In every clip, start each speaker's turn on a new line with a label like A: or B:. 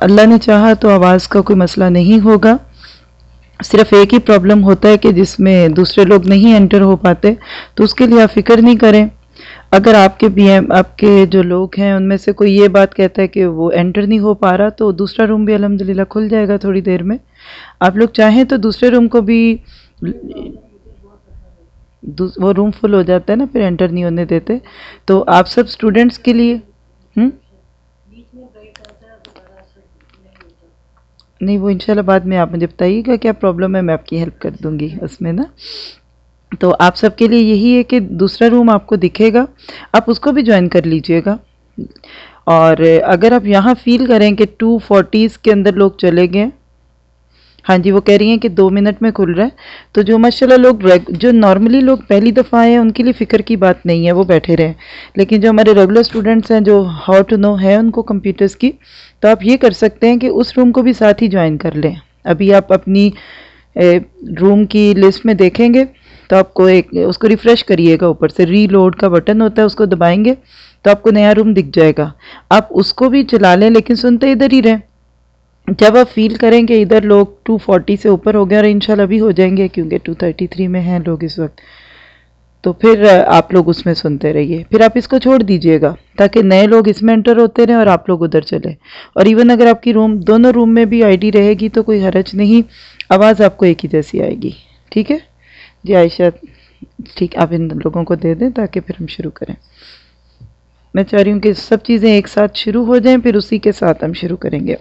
A: اللہ نے چاہا تو آواز کا کوئی مسئلہ نہیں ہوگا۔ صرف ایک ہی پرابلم ہوتا ہے کہ جس میں دوسرے لوگ نہیں انٹر ہو پاتے، تو اس کے لیے آپ فکر نہیں کریں۔ اگر آپ کے بی ایم آپ کے جو لوگ ہیں، ان میں سے کوئی یہ بات کہتا ہے کہ وہ انٹر نہیں ہو پا رہا، تو دوسرا روم بھی الحمدللہ کھل جائے گا تھوڑی دیر میں۔ آپ لوگ چاہیں تو دوسرے روم کو بھی وہ روم فل ہو جاتا ہے نا، پھر انٹر نہیں ہونے دیتے۔ تو آپ سب اسٹوڈنٹس کے لیے ہم نہیں، وہ انشاءاللہ بعد میں آپ مجھے بتائیے گا کیا پرابلم ہے، میں آپ کی ہیلپ کر دوں گی اس میں نا۔ تو آپ سب کے لیے یہی ہے کہ دوسرا روم آپ کو دکھے گا، آپ اس کو بھی جوائن کر لیجیے گا۔ اور اگر آپ یہاں فیل کریں کہ ٹو فورٹیز کے اندر لوگ چلے گئے ہاں جی وہ کہہ رہی ہیں کہ دو منٹ میں کھل رہا ہے۔ تو جو ماشاءاللہ لوگ جو نارملی لوگ پہلی دفعہ آئے ہیں، ان کے لیے فکر کی بات نہیں ہے، وہ بیٹھے رہے۔ لیکن جو ہمارے ریگولر اسٹوڈنٹس ہیں، جو ہاؤ ٹو نو ہے ان کو کمپیوٹرز کی، تو آپ یہ کر سکتے ہیں کہ اس روم کو بھی ساتھ ہی جوائن کر لیں۔ ابھی آپ اپنی روم کی لسٹ میں دیکھیں گے، تو آپ کو ایک، اس کو ریفریش کریے گا اوپر سے۔ ری لوڈ کا بٹن ہوتا ہے، اس کو دبائیں گے، تو آپ کو نیا روم دکھ جائے گا۔ آپ اس کو بھی چلا لیں، لیکن سنتے ادھر ہی رہیں۔ جب آپ فیل کریں کہ ادھر لوگ ٹو فورٹی سے اوپر ہو گئے اور انشاءاللہ بھی ہو جائیں گے کیونکہ ٹو تھرٹی تھری میں ہیں لوگ اس وقت، تو پھر آپ لوگ اس میں سنتے رہیے۔ پھر آپ اس کو چھوڑ دیجیے گا تاکہ نئے لوگ اس میں انٹر ہوتے رہیں اور آپ لوگ ادھر چلیں۔ اور ایون اگر آپ کی روم دونوں روم میں بھی آئی ڈی رہے گی تو کوئی حرج نہیں، آواز آپ کو ایک ہی جیسی آئے گی۔ ٹھیک ہے؟ جی عائشہ، ٹھیک، آپ ان لوگوں کو دے دیں تاکہ پھر ہم شروع کریں۔ میں چاہ رہی ہوں کہ سب چیزیں ایک ساتھ شروع ہو جائیں، پھر اسی کے ساتھ ہم شروع کریں گے۔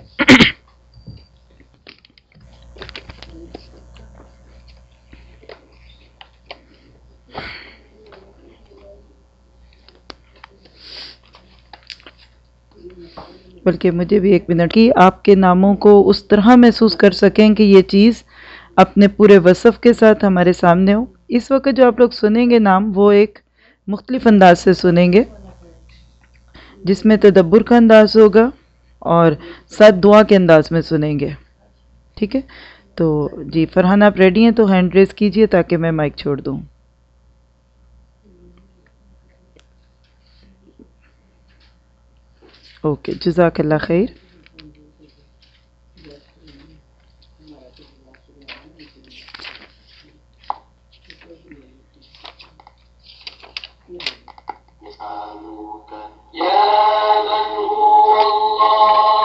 A: بلکہ مجھے بھی ایک منٹ کی آپ کے ناموں کو اس طرح محسوس کر سکیں کہ یہ چیز اپنے پورے وصف کے ساتھ ہمارے سامنے ہو۔ اس وقت جو آپ لوگ سنیں گے نام، وہ ایک مختلف انداز سے سنیں گے، جس میں تدبر کا انداز ہوگا اور ساتھ دعا کے انداز میں سنیں گے۔ ٹھیک ہے؟ تو جی فرحان، آپ ریڈی ہیں؟ تو ہینڈ ریز کیجیے تاکہ میں مائک چھوڑ دوں۔
B: أوكي. جزاك الله خير. يا من هو
A: الله؟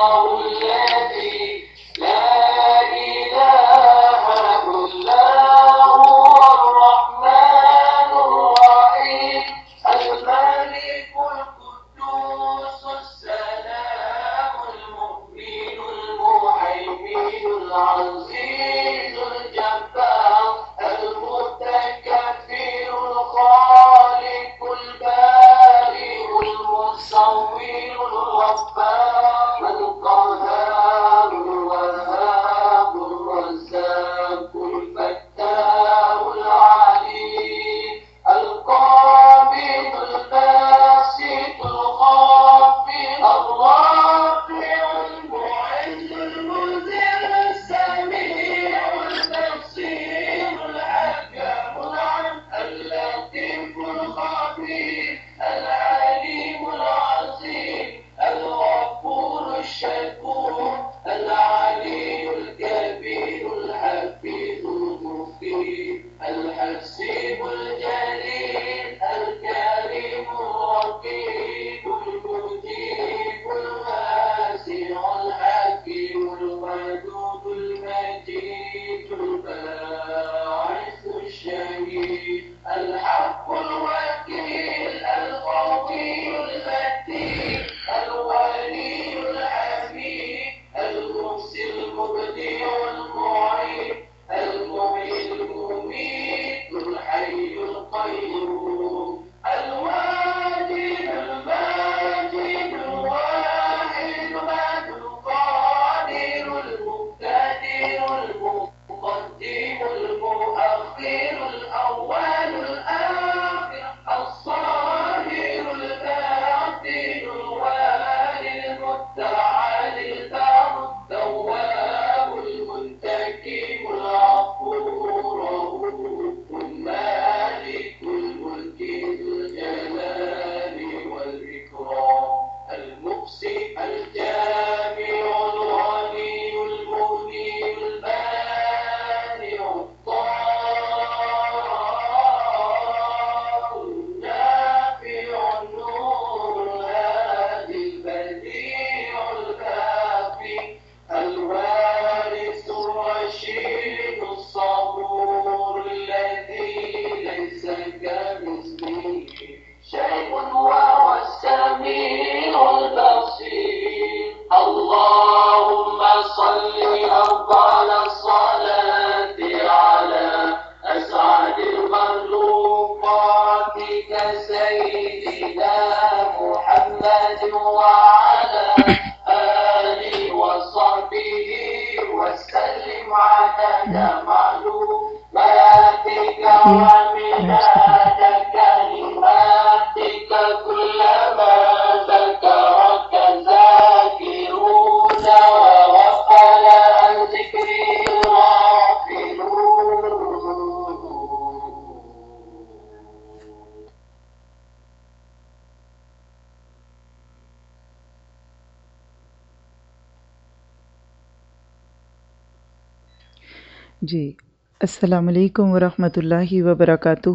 A: السلام علیکم ورحمۃ اللہ وبرکاتہ۔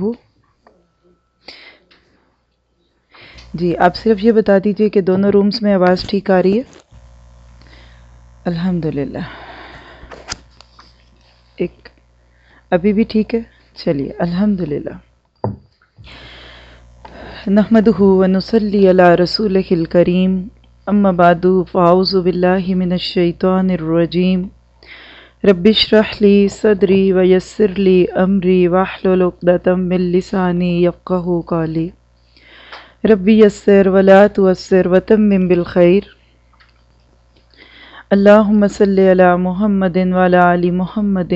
A: جی آپ صرف یہ بتا دیجیے کہ دونوں رومز میں آواز ٹھیک آ رہی ہے؟ الحمد للہ ایک، ابھی بھی ٹھیک ہے؟ چلیے الحمد للہ نحمدہ ونصلی علی رسول الکریم۔ اما بعد، فاعوذ باللہ من الشیطان الرجیم۔ اشرح لی صدری ویسر لی امری واحلل عقدۃ من لسانی یفقهوا قولی. رب یسر ولا تعسر وتمم بالخیر. اللہم صلی علی محمد وعلی آل محمد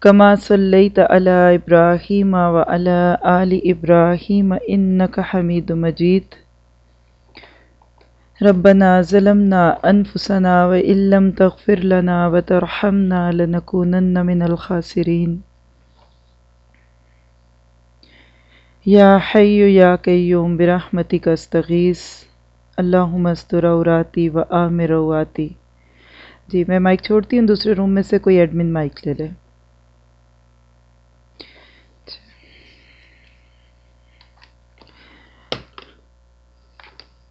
A: کما صلیت علی ابراہیم وعلی آل ابراہیم انک حمید مجید. ربنا ظلمنا انفسنا وإن لم تغفر لنا وترحمنا لنكونن من الخاسرین یا حی یا قیوم برحمتک استغیث اللہم استر عوراتی و آمر رواتی جی میں مائک چھوڑتی ہوں، دوسرے روم میں سے کوئی ایڈمن مائک لے لے۔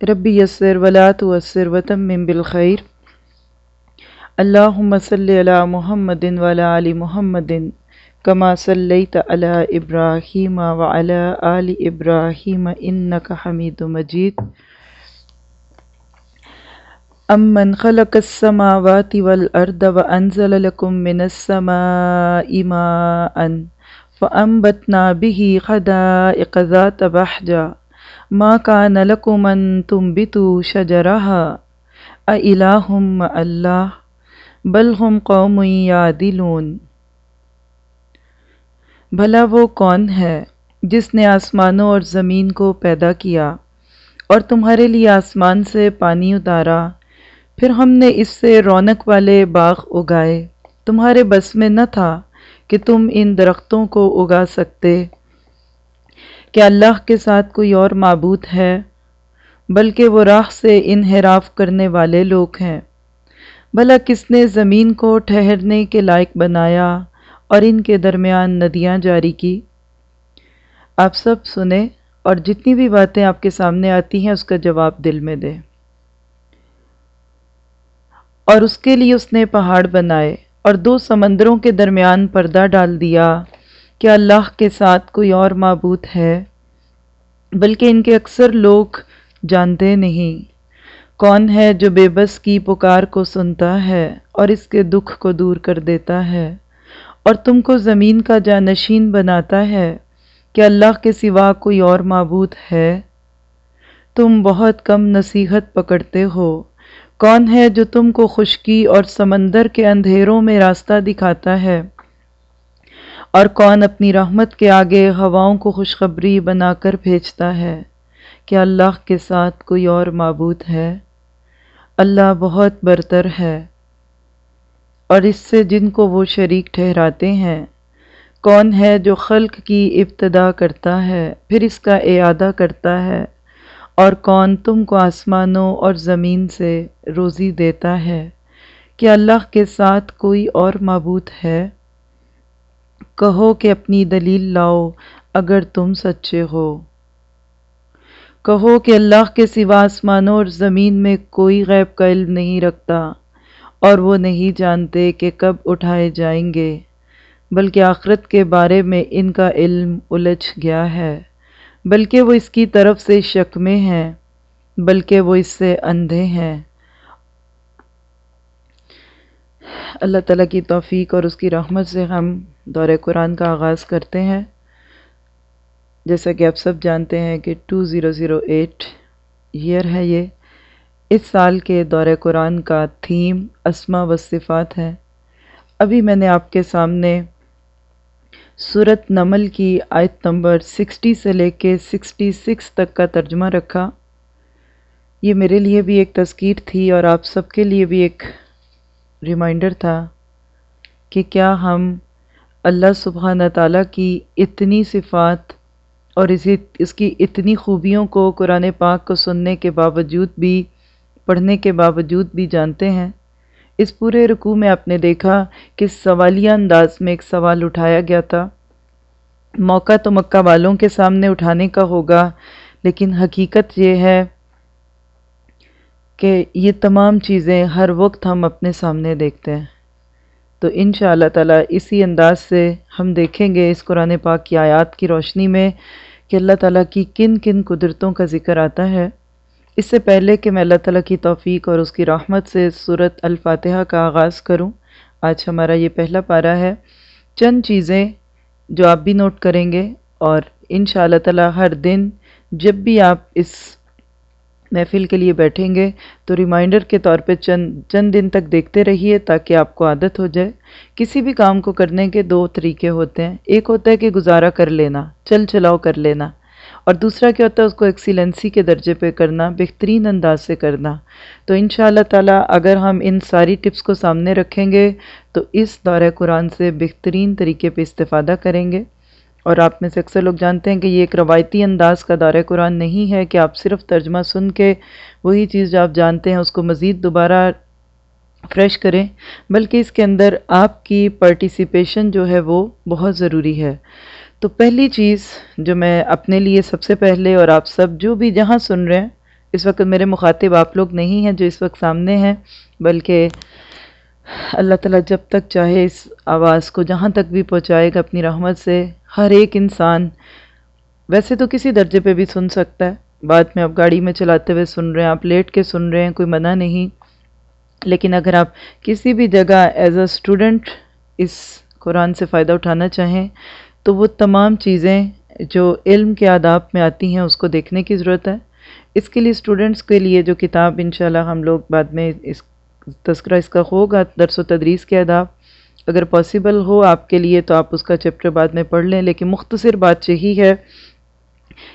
A: ربی یسر ولا توسر وتمم بالخیر اللہم صلی علی محمد وعلی آل محمد کما صلیت علی ابراہیم وعلی آل ابراہیم انک حمید مجید امن خلق السماوات والارض وانزل لكم من السماء ماء فانبتنا به حدائق ذات بحجا ما كان لكم ان تنبتوا شجرها؟ أإله مع الله؟ بل هم قوم يعدلون. بھلا وہ کون ہے جس نے آسمانوں اور زمین کو پیدا کیا اور تمہارے لیے آسمان سے پانی اتارا؟ پھر ہم نے اس سے رونق والے باغ اگائے۔ تمہارے بس میں نہ تھا کہ تم ان درختوں کو اگا سکتے۔ کہ اللہ کے ساتھ کوئی اور معبود ہے، بلکہ وہ راہ سے انحراف کرنے والے لوگ ہیں۔ بھلا کس نے زمین کو ٹھہرنے کے لائق بنایا اور ان کے درمیان ندیاں جاری کی؟ آپ سب سنیں اور جتنی بھی باتیں آپ کے سامنے آتی ہیں اس کا جواب دل میں دیں۔ اور اس کے لیے اس نے پہاڑ بنائے اور دو سمندروں کے درمیان پردہ ڈال دیا۔ کہ اللہ کے ساتھ کوئی اور معبود ہے؟ بلکہ ان کے اکثر لوگ جانتے نہیں۔ کون ہے جو بے بس کی پکار کو سنتا ہے اور اس کے دکھ کو دور کر دیتا ہے؟ اور تم کو زمین کا جانشین بناتا ہے کہ اللہ کے سوا کوئی اور معبود ہے؟ تم بہت کم نصیحت پکڑتے ہو۔ کون ہے جو تم کو خشکی اور سمندر کے اندھیروں میں راستہ دکھاتا ہے؟ اور کون اپنی رحمت کے آگے ہواؤں کو خوشخبری بنا کر بھیجتا ہے کہ اللہ کے ساتھ کوئی اور معبود ہے؟ اللہ بہت برتر ہے۔ اور اس سے جن کو وہ شریک ٹھہراتے ہیں، کون ہے جو خلق کی ابتدا کرتا ہے، پھر اس کا اعادہ کرتا ہے؟ اور کون تم کو آسمانوں اور زمین سے روزی دیتا ہے کہ اللہ کے ساتھ کوئی اور معبود ہے؟ کہو کہ اپنی دلیل لاؤ اگر تم سچے ہو۔ کہو کہ اللہ کے سوا آسمانوں اور زمین میں کوئی غیب کا علم نہیں رکھتا اور وہ نہیں جانتے کہ کب اٹھائے جائیں گے، بلکہ آخرت کے بارے میں ان کا علم الجھ گیا ہے۔ بلکہ وہ اس کی طرف سے شک میں ہیں، بلکہ وہ اس سے اندھے ہیں۔ اللہ تعالیٰ کی توفیق اور اس کی رحمت سے ہم دور قرآن کا آغاز کرتے ہیں۔ جیسا کہ آپ سب جانتے ہیں کہ two zero zero eight year ہے یہ۔ اس سال کے دور قرآن کا تھیم اسما و صفات ہے۔ ابھی میں نے آپ کے سامنے صورت نمل کی آیت نمبر سکسٹی سے لے کے سکسٹی سکس تک کا ترجمہ رکھا۔ یہ میرے لیے بھی ایک تذکیر تھی اور آپ سب کے لیے بھی ایک ریمائنڈر تھا کہ کیا ہم اللہ سبحانہ تعالیٰ کی اتنی صفات اور اسی اس کی اتنی خوبیوں کو قرآن پاک کو سننے کے باوجود بھی، پڑھنے کے باوجود بھی جانتے ہیں۔ اس پورے رکوع میں آپ نے دیکھا کہ سوالیہ انداز میں ایک سوال اٹھایا گیا تھا۔ موقع تو مکہ والوں کے سامنے اٹھانے کا ہوگا، لیکن حقیقت یہ ہے کہ یہ تمام چیزیں ہر وقت ہم اپنے سامنے دیکھتے ہیں۔ تو ان شاء اللہ تعالیٰ اسی انداز سے ہم دیکھیں گے اس قرآن پاک کی آیات کی روشنی میں کہ اللہ تعالیٰ کی کن کن قدرتوں کا ذکر آتا ہے۔ اس سے پہلے کہ میں اللہ تعالیٰ کی توفیق اور اس کی رحمت سے صورت الفاتحہ کا آغاز کروں، آج ہمارا یہ پہلا پارہ ہے۔ چند چیزیں جو آپ بھی نوٹ کریں گے اور ان شاء اللہ تعالیٰ ہر دن جب بھی آپ اس محفل کے لیے بیٹھیں گے۔ تو ریمائنڈر کے طور پہ چند چند دن تک دیکھتے رہیے تاکہ آپ کو عادت ہو جائے۔ کسی بھی کام کو کرنے کے دو طریقے ہوتے ہیں۔ ایک ہوتا ہے کہ گزارا کر لینا، چل چلاؤ کر لینا۔ اور دوسرا کیا ہوتا ہے، اس کو ایکسیلنسی کے درجے پہ کرنا، بہترین انداز سے کرنا۔ تو ان شاء اللہ تعالیٰ اگر ہم ان ساری ٹپس کو سامنے رکھیں گے، تو اس دورہ قرآن سے بہترین طریقے پہ استفادہ کریں گے۔ اور آپ میں سے اکثر لوگ جانتے ہیں کہ یہ ایک روایتی انداز کا دورہ قرآن نہیں ہے کہ آپ صرف ترجمہ سن کے وہی چیز جو آپ جانتے ہیں اس کو مزید دوبارہ فریش کریں، بلکہ اس کے اندر آپ کی پارٹیسپیشن جو ہے وہ بہت ضروری ہے۔ تو پہلی چیز جو میں اپنے لیے سب سے پہلے اور آپ سب جو بھی جہاں سن رہے ہیں، اس وقت میرے مخاطب آپ لوگ نہیں ہیں جو اس وقت سامنے ہیں، بلکہ اللہ تعالیٰ جب تک چاہے اس آواز کو جہاں تک بھی پہنچائے گا اپنی رحمت سے، ہر ایک انسان ویسے تو کسی درجے پہ بھی سن سکتا ہے۔ بعد میں آپ گاڑی میں چلاتے ہوئے سن رہے ہیں، آپ لیٹ کے سن رہے ہیں، کوئی منع نہیں۔ لیکن اگر آپ کسی بھی جگہ ایز اے اسٹوڈنٹ اس قرآن سے فائدہ اٹھانا چاہیں، تو وہ تمام چیزیں جو علم کے آداب میں آتی ہیں، اس کو دیکھنے کی ضرورت ہے۔ اس کے لیے اسٹوڈنٹس کے لیے جو کتاب انشاءاللہ ہم لوگ بعد میں اس تذکرہ اس کا ہوگا، درس و تدریس کے آداب اگر پاسبل ہو آپ کے لیے تو آپ اس کا چیپٹر بعد میں پڑھ لیں، لیکن مختصر بات یہی ہے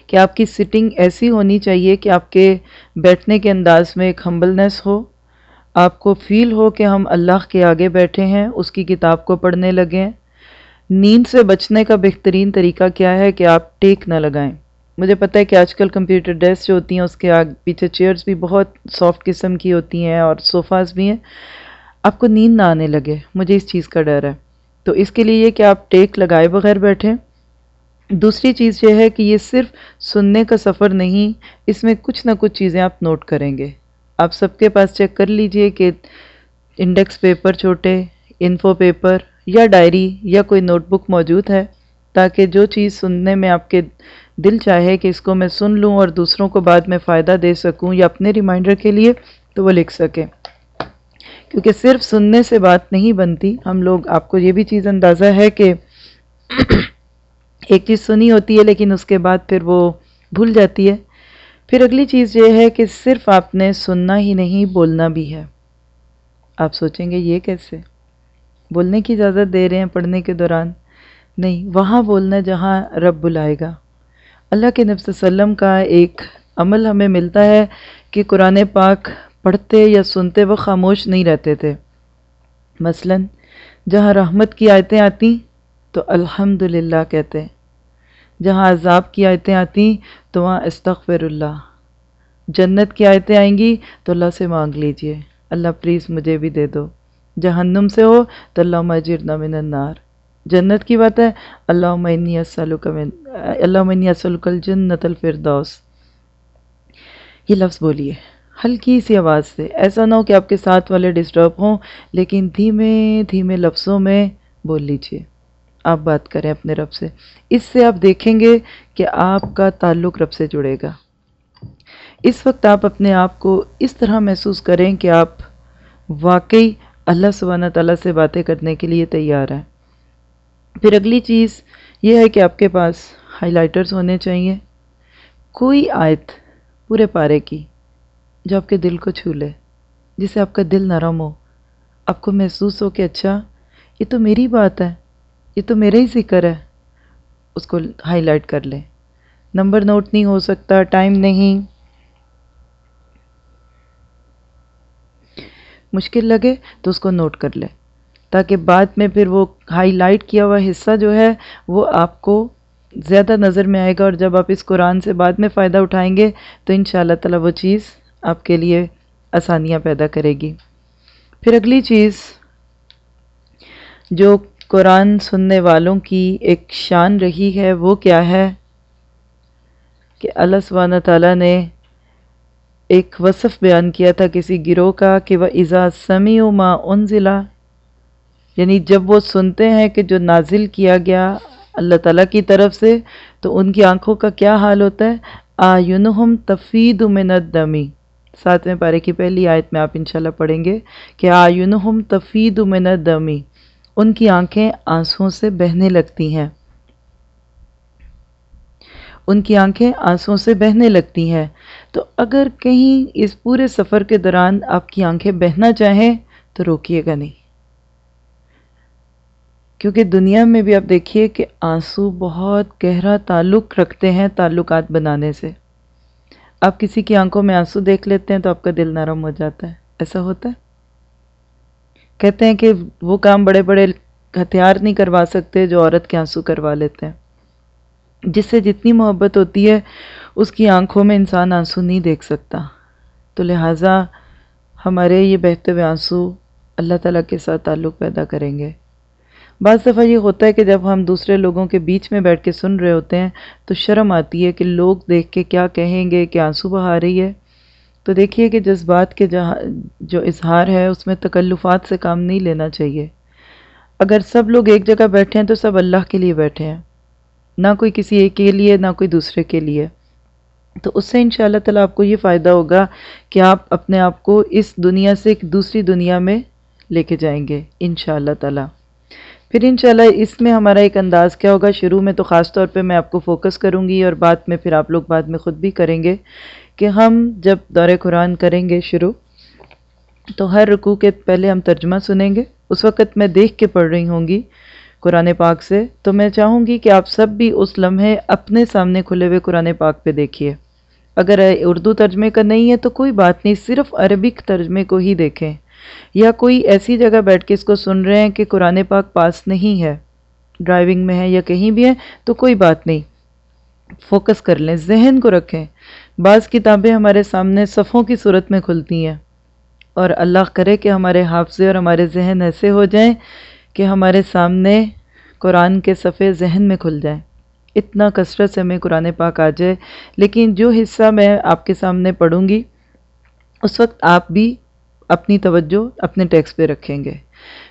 A: کہ آپ کی سٹنگ ایسی ہونی چاہیے کہ آپ کے بیٹھنے کے انداز میں ایک ہمبلنس ہو۔ آپ کو فیل ہو کہ ہم اللہ کے آگے بیٹھے ہیں، اس کی کتاب کو پڑھنے لگیں نیند سے بچنے کا بہترین طریقہ کیا ہے کہ آپ ٹیک نہ لگائیں۔ مجھے پتہ ہے کہ آج کل کمپیوٹر ڈیسک جو ہوتی ہیں، اس کے آگ، پیچھے چیئرز بھی بہت سافٹ قسم کی ہوتی ہیں اور صوفاز بھی ہیں۔ آپ کو نیند نہ آنے لگے، مجھے اس چیز کا ڈر ہے۔ تو اس کے لیے یہ کہ آپ ٹیک لگائے بغیر بیٹھیں۔ دوسری چیز یہ ہے کہ یہ صرف سننے کا سفر نہیں، اس میں کچھ نہ کچھ چیزیں آپ نوٹ کریں گے۔ آپ سب کے پاس چیک کر لیجیے کہ انڈیکس پیپر چھوٹے، انفو پیپر یا ڈائری یا کوئی نوٹ بک موجود ہے، تاکہ جو چیز سننے میں آپ کے دل چاہے کہ اس کو میں سن لوں اور دوسروں کو بعد میں فائدہ دے سکوں یا اپنے ریمائنڈر کے لیے تو وہ لکھ سکیں کیونکہ صرف سننے سے بات نہیں بنتی، ہم لوگ، آپ کو یہ بھی چیز اندازہ ہے کہ ایک چیز سنی ہوتی ہے لیکن اس کے بعد پھر وہ بھول جاتی ہے۔ پھر اگلی چیز یہ ہے کہ صرف آپ نے سننا ہی نہیں، بولنا بھی ہے۔ آپ سوچیں گے، یہ کیسے؟ بولنے کی اجازت دے رہے ہیں پڑھنے کے دوران۔ نہیں، وہاں بولنا جہاں رب بلائے گا۔ اللہ کے نفس وسلم کا ایک عمل ہمیں ملتا ہے کہ قرآن پاک پڑھتے یا سنتے وہ خاموش نہیں رہتے تھے۔ مثلا، جہاں رحمت کی آیتیں آتی تو الحمد کہتے جہاں عذاب کی آیتیں آتی تو وہاں استغفر اللہ جنت کی آیتیں آئیں گی تو اللہ سے مانگ لیجیے۔ اللہ پلیز مجھے بھی دے دو۔ جہنم سے ہو تو اللہ مجرنا من النار۔ جنت کی بات ہے۔ اللہ معنی اللہ معنی اسلک الجنت الفردوس۔ یہ لفظ بولیے۔ ہلکی سی آواز سے۔ ایسا نہ ہو کہ آپ کے ساتھ والے ڈسٹرب ہوں، لیکن دھیمے دھیمے لفظوں میں بول لیجیے۔ آپ بات کریں اپنے رب سے۔ اس سے آپ دیکھیں گے کہ آپ کا تعلق رب سے جڑے گا۔ اس وقت آپ اپنے آپ کو اس طرح محسوس کریں کہ آپ واقعی اللہ سبحانہ تعالیٰ سے باتیں کرنے کے لیے تیار ہیں۔ پھر اگلی چیز یہ ہے کہ آپ کے پاس ہائی لائٹرز ہونے چاہیے۔ کوئی آیت پورے پارے کی جو آپ کے دل کو چھو لے جس سے آپ کا دل نرم ہو، آپ کو محسوس ہو کہ اچھا یہ تو میری بات ہے، یہ تو میرا ہی ذکر ہے، اس کو ہائی لائٹ کر لیں۔ نمبر نوٹ نہیں ہو سکتا ٹائم نہیں۔ مشکل لگے تو اس کو نوٹ کر لیں۔ تاکہ بعد میں پھر وہ ہائی لائٹ کیا ہوا حصہ جو ہے وہ آپ کو زیادہ نظر میں آئے گا اور جب آپ اس قرآن سے بعد میں فائدہ اٹھائیں گے تو ان شاء اللہ تعالیٰ وہ چیز آپ کے لیے آسانیاں پیدا کرے گی۔ پھر اگلی چیز جو قرآن سننے والوں کی ایک شان رہی ہے وہ کیا ہے؟ کہ اللہ سبحانہ تعالیٰ نے ایک وصف بیان کیا تھا کسی گروہ کا کہ وہ ازا سمی و ما انزلہ یعنی جب وہ سنتے ہیں کہ جو نازل کیا گیا اللہ تعالیٰ کی طرف سے، تو ان کی آنکھوں کا کیا حال ہوتا ہے؟ آینہم تفید من الدمی۔ ساتویں پارے کی پہلی آیت میں آپ انشاءاللہ پڑھیں گے کہ آینہم تفید من الدمی۔ ان کی آنکھیں آنسوں سے بہنے لگتی ہیں۔ ان کی آنکھیں آنسوں سے بہنے لگتی ہیں۔ تو اگر کہیں اس پورے سفر کے دوران آپ کی آنکھیں بہنا چاہیں، تو روکیے گا نہیں۔ کیونکہ دنیا میں بھی آپ دیکھیے کہ آنسو بہت گہرا تعلق رکھتے ہیں تعلقات بنانے سے۔ آپ کسی کی آنکھوں میں آنسو دیکھ لیتے ہیں تو آپ کا دل نرم ہو جاتا ہے۔ ایسا ہوتا ہے؟ کہتے ہیں کہ وہ کام بڑے بڑے ہتھیار نہیں کروا سکتے جو عورت کے آنسو کروا لیتے ہیں۔ جس سے جتنی محبت ہوتی ہے، اس کی آنکھوں میں انسان آنسو نہیں دیکھ سکتا۔ تو لہٰذا ہمارے یہ بہتے ہوئے آنسو اللہ تعالیٰ کے ساتھ تعلق پیدا کریں گے۔ بعض دفعہ یہ ہوتا ہے کہ جب ہم دوسرے لوگوں کے بیچ میں بیٹھ کے سن رہے ہوتے ہیں تو شرم آتی ہے کہ لوگ دیکھ کے کیا کہیں گے کہ آنسو بہا رہی ہے۔ تو دیکھیے کہ جذبات کے جہاں جو اظہار ہے، اس میں تکلفات سے کام نہیں لینا چاہیے۔ اگر سب لوگ ایک جگہ بیٹھے ہیں تو سب اللہ کے لیے بیٹھے ہیں۔ نہ کوئی کسی ایک کے لیے، نہ کوئی دوسرے کے لیے۔ تو اس سے انشاء اللہ تعالیٰ آپ کو یہ فائدہ ہوگا کہ آپ اپنے آپ کو اس دنیا سے ایک دوسری دنیا میں لے کے جائیں گے ان شاء اللہ تعالیٰ۔ پھر انشاءاللہ اس میں ہمارا ایک انداز کیا ہوگا، شروع میں تو خاص طور پہ میں آپ کو فوکس کروں گی اور بعد میں پھر آپ لوگ بعد میں خود بھی کریں گے کہ ہم جب دور قرآن کریں گے شروع، تو ہر رکوع کے پہلے ہم ترجمہ سنیں گے۔ اس وقت میں دیکھ کے پڑھ رہی ہوں گی قرآن پاک سے۔ تو میں چاہوں گی کہ آپ سب بھی اس لمحے اپنے سامنے کھلے ہوئے قرآن پاک پہ دیکھیے۔ اگر اردو ترجمے کا نہیں ہے تو کوئی بات نہیں، صرف عربک ترجمے کو ہی دیکھیں۔ یا کوئی ایسی جگہ بیٹھ کے اس کو سن رہے ہیں کہ قرآن پاک پاس نہیں ہے، ڈرائیونگ میں ہے یا کہیں بھی ہے، تو کوئی بات نہیں۔ فوکس کر لیں، ذہن کو رکھیں۔ بعض کتابیں ہمارے سامنے صفوں کی صورت میں کھلتی ہیں۔ اور اللہ کرے کہ ہمارے حافظے اور ہمارے ذہن ایسے ہو جائیں کہ ہمارے سامنے قرآن کے صفحے ذہن میں کھل جائیں۔ اتنا کثرت سے ہمیں قرآن پاک آ جائے لیکن جو حصہ میں آپ کے سامنے پڑھوں گی، اس وقت آپ بھی اپنی توجہ اپنے ٹیکس پہ رکھیں گے۔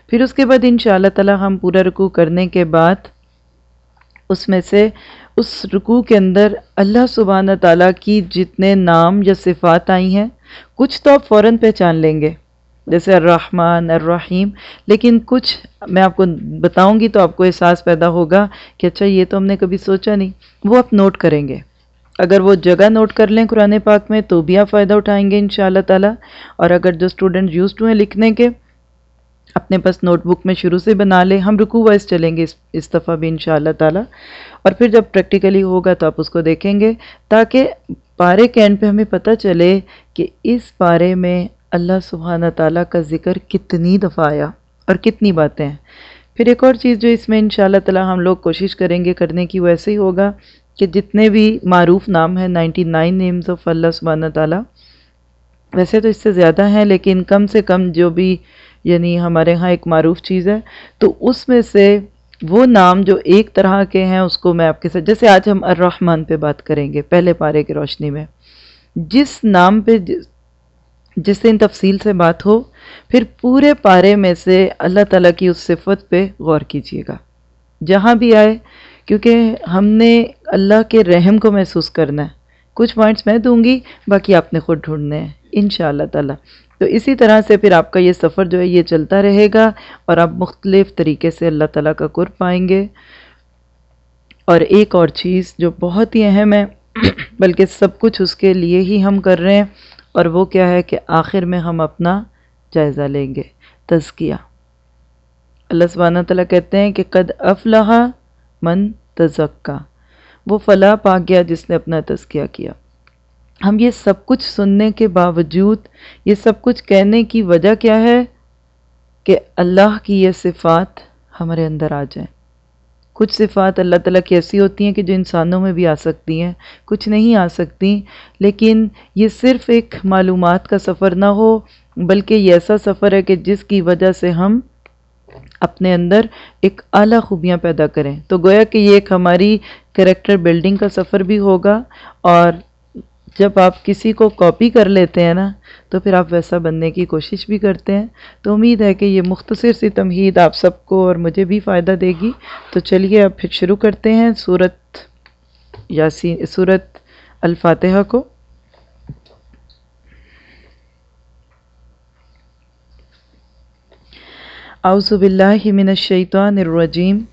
A: پھر اس کے بعد ان شاء اللہ تعالیٰ ہم پورا رکوع کرنے کے بعد اس میں سے اس رکوع کے اندر اللہ سبحانہ تعالیٰ کی جتنے نام یا صفات آئی ہیں، کچھ تو آپ فوراً پہچان لیں گے۔ جیسے الرحمن، الرحیم، لیکن کچھ میں آپ کو بتاؤں گی تو آپ کو احساس پیدا ہوگا کہ اچھا یہ تو ہم نے کبھی سوچا نہیں۔ وہ آپ نوٹ کریں گے۔ اگر وہ جگہ نوٹ کر لیں قرآن پاک میں تو بھی آپ فائدہ اٹھائیں گے ان شاء اللہ تعالیٰ۔ اور اگر جو اسٹوڈنٹ یوز ہوئے لکھنے کے، اپنے پاس نوٹ بک میں شروع سے بنا لیں، ہم رکو وائز چلیں گے اس دفعہ بھی ان شاء اللہ تعالیٰ۔ اور پھر جب پریکٹیکلی ہوگا تو آپ اس کو دیکھیں گے، تاکہ پارے کے اینڈ پہ ہمیں پتہ چلے کہ اس پارے میں اللہ سبحانہ تعالیٰ کا ذکر کتنی دفعہ آیا اور کتنی باتیں ہیں۔ پھر ایک اور چیز جو اس میں ان شاء اللہ تعالیٰ ہم لوگ کوشش کریں گے کرنے کی ویسے ہی ہوگا کہ جتنے بھی معروف نام ہیں، نائنٹی نائن نیمز آف اللہ سبحانہ تعالیٰ، ویسے تو اس سے زیادہ ہیں، لیکن کم سے کم جو بھی یعنی ہمارے ہاں ایک معروف چیز ہے، تو اس میں سے وہ نام جو ایک طرح کے ہیں، اس کو میں آپ کے ساتھ، جیسے آج ہم الرحمن پہ بات کریں گے، پہلے پارے کی روشنی میں۔ جس نام پہ، جس دن تفصیل سے بات ہو، پھر پورے پارے میں سے اللہ تعالیٰ کی اس صفت پہ غور کیجیے گا۔ جہاں بھی آئے، کیونکہ ہم نے اللہ کے رحم کو محسوس کرنا ہے۔ کچھ پوائنٹس میں دوں گی، باقی آپ نے خود ڈھونڈنے ہیں۔ ان شاء اللہ تعالیٰ۔ تو اسی طرح سے پھر آپ کا یہ سفر جو ہے، یہ چلتا رہے گا اور آپ مختلف طریقے سے اللہ تعالیٰ کا قرب پائیں گے۔ اور ایک اور چیز جو بہت ہی اہم ہے، بلکہ سب کچھ اس کے لیے ہی ہم کر رہے ہیں، اور وہ کیا ہے کہ آخر میں ہم اپنا جائزہ لیں گے۔ تزکیہ۔ اللہ سبحانہ تعالیٰ کہتے ہیں کہ قد افلح من تزکا وہ فلاح پا گیا جس نے اپنا تزکیہ کیا۔ ہم یہ سب کچھ سننے کے باوجود، یہ سب کچھ کہنے کی وجہ کیا ہے؟ کہ اللہ کی یہ صفات ہمارے اندر آ جائیں۔ کچھ صفات اللہ تعالیٰ کی ایسی ہوتی ہیں کہ جو انسانوں میں بھی آ سکتی ہیں، کچھ نہیں آ سکتی۔ لیکن یہ صرف ایک معلومات کا سفر نہ ہو، بلکہ یہ ایسا سفر ہے کہ جس کی وجہ سے ہم اپنے اندر ایک اعلیٰ خوبیاں پیدا کریں۔ تو گویا کہ یہ ایک ہماری کریکٹر بلڈنگ کا سفر بھی ہوگا اور جب آپ کسی کو کاپی کر لیتے ہیں نا، تو پھر آپ ویسا بننے کی کوشش بھی کرتے ہیں۔ تو امید ہے کہ یہ مختصر سی تمہید آپ سب کو اور مجھے بھی فائدہ دے گی۔ تو چلیے، اب پھر شروع کرتے ہیں صورت یاسین صورت الفاتحہ کو۔ اعوذ باللہ من الشیطان الرجیم۔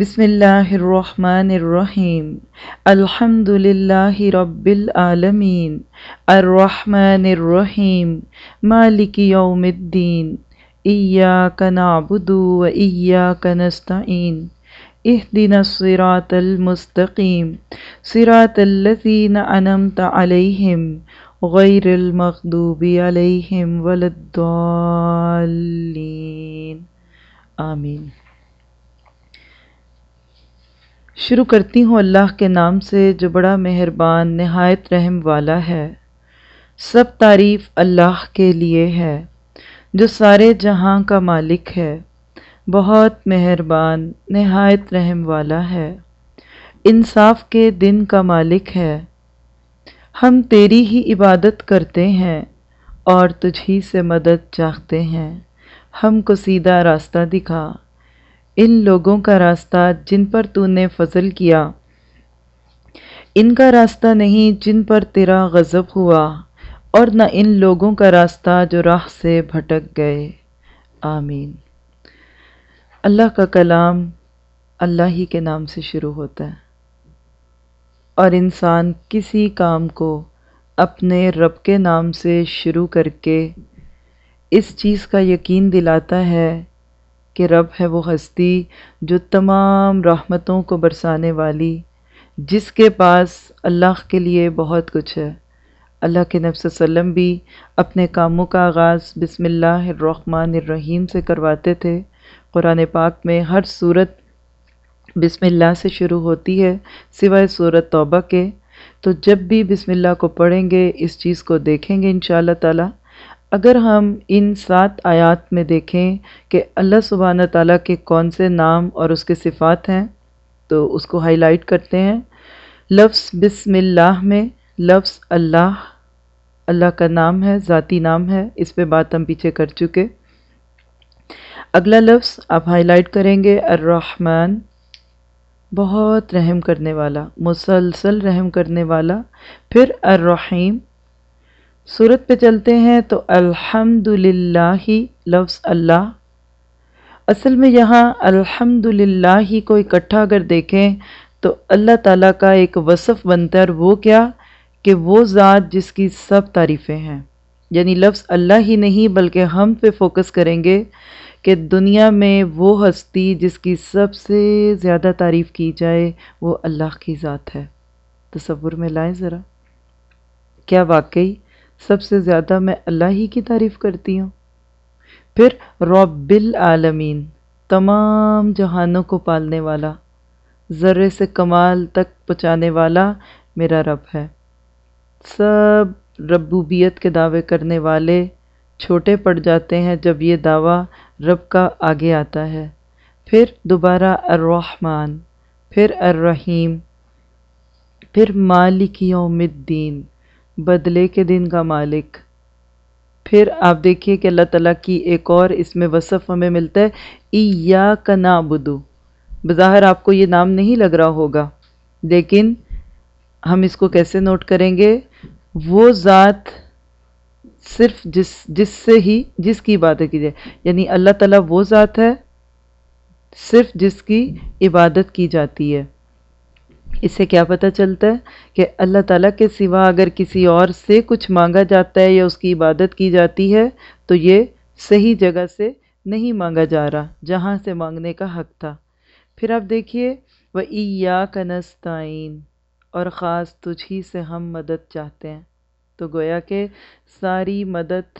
A: بسم اللہ الرحمن الرحیم۔ الحمد للہ رب العالمین۔ الرحمن الرحیم۔ مالک یوم الدین۔ ایاک نعبد و ایاک نستعین۔ اہدنا الصراط المستقیم۔ صراط الذین انمت علیہم۔ غیر المغضوب علیہم ولدالین آمین۔ شروع کرتی ہوں اللہ کے نام سے، جو بڑا مہربان، نہایت رحم والا ہے۔ سب تعریف اللہ کے لیے ہے، جو سارے جہاں کا مالک ہے۔ بہت مہربان، نہایت رحم والا ہے۔ انصاف کے دن کا مالک ہے۔ ہم تیری ہی عبادت کرتے ہیں اور تجھی سے مدد چاہتے ہیں۔ ہم کو سیدھا راستہ دکھا۔ ان لوگوں کا راستہ جن پر تو نے فضل کیا۔ ان کا راستہ نہیں جن پر تیرا غضب ہوا، اور نہ ان لوگوں کا راستہ جو راہ سے بھٹک گئے۔ آمین۔ اللہ کا کلام اللہ ہی کے نام سے شروع ہوتا ہے۔ اور انسان کسی کام کو اپنے رب کے نام سے شروع کر کے اس چیز کا یقین دلاتا ہے کہ رب ہے وہ ہستی جو تمام رحمتوں کو برسانے والی، جس کے پاس اللہ کے لیے بہت کچھ ہے۔ اللہ کے نفس وسلم بھی اپنے کاموں کا آغاز بسم اللہ الرحمن الرحیم سے کرواتے تھے۔ قرآن پاک میں ہر صورت بسم اللہ سے شروع ہوتی ہے، سوائے صورت توبہ کے۔ تو جب بھی بسم اللہ کو پڑھیں گے، اس چیز کو دیکھیں گے انشاءاللہ تعالی۔ اگر ہم ان سات آیات میں دیکھیں کہ اللہ سبحانہ تعالیٰ کے کون سے نام اور اس کے صفات ہیں، تو اس کو ہائی لائٹ کرتے ہیں۔ لفظ بسم اللہ میں، لفظ اللہ اللہ کا نام ہے، ذاتی نام ہے۔ اس پہ بات ہم پیچھے کر چکے۔ اگلا لفظ آپ ہائی لائٹ کریں گے، الرحمن، بہت رحم کرنے والا، مسلسل رحم کرنے والا۔ پھر الرحیم صورت پہ چلتے ہیں تو الحمد لفظ اللہ۔ اصل میں یہاں الحمد للہ کو اکٹھا اگر دیکھیں تو اللہ تعالیٰ کا ایک وصف بنتا ہے وہ کیا؟ کہ وہ ذات جس کی سب تعریفیں ہیں۔ یعنی لفظ اللہ ہی نہیں بلکہ ہم پہ فوکس کریں گے کہ دنیا میں وہ ہستی جس کی سب سے زیادہ تعریف کی جائے وہ اللہ کی ذات ہے۔ تصور میں لائیں ذرا۔ کیا واقعی سب سے زیادہ میں اللہ ہی کی تعریف کرتی ہوں۔ پھر رب العالمین، تمام جہانوں کو پالنے والا، ذرے سے کمال تک پہنچانے والا میرا رب ہے۔ سب ربوبیت کے دعوے کرنے والے چھوٹے پڑ جاتے ہیں جب یہ دعویٰ رب کا آگے آتا ہے۔ پھر دوبارہ الرحمن، پھر الرحیم، پھر مالک یوم الدین۔ بدلے کے دن کا مالک۔ پھر آپ دیکھیے کہ اللہ تعالیٰ کی ایک اور اس میں وصف ہمیں ملتا ہے ایا کا نابدو بظاہر آپ کو یہ نام نہیں لگ رہا ہوگا، لیکن ہم اس کو کیسے نوٹ کریں گے؟ وہ ذات صرف جس جس سے ہی، جس کی عبادت کی جائے۔ یعنی اللہ تعالیٰ وہ ذات ہے صرف جس کی عبادت کی جاتی ہے۔ اس سے کیا پتہ چلتا ہے کہ اللہ تعالیٰ کے سوا اگر کسی اور سے کچھ مانگا جاتا ہے یا اس کی عبادت کی جاتی ہے، تو یہ صحیح جگہ سے نہیں مانگا جا رہا، جہاں سے مانگنے کا حق تھا۔ پھر آپ دیکھیے وہ ایا کنستعین اور خاص تجھ ہی سے ہم مدد چاہتے ہیں۔ تو گویا کہ ساری مدد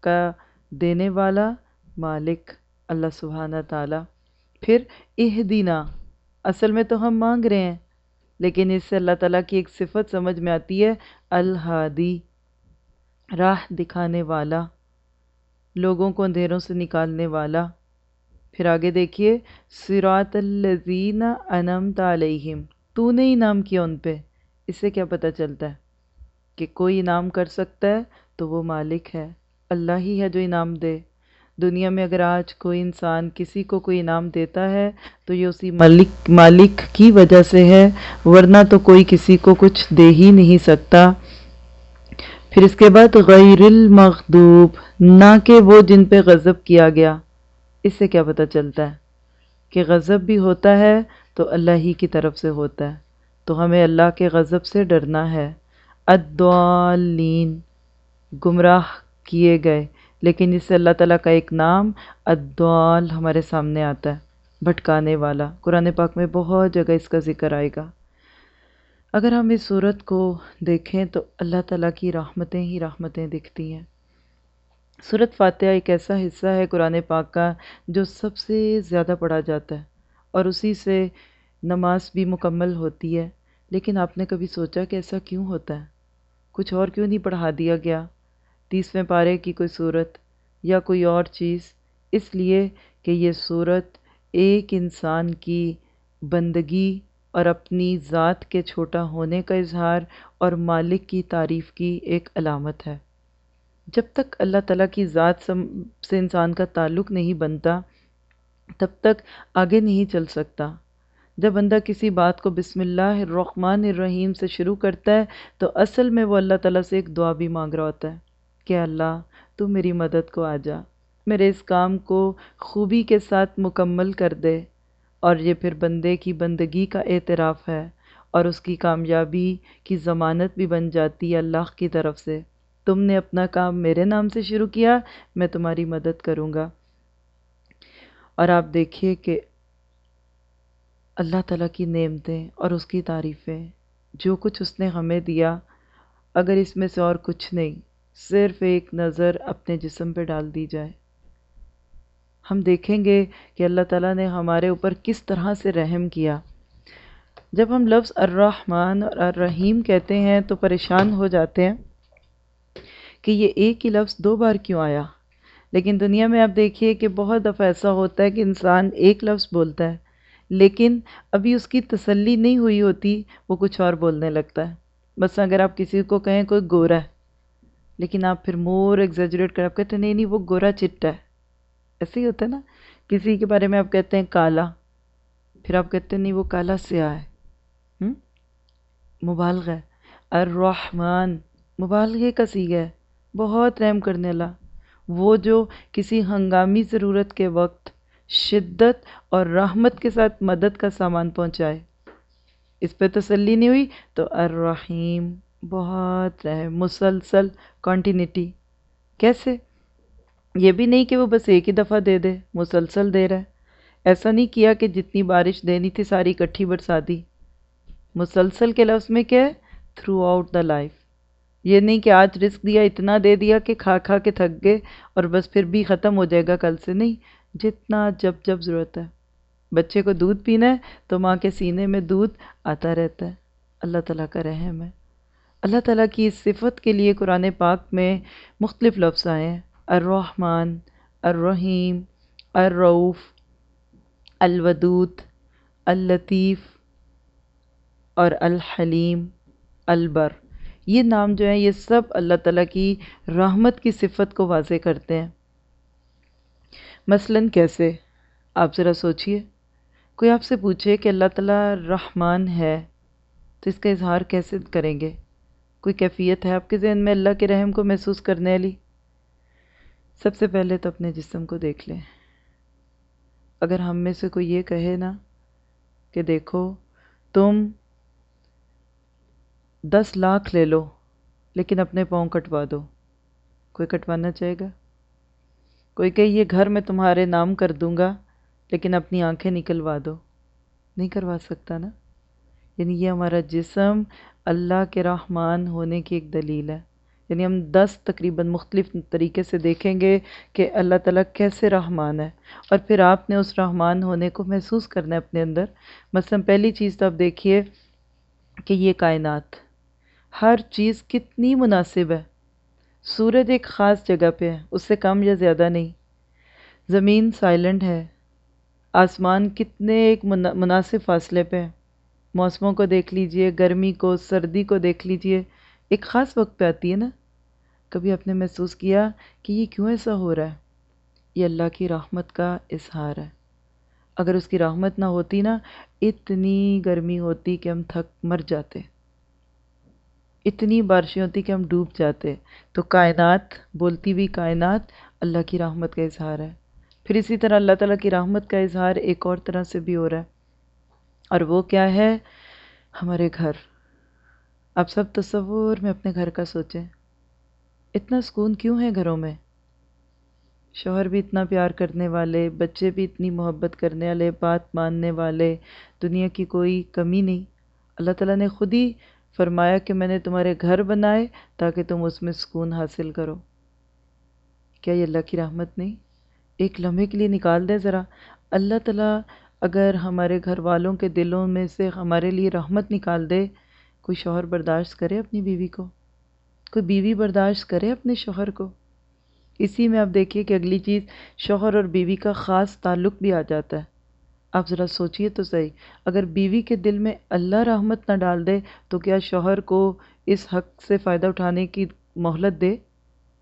A: کا دینے والا مالک اللہ سبحانہ تعالیٰ۔ پھر اہدینہ اصل میں تو ہم مانگ رہے ہیں۔ لیکن اس سے اللہ تعالیٰ کی ایک صفت سمجھ میں آتی ہے، الہادی، راہ دکھانے والا، لوگوں کو اندھیروں سے نکالنے والا۔ پھر آگے دیکھیے سرات الذین انعمت علیہم، تو نے انعام کیا ان پہ۔ اس سے کیا پتہ چلتا ہے کہ کوئی انعام کر سکتا ہے تو وہ مالک ہے، اللہ ہی ہے جو انعام دے۔ دنیا میں اگر آج کوئی انسان کسی کو کوئی انعام دیتا ہے، تو یہ اسی مالک مالک کی وجہ سے ہے، ورنہ تو کوئی کسی کو کچھ دے ہی نہیں سکتا۔ پھر اس کے بعد غیر المغضوب، نہ کہ وہ جن پہ غضب کیا گیا۔ اس سے کیا پتہ چلتا ہے؟ کہ غضب بھی ہوتا ہے تو اللہ ہی کی طرف سے ہوتا ہے۔ تو ہمیں اللہ کے غضب سے ڈرنا ہے۔ الدوالین گمراہ کیے گئے۔ لیکن اس سے اللہ تعالیٰ کا ایک نام الدوال ہمارے سامنے آتا ہے، بھٹکانے والا۔ قرآن پاک میں بہت جگہ اس کا ذکر آئے گا۔ اگر ہم اس صورت کو دیکھیں تو اللہ تعالیٰ کی رحمتیں ہی رحمتیں دکھتی ہیں۔ صورت فاتحہ ایک ایسا حصہ ہے قرآن پاک کا جو سب سے زیادہ پڑھا جاتا ہے اور اسی سے نماز بھی مکمل ہوتی ہے۔ لیکن آپ نے کبھی سوچا کہ ایسا کیوں ہوتا ہے؟ کچھ اور کیوں نہیں پڑھا دیا گیا؟ تیسویں پارے کی کوئی صورت یا کوئی اور چیز، اس لیے کہ یہ صورت ایک انسان کی بندگی اور اپنی ذات کے چھوٹا ہونے کا اظہار اور مالک کی تعریف کی ایک علامت ہے۔ جب تک اللہ تعالیٰ کی ذات سے انسان کا تعلق نہیں بنتا، تب تک آگے نہیں چل سکتا۔ جب بندہ کسی بات کو بسم اللہ الرحمن الرحیم سے شروع کرتا ہے، تو اصل میں وہ اللہ تعالیٰ سے ایک دعا بھی مانگ رہا ہوتا ہے۔ کہ اللہ، تو میری مدد کو آ جا۔ میرے اس کام کو خوبی کے ساتھ مکمل کر دے۔ اور یہ پھر بندے کی بندگی کا اعتراف ہے، اور اس کی کامیابی کی ضمانت بھی بن جاتی ہے اللہ کی طرف سے۔ تم نے اپنا کام میرے نام سے شروع کیا، میں تمہاری مدد کروں گا۔ اور آپ دیکھیے کہ اللہ تعالیٰ کی نعمتیں اور اس کی تعریفیں، جو کچھ اس نے ہمیں دیا، اگر اس میں سے اور کچھ نہیں صرف ایک نظر اپنے جسم پہ ڈال دی جائے۔ ہم دیکھیں گے کہ اللہ تعالیٰ نے ہمارے اوپر کس طرح سے رحم کیا۔ جب ہم لفظ الرحمن اور الرحیم کہتے ہیں تو پریشان ہو جاتے ہیں کہ یہ ایک ہی لفظ دو بار کیوں آیا۔ لیکن دنیا میں آپ دیکھیے کہ بہت دفعہ ایسا ہوتا ہے کہ انسان ایک لفظ بولتا ہے، لیکن ابھی اس کی تسلی نہیں ہوئی ہوتی، وہ کچھ اور بولنے لگتا ہے۔ بس اگر آپ کسی کو کہیں کوئی گورا ہے لیکن آپ پھر مور ایگزیجریٹ کر آپ کہتے ہیں، نہیں نہیں، وہ گورا چٹا ہے۔ ایسے ہی ہوتا ہے نا، کسی کے بارے میں آپ کہتے ہیں کالا، پھر آپ کہتے ہیں، نہیں، وہ کالا سیاہ ہے۔ مبالغہ ہے۔ الرحمن، مبالغے کا سیگا ہے۔ بہت رحم کرنے والا۔ وہ جو کسی ہنگامی ضرورت کے وقت شدت اور رحمت کے ساتھ مدد کا سامان پہنچائے۔ اس پہ تسلی نہیں ہوئی تو الرحیم۔ بہت مسلسل کانٹینیٹی کیسے؟ یہ بھی نہیں کہ وہ بس ایک ہی دفعہ دے دے، مسلسل دے رہا ہے۔ ایسا نہیں کیا کہ جتنی بارش دینی تھی ساری اکٹھی برسا دی۔ مسلسل کے لفظ میں کیا ہے؟ تھرو آؤٹ دا لائف یہ نہیں کہ آج رسک دیا، اتنا دے دیا کہ کھا کھا کے تھک گئے اور بس پھر بھی ختم ہو جائے گا کل سے۔ نہیں، جتنا جب جب ضرورت ہے۔ بچے کو دودھ پینا ہے تو ماں کے سینے میں دودھ آتا رہتا ہے۔ اللہ تعالیٰ کا رحم ہے۔ اللہ تعالیٰ کی اس صفت کے لیے قرآن پاک میں مختلف لفظ آئے ہیں۔ الرحمن، الرحیم الرعوف الودود، اللطیف اور الحلیم، البر۔ یہ نام جو ہیں، یہ سب اللہ تعالیٰ کی رحمت کی صفت کو واضح کرتے ہیں۔ مثلا کیسے؟ آپ ذرا سوچئے۔ کوئی آپ سے پوچھے کہ اللہ تعالیٰ رحمان ہے تو اس کا اظہار کیسے کریں گے؟ کوئی کیفیت ہے آپ کے ذہن میں اللہ کے رحم کو محسوس کرنے والی سب سے پہلے تو اپنے جسم کو دیکھ لیں۔ اگر ہم میں سے کوئی یہ کہے نا کہ دیکھو، تم دس لاکھ لے لو، لیکن اپنے پاؤں کٹوا دو۔ کوئی کٹوانا چاہے گا؟ کوئی کہ یہ گھر میں تمہارے نام کر دوں گا، لیکن اپنی آنکھیں نکلوا دو۔ نہیں کروا سکتا نا؟ یعنی یہ ہمارا جسم اللہ کے رحمان ہونے کی ایک دلیل ہے۔ یعنی ہم دس تقریباً مختلف طریقے سے دیکھیں گے کہ اللہ تعالیٰ کیسے رحمان ہے۔ اور پھر آپ نے اس رحمان ہونے کو محسوس کرنا ہے اپنے اندر۔ مثلا پہلی چیز تو آپ دیکھیے کہ یہ کائنات، ہر چیز کتنی مناسب ہے۔ سورج ایک خاص جگہ پہ ہے، اس سے کم یا زیادہ نہیں۔ زمین سائلنٹ ہے، آسمان کتنے ایک مناسب فاصلے پہ ہے۔ موسموں کو دیکھ لیجیے، گرمی کو، سردی کو دیکھ لیجیے۔ ایک خاص وقت پہ آتی ہے نا۔ کبھی آپ نے محسوس کیا کہ یہ کیوں ایسا ہو رہا ہے؟ یہ اللہ کی رحمت کا اظہار ہے۔ اگر اس کی رحمت نہ ہوتی نا، اتنی گرمی ہوتی کہ ہم تھک مر جاتے۔ اتنی بارشیں ہوتی کہ ہم ڈوب جاتے۔ تو کائنات، بولتی ہوئی کائنات اللہ کی رحمت کا اظہار ہے۔ پھر اسی طرح اللہ تعالیٰ کی رحمت کا اظہار ایک اور طرح سے بھی ہو رہا ہے۔ اور وہ کیا ہے؟ ہمارے گھر۔ آپ سب تصور میں اپنے گھر کا سوچیں۔ اتنا سکون کیوں ہے گھروں میں؟ شوہر بھی اتنا پیار کرنے والے، بچے بھی اتنی محبت کرنے والے، بات ماننے والے، دنیا کی کوئی کمی نہیں۔ اللہ تعالیٰ نے خود ہی فرمایا کہ میں نے تمہارے گھر بنائے تاکہ تم اس میں سکون حاصل کرو۔ کیا یہ اللہ کی رحمت نہیں؟ ایک لمحے کے لیے نکال دے ذرا۔ اللہ تعالیٰ اگر ہمارے گھر والوں کے دلوں میں سے ہمارے لیے رحمت نکال دے، کوئی شوہر برداشت کرے اپنی بیوی کو؟ کوئی بیوی برداشت کرے اپنے شوہر کو؟ اسی میں آپ دیکھیے کہ اگلی چیز، شوہر اور بیوی کا خاص تعلق بھی آ جاتا ہے۔ آپ ذرا سوچئے تو صحیح۔ اگر بیوی کے دل میں اللہ رحمت نہ ڈال دے، تو کیا شوہر کو اس حق سے فائدہ اٹھانے کی مہلت دے؟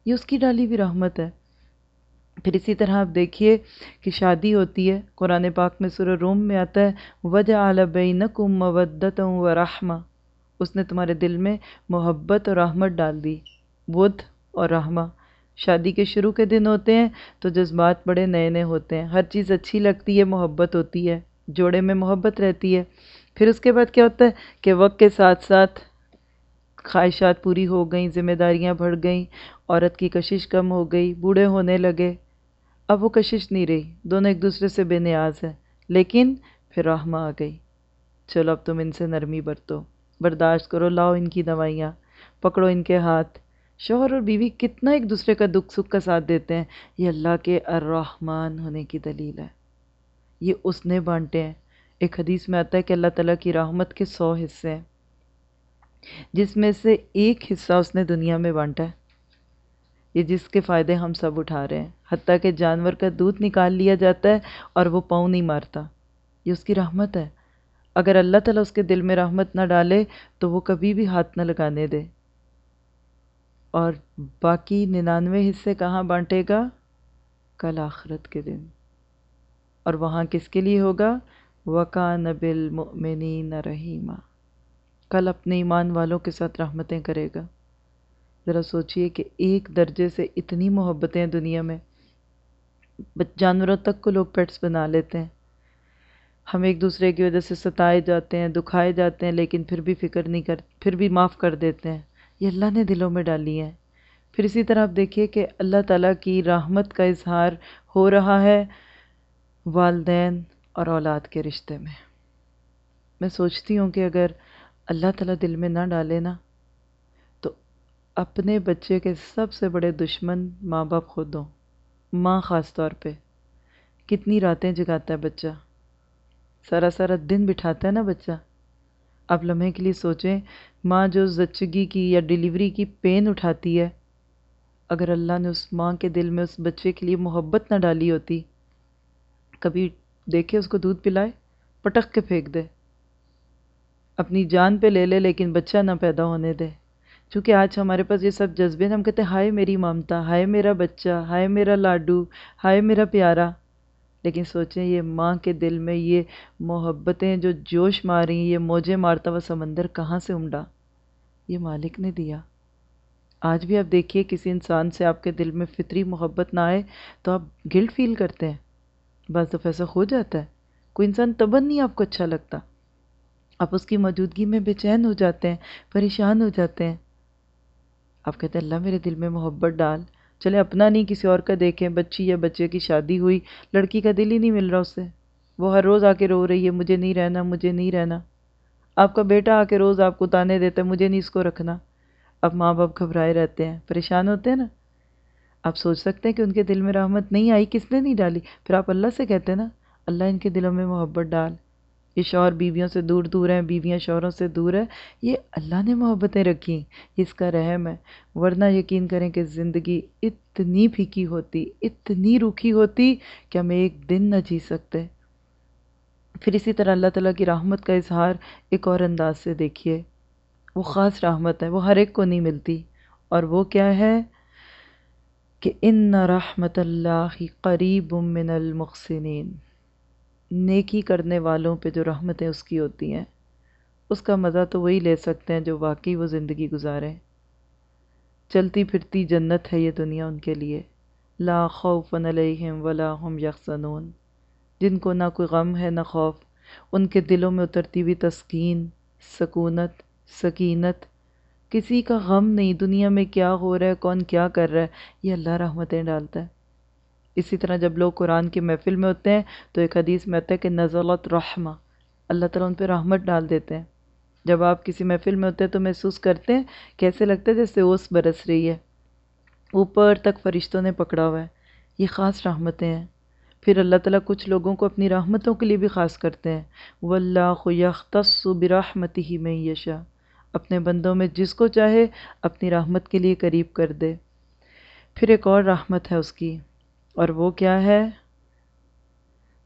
A: یہ اس کی ڈالی بھی رحمت ہے۔ پھر اسی طرح آپ دیکھیے کہ شادی ہوتی ہے، قرآن پاک میں سورہ روم میں آتا ہے وجہ اعلیٰ بینکم مودت و رحمہ اس نے تمہارے دل میں محبت اور رحمت ڈال دی، بدھ اور رحمہ۔ شادی کے شروع کے دن ہوتے ہیں تو جذبات بڑے نئے نئے ہوتے ہیں۔ ہر چیز اچھی لگتی ہے، محبت ہوتی ہے، جوڑے میں محبت رہتی ہے۔ پھر اس کے بعد کیا ہوتا ہے کہ وقت کے ساتھ ساتھ خواہشات پوری ہو گئیں، ذمہ داریاں بڑھ گئیں، عورت کی کشش کم ہو گئی، بوڑھے ہونے لگے۔ اب وہ کشش نہیں رہی۔ دونوں ایک دوسرے سے بے نیاز ہیں۔ لیکن پھر رحمہ آ گئی۔ چلو اب تم ان سے نرمی برتو۔ برداشت کرو، لاؤ ان کی دوائیاں۔ پکڑو ان کے ہاتھ۔ شوہر اور بیوی کتنا ایک دوسرے کا دکھ سکھ کا ساتھ دیتے ہیں۔ یہ اللہ کے الرحمن ہونے کی دلیل ہے۔ یہ اس نے بانٹے ہیں۔ ایک حدیث میں آتا ہے کہ اللہ تعالیٰ کی رحمت کے سو حصے ہیں۔ جس میں سے ایک حصہ اس نے دنیا میں بانٹا ہے۔ یہ جس کے فائدے ہم سب اٹھا رہے ہیں۔ حتیٰ کہ جانور کا دودھ نکال لیا جاتا ہے اور وہ پاؤں نہیں مارتا۔ یہ اس کی رحمت ہے۔ اگر اللہ تعالیٰ اس کے دل میں رحمت نہ ڈالے تو وہ کبھی بھی ہاتھ نہ لگانے دے۔ اور باقی ننانوے حصے کہاں بانٹے گا؟ کل آخرت کے دن۔ اور وہاں کس کے لیے ہوگا؟ وکا نبل مؤمنین رحیمہ کل اپنے ایمان والوں کے ساتھ رحمتیں کرے گا۔ ذرا سوچئے کہ ایک درجے سے اتنی محبتیں ہیں دنیا میں جانوروں تک کو لوگ پیٹس بنا لیتے ہیں۔ ہم ایک دوسرے کی وجہ سے ستائے جاتے ہیں، دکھائے جاتے ہیں، لیکن پھر بھی فکر نہیں کر پھر بھی معاف کر دیتے ہیں۔ یہ اللہ نے دلوں میں ڈالی ہیں۔ پھر اسی طرح آپ دیکھیے کہ اللہ تعالیٰ کی رحمت کا اظہار ہو رہا ہے والدین اور اولاد کے رشتے میں۔ میں سوچتی ہوں کہ اگر اللہ تعالیٰ دل میں نہ ڈالے نا اپنے بچے کے سب سے بڑے دشمن ماں باپ خود ہوں۔ ماں خاص طور پہ۔ کتنی راتیں جگاتا ہے بچہ۔ سارا سارا دن بٹھاتا ہے نا بچہ۔ اب لمحے کے لیے سوچیں، ماں جو زچگی کی یا ڈیلیوری کی پین اٹھاتی ہے، اگر اللہ نے اس ماں کے دل میں اس بچے کے لیے محبت نہ ڈالی ہوتی، کبھی دیکھے اس کو دودھ پلائے، پٹک کے پھینک دے۔ اپنی جان پہ لے لے، لیکن بچہ نہ پیدا ہونے دے۔ چونکہ آج ہمارے پاس یہ سب جذبے ہیں، ہم کہتے ہیں، ہائے میری مامتا ہائے میرا بچہ، ہائے میرا لاڈو، ہائے میرا پیارا۔ لیکن سوچیں، یہ ماں کے دل میں یہ محبتیں جو جوش ماری یہ موجیں مارتا ہوا سمندر کہاں سے امڈا؟ یہ مالک نے دیا۔ آج بھی آپ دیکھیے، کسی انسان سے آپ کے دل میں فطری محبت نہ آئے تو آپ گلٹ فیل کرتے ہیں۔ بعض دفعہ ایسا ہو جاتا ہے، کوئی انسان تبن نہیں آپ کو اچھا لگتا۔ آپ اس کی موجودگی میں بے چین ہو جاتے ہیں، پریشان ہو جاتے ہیں۔ آپ کہتے ہیں، اللہ میرے دل میں محبت ڈال۔ چلے، اپنا نہیں، کسی اور کا دیکھیں۔ بچی یا بچے کی شادی ہوئی، لڑکی کا دل ہی نہیں مل رہا اس سے۔ وہ ہر روز آ کے رو رہی ہے، مجھے نہیں رہنا، مجھے نہیں رہنا۔ آپ کا بیٹا آ کے روز آپ کو تانے دیتا ہے، مجھے نہیں اس کو رکھنا۔ اب ماں باپ گھبرائے رہتے ہیں، پریشان ہوتے ہیں نا۔ آپ سوچ سکتے ہیں کہ ان کے دل میں رحمت نہیں آئی، کس نے نہیں ڈالی؟ پھر آپ اللہ سے کہتے ہیں نا، اللہ ان کے دلوں میں محبت ڈال۔ یہ شوہر بیویوں سے دور دور ہیں، بیویاں شوہروں سے دور ہیں۔ یہ اللہ نے محبتیں رکھیں، اس کا رحم ہے۔ ورنہ یقین کریں کہ زندگی اتنی پھیکی ہوتی، اتنی روکھی ہوتی کہ ہم ایک دن نہ جی سکتے۔ پھر اسی طرح اللہ تعالیٰ کی رحمت کا اظہار ایک اور انداز سے دیکھیے۔ وہ خاص رحمت ہے، وہ ہر ایک کو نہیں ملتی۔ اور وہ کیا ہے؟ کہ ان رحمت اللہ قریب من المحسنین۔ نیکی کرنے والوں پہ جو رحمتیں اس کی ہوتی ہیں، اس کا مزہ تو وہی لے سکتے ہیں جو واقعی وہ زندگی گزاریں۔ چلتی پھرتی جنت ہے یہ دنیا ان کے لیے۔ لا خوف علیہم ولا هم یحزنون۔ جن کو نہ کوئی غم ہے نہ خوف، ان کے دلوں میں اترتی ہوئی تسکین، سکونت، سکینت۔ کسی کا غم نہیں، دنیا میں کیا ہو رہا ہے، کون کیا کر رہا ہے، یہ اللہ رحمتیں ڈالتا ہے۔ اسی طرح جب لوگ قرآن کی محفل میں ہوتے ہیں تو ایک حدیث میں آتا ہے کہ نزلت رحمہ، اللہ تعالیٰ ان پہ رحمت ڈال دیتے ہیں۔ جب آپ کسی محفل میں ہوتے ہیں تو محسوس کرتے ہیں کیسے لگتا ہے جیسے اوس برس رہی ہے۔ اوپر تک فرشتوں نے پکڑا ہوا ہے۔ یہ خاص رحمتیں ہیں۔ پھر اللہ تعالیٰ کچھ لوگوں کو اپنی رحمتوں کے لیے بھی خاص کرتے ہیں۔ واللہ یختص برحمتہ ہی میں یشا اپنے بندوں میں جس کو چاہے اپنی رحمت کے لیے قریب کر دے۔ پھر ایک اور رحمت ہے اس کی۔ اور وہ کیا ہے؟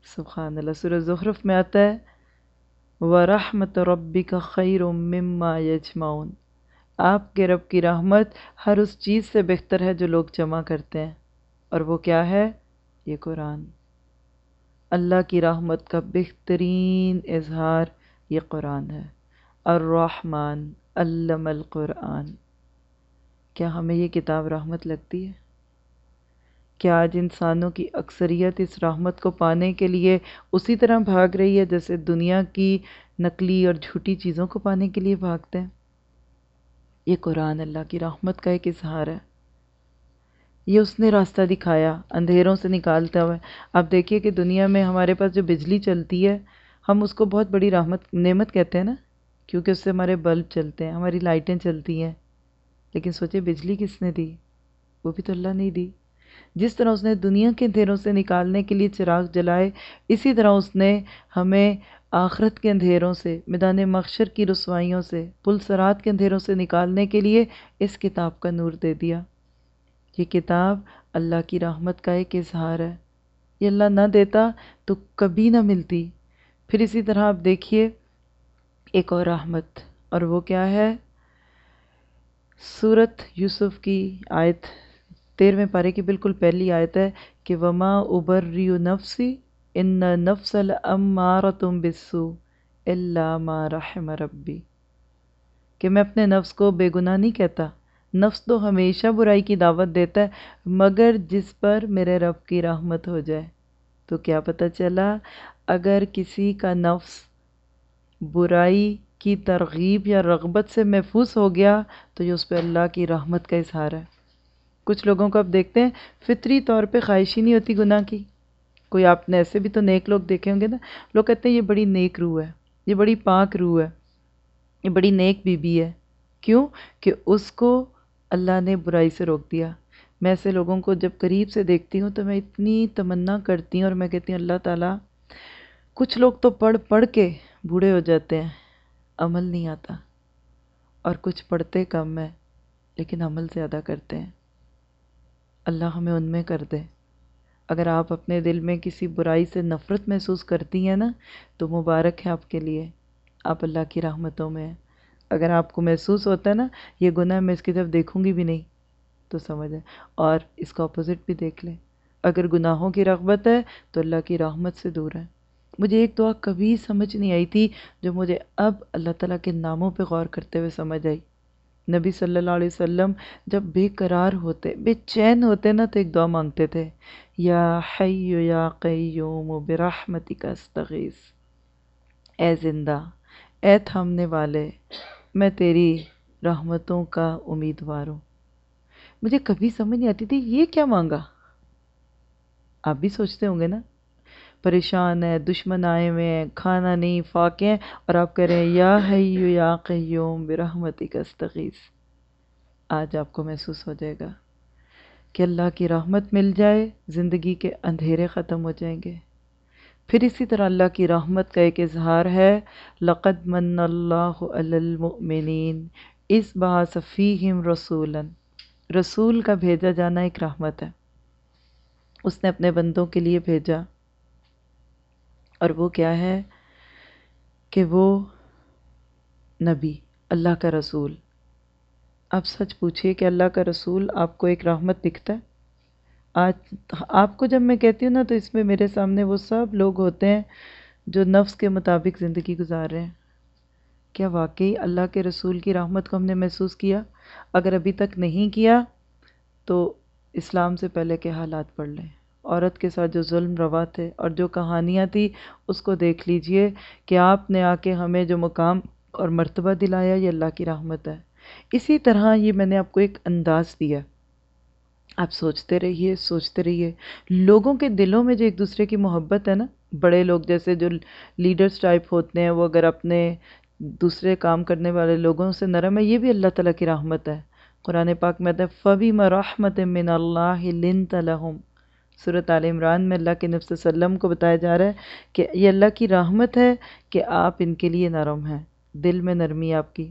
A: سبحان اللہ، سورہ زخرف میں آتا ہے، وَرَحْمَتُ رَبِّكَ خَيْرٌ مِّمَّا يَجْمَعُونَ آپ کے رب کی رحمت ہر اس چیز سے بہتر ہے جو لوگ جمع کرتے ہیں۔ اور وہ کیا ہے؟ یہ قرآن۔ اللہ کی رحمت کا بہترین اظہار یہ قرآن ہے۔ الرحمن، علم القرآن۔ کیا ہمیں یہ کتاب رحمت لگتی ہے؟ کیا آج انسانوں کی اکثریت اس رحمت کو پانے کے لیے اسی طرح بھاگ رہی ہے جیسے دنیا کی نقلی اور جھوٹی چیزوں کو پانے کے لیے بھاگتے ہیں؟ یہ قرآن اللہ کی رحمت کا ایک اظہار ہے۔ یہ اس نے راستہ دکھایا، اندھیروں سے نکالتا ہوا۔ آپ دیکھیے کہ دنیا میں ہمارے پاس جو بجلی چلتی ہے، ہم اس کو بہت بڑی رحمت، نعمت کہتے ہیں نا؟ کیونکہ اس سے ہمارے بلب چلتے ہیں، ہماری لائٹیں چلتی ہیں۔ لیکن سوچے بجلی کس نے دی؟ وہ بھی تو اللہ نہیں دی۔ جس طرح اس نے دنیا کے اندھیروں سے نکالنے کے لیے چراغ جلائے، اسی طرح اس نے ہمیں آخرت کے اندھیروں سے، میدان مخشر کی رسوائیوں سے پلسرات کے اندھیروں سے نکالنے کے لیے اس کتاب کا نور دے دیا۔ یہ کتاب اللہ کی رحمت کا ایک اظہار ہے۔ یہ اللہ نہ دیتا تو کبھی نہ ملتی۔ پھر اسی طرح آپ دیکھیے ایک اور رحمت، اور وہ کیا ہے؟ صورت یوسف کی آیت تیرویں پارے کی بالکل پہلی آیت ہے کہ وما ابریو نفسی ان نفس الامارتم بسو اللہ ما رحم ربی کہ میں اپنے نفس کو بے گناہ نہیں کہتا، نفس تو ہمیشہ برائی کی دعوت دیتا ہے، مگر جس پر میرے رب کی رحمت ہو جائے۔ تو کیا پتہ چلا، اگر کسی کا نفس برائی کی ترغیب یا رغبت سے محفوظ ہو گیا، تو یہ اس پہ اللہ کی رحمت کا اظہار ہے۔ کچھ لوگوں کو اب دیکھتے ہیں، فطری طور پہ خواہش ہی نہیں ہوتی گناہ کی۔ کوئی آپ نے ایسے بھی تو نیک لوگ دیکھے ہوں گے نا؟ لوگ کہتے ہیں یہ بڑی نیک روح ہے، یہ بڑی پاک روح ہے، یہ بڑی نیک بی بی ہے۔ کیوں؟ کہ اس کو اللہ نے برائی سے روک دیا۔ میں ایسے لوگوں کو جب قریب سے دیکھتی ہوں تو میں اتنی تمنا کرتی ہوں اور میں کہتی ہوں، اللہ تعالیٰ، کچھ لوگ تو پڑھ پڑھ کے بوڑھے ہو جاتے ہیں، عمل نہیں آتا۔ اور کچھ پڑھتے کم ہے لیکن عمل زیادہ کرتے ہیں۔ اللہ ہمیں ان میں کر دے۔ اگر آپ اپنے دل میں کسی برائی سے نفرت محسوس کرتی ہیں نا، تو مبارک ہے آپ کے لیے۔ آپ اللہ کی رحمتوں میں ہیں۔ اگر آپ کو محسوس ہوتا ہے نا، یہ گناہ میں اس کی طرف دیکھوں گی بھی نہیں، تو سمجھیں اور اس کا اپوزٹ بھی دیکھ لیں۔ اگر گناہوں کی رغبت ہے، تو اللہ کی رحمت سے دور ہے۔ مجھے ایک دعا کبھی سمجھ نہیں آئی تھی جو مجھے اب اللہ تعالیٰ کے ناموں پہ غور کرتے ہوئے سمجھ آئی۔ نبی صلی اللہ علیہ وسلم جب بے قرار ہوتے، بے چین ہوتے نا، تو ایک دعا مانگتے تھے، یا حیو یا قیوم برحمتی کا استغیث، اے زندہ، اے تھامنے والے، میں تیری رحمتوں کا امیدوار ہوں۔ مجھے کبھی سمجھ نہیں آتی تھی، یہ کیا مانگا؟ آپ بھی سوچتے ہوں گے نا؟ پریشان ہے دشمن آئے ہوئے ہیں، کھانا نہیں، فاقے ہیں۔ اور آپ کہہ رہے ہیں، یا حیو یا قیوم برحمتی کا استغیث۔ آج آپ کو محسوس ہو جائے گا کہ اللہ کی رحمت مل جائے، زندگی کے اندھیرے ختم ہو جائیں گے۔ پھر اسی طرح اللہ کی رحمت کا ایک اظہار ہے، لقد من اللہ علی المؤمنین، اس بعث فیہم رسولا۔ رسول کا بھیجا جانا ایک رحمت ہے۔ اس نے اپنے بندوں کے لیے بھیجا۔ اور وہ کیا ہے کہ وہ نبی، اللہ کا رسول۔ آپ سچ پوچھئے کہ اللہ کا رسول آپ کو ایک رحمت دکھتا ہے؟ آج آپ کو جب میں کہتی ہوں نا تو اس میں میرے سامنے وہ سب لوگ ہوتے ہیں جو نفس کے مطابق زندگی گزار رہے ہیں۔ کیا واقعی اللہ کے رسول کی رحمت کو ہم نے محسوس کیا؟ اگر ابھی تک نہیں کیا تو اسلام سے پہلے کے حالات پڑھ لیں۔ عورت کے ساتھ جو ظلم روا تھے اور جو کہانیاں تھی اس کو دیکھ لیجیے کہ آپ نے آ کے ہمیں جو مقام اور مرتبہ دلایا، یہ اللہ کی رحمت ہے۔ اسی طرح یہ میں نے آپ کو ایک انداز دیا۔ آپ سوچتے رہیے سوچتے رہیے۔ لوگوں کے دلوں میں جو ایک دوسرے کی محبت ہے نا، بڑے لوگ جیسے جو لیڈرز ٹائپ ہوتے ہیں، وہ اگر اپنے دوسرے کام کرنے والے لوگوں سے نرم ہے، یہ بھی اللہ تعالیٰ کی رحمت ہے۔ قرآن پاک میں فبی مرحمت من اللہ لنت لہم صورت عال عمران میں اللہ کے نفس صلی اللہ علیہ وسلم کو بتایا جا رہا ہے کہ یہ اللہ کی رحمت ہے کہ آپ ان کے لیے نرم ہیں، دل میں نرمی آپ کی۔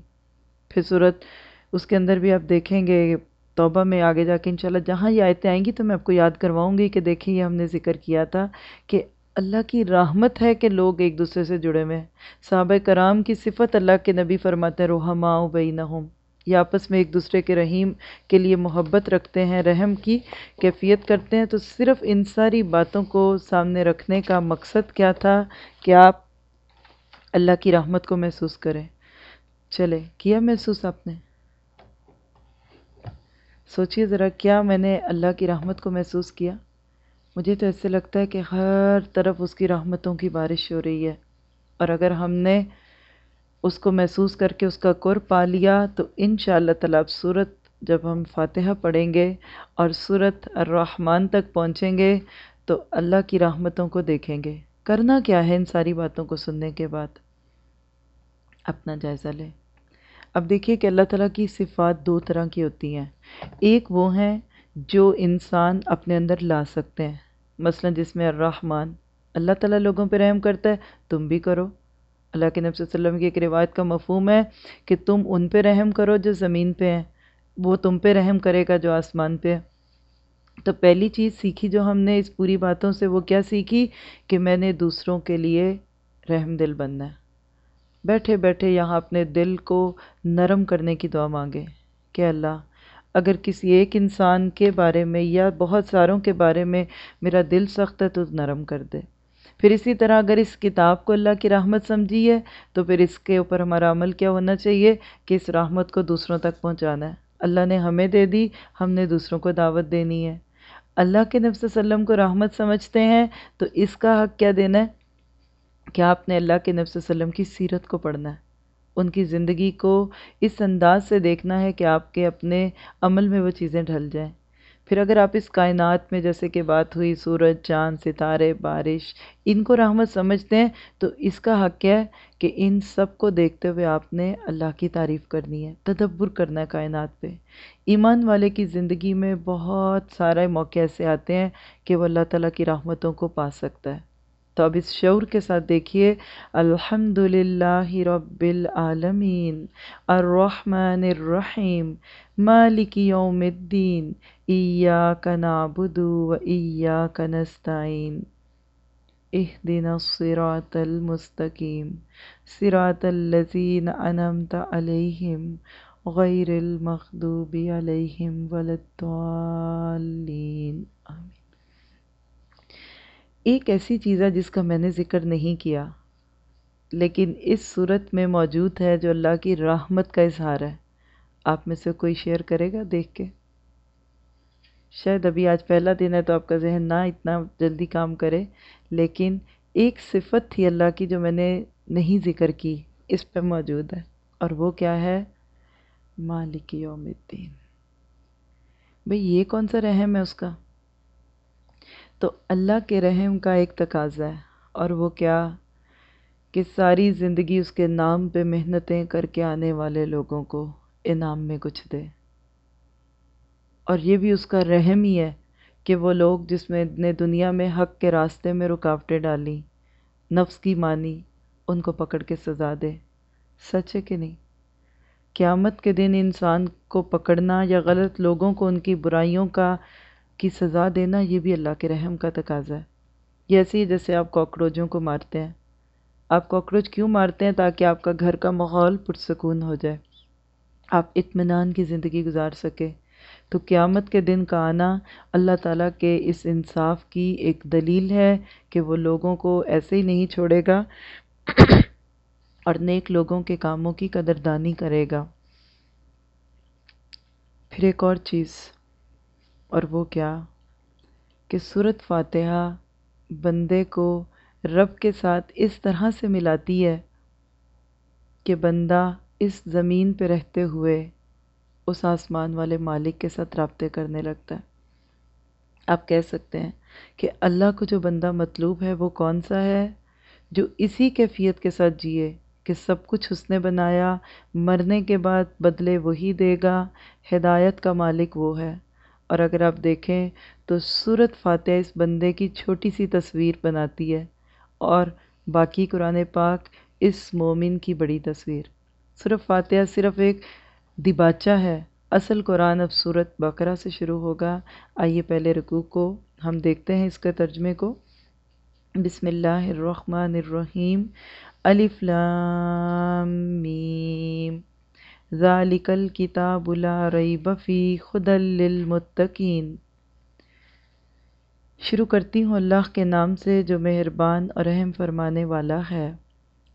A: پھر صورت اس کے اندر بھی آپ دیکھیں گے توبہ میں آگے جا کے انشاءاللہ جہاں یہ آیتیں آئیں گی تو میں آپ کو یاد کرواؤں گی کہ دیکھیں یہ ہم نے ذکر کیا تھا کہ اللہ کی رحمت ہے کہ لوگ ایک دوسرے سے جڑے ہوئے ہیں۔ صحابہ کرام کی صفت اللہ کے نبی فرماتے ہیں روحماؤ بینہم۔ یہ آپس میں ایک دوسرے کے رحیم کے لیے محبت رکھتے ہیں، رحم کی کیفیت کرتے ہیں۔ تو صرف ان ساری باتوں کو سامنے رکھنے کا مقصد کیا تھا کہ آپ اللہ کی رحمت کو محسوس کریں۔ چلے، کیا محسوس آپ نے؟ سوچئے ذرا، کیا میں نے اللہ کی رحمت کو محسوس کیا؟ مجھے تو ایسے لگتا ہے کہ ہر طرف اس کی رحمتوں کی بارش ہو رہی ہے۔ اور اگر ہم نے اس کو محسوس کر کے اس کا قر پا لیا، تو ان شاء اللہ تعالیٰ اب صورت جب ہم فاتحہ پڑھیں گے اور صورت الرحمن تک پہنچیں گے، تو اللہ کی رحمتوں کو دیکھیں گے۔ کرنا کیا ہے ان ساری باتوں کو سننے کے بعد؟ اپنا جائزہ لیں۔ اب دیکھیے کہ اللہ تعالیٰ کی صفات دو طرح کی ہوتی ہیں۔ ایک وہ ہیں جو انسان اپنے اندر لا سکتے ہیں۔ مثلا جس میں الرحمن اللہ تعالیٰ لوگوں پہ رحم کرتا ہے، تم بھی کرو۔ اللہ کے نبی صلی اللہ علیہ وسلم کی ایک روایت کا مفہوم ہے کہ تم ان پہ رحم کرو جو زمین پہ ہیں، وہ تم پہ رحم کرے گا جو آسمان پہ تو پہلی چیز سیکھی جو ہم نے اس پوری باتوں سے، وہ کیا سیکھی؟ کہ میں نے دوسروں کے لیے رحم دل بننا ہے۔ بیٹھے بیٹھے یہاں اپنے دل کو نرم کرنے کی دعا مانگے کہ اللہ، اگر کسی ایک انسان کے بارے میں یا بہت ساروں کے بارے میں میرا دل سخت ہے تو نرم کر دے۔ پھر اسی طرح اگر اس کتاب کو اللہ کی رحمت سمجھی ہے، تو پھر اس کے اوپر ہمارا عمل کیا ہونا چاہیے کہ اس رحمت کو دوسروں تک پہنچانا ہے۔ اللہ نے ہمیں دے دی، ہم نے دوسروں کو دعوت دینی ہے۔ اللہ کے نفس وسلم کو رحمت سمجھتے ہیں، تو اس کا حق کیا دینا ہے؟ کہ آپ نے اللہ کے نفس وسلم کی سیرت کو پڑھنا ہے؟ ان کی زندگی کو اس انداز سے دیکھنا ہے کہ آپ کے اپنے عمل میں وہ چیزیں ڈھل جائیں۔ پھر اگر آپ اس کائنات میں جیسے کہ بات ہوئی، سورج، چاند، ستارے، بارش، ان کو رحمت سمجھتے ہیں، تو اس کا حق کیا ہے کہ ان سب کو دیکھتے ہوئے آپ نے اللہ کی تعریف کرنی ہے، تدبر کرنا ہے کائنات پہ۔ ایمان والے کی زندگی میں بہت سارے موقع ایسے آتے ہیں کہ وہ اللہ تعالیٰ کی رحمتوں کو پا سکتا ہے۔ تو اب اس شعور کے ساتھ دیکھیے الحمد للہ رب العالمین، الرحمن الرحیم، مالک یوم الدین ایاک نعبد و ایاک اهدنا الصراط المستقیم صراط الذین انمت علیہم غیر المغضوب علیہم ولا الضالین آمین ایک ایسی چیز ہے جس کا میں نے ذکر نہیں کیا، لیکن اس صورت میں موجود ہے جو اللہ کی رحمت کا اظہار ہے۔ آپ میں سے کوئی شیئر کرے گا دیکھ کے؟ شاید ابھی آج پہلا دن ہے تو آپ کا ذہن نہ اتنا جلدی کام کرے، لیکن ایک صفت تھی اللہ کی جو میں نے نہیں ذکر کی، اس پہ موجود ہے۔ اور وہ کیا ہے؟ مالک یوم الدین۔ بھئی یہ کون سا رحم ہے اس کا؟ تو اللہ کے رحم کا ایک تقاضا ہے۔ اور وہ کیا؟ کہ ساری زندگی اس کے نام پہ محنتیں کر کے آنے والے لوگوں کو انعام میں کچھ دے۔ اور یہ بھی اس کا رحم ہی ہے کہ وہ لوگ جس میں نے دنیا میں حق کے راستے میں رکاوٹیں ڈالیں نفس کی مانی، ان کو پکڑ کے سزا دے۔ سچ ہے کہ نہیں؟ قیامت کے دن انسان کو پکڑنا یا غلط لوگوں کو ان کی برائیوں کا، کی سزا دینا، یہ بھی اللہ کے رحم کا تقاضا ہے۔ یہ ایسے ہی جیسے آپ کاکروچوں کو مارتے ہیں۔ آپ کاکروچ کیوں مارتے ہیں تاکہ آپ کا گھر کا ماحول پرسکون ہو جائے؟ آپ اطمینان کی زندگی گزار سکے تو قیامت کے دن کا آنا اللہ تعالیٰ کے اس انصاف کی ایک دلیل ہے کہ وہ لوگوں کو ایسے ہی نہیں چھوڑے گا اور نیک لوگوں کے کاموں کی قدردانی کرے گا۔ پھر ایک اور چیز، اور وہ کیا؟ کہ صورت فاتحہ بندے کو رب کے ساتھ اس طرح سے ملاتی ہے کہ بندہ اس زمین پہ رہتے ہوئے اس آسمان والے مالک کے ساتھ رابطے کرنے لگتا ہے۔ آپ کہہ سکتے ہیں کہ اللہ کو جو بندہ مطلوب ہے وہ کون سا ہے جو اسی کیفیت کے ساتھ جیے کہ سب کچھ اس نے بنایا، مرنے کے بعد بدلے وہی دے گا، ہدایت کا مالک وہ ہے۔ اور اگر آپ دیکھیں تو صورت فاتح اس بندے کی چھوٹی سی تصویر بناتی ہے اور باقی قرآن پاک اس مومن کی بڑی تصویر۔ صرف فاتحہ صرف ایک دباچہ ہے۔ اصل قرآن اب صورت بقرہ سے شروع ہوگا۔ آئیے پہلے رکوع کو ہم دیکھتے ہیں اس کے ترجمے کو۔ بسم اللہ الرحمن الرحیم۔ الف لام میم۔ ذالک الکتاب لا ریب فی خدل للمتقین۔ شروع کرتی ہوں اللہ کے نام سے جو مہربان اور رحم فرمانے والا ہے۔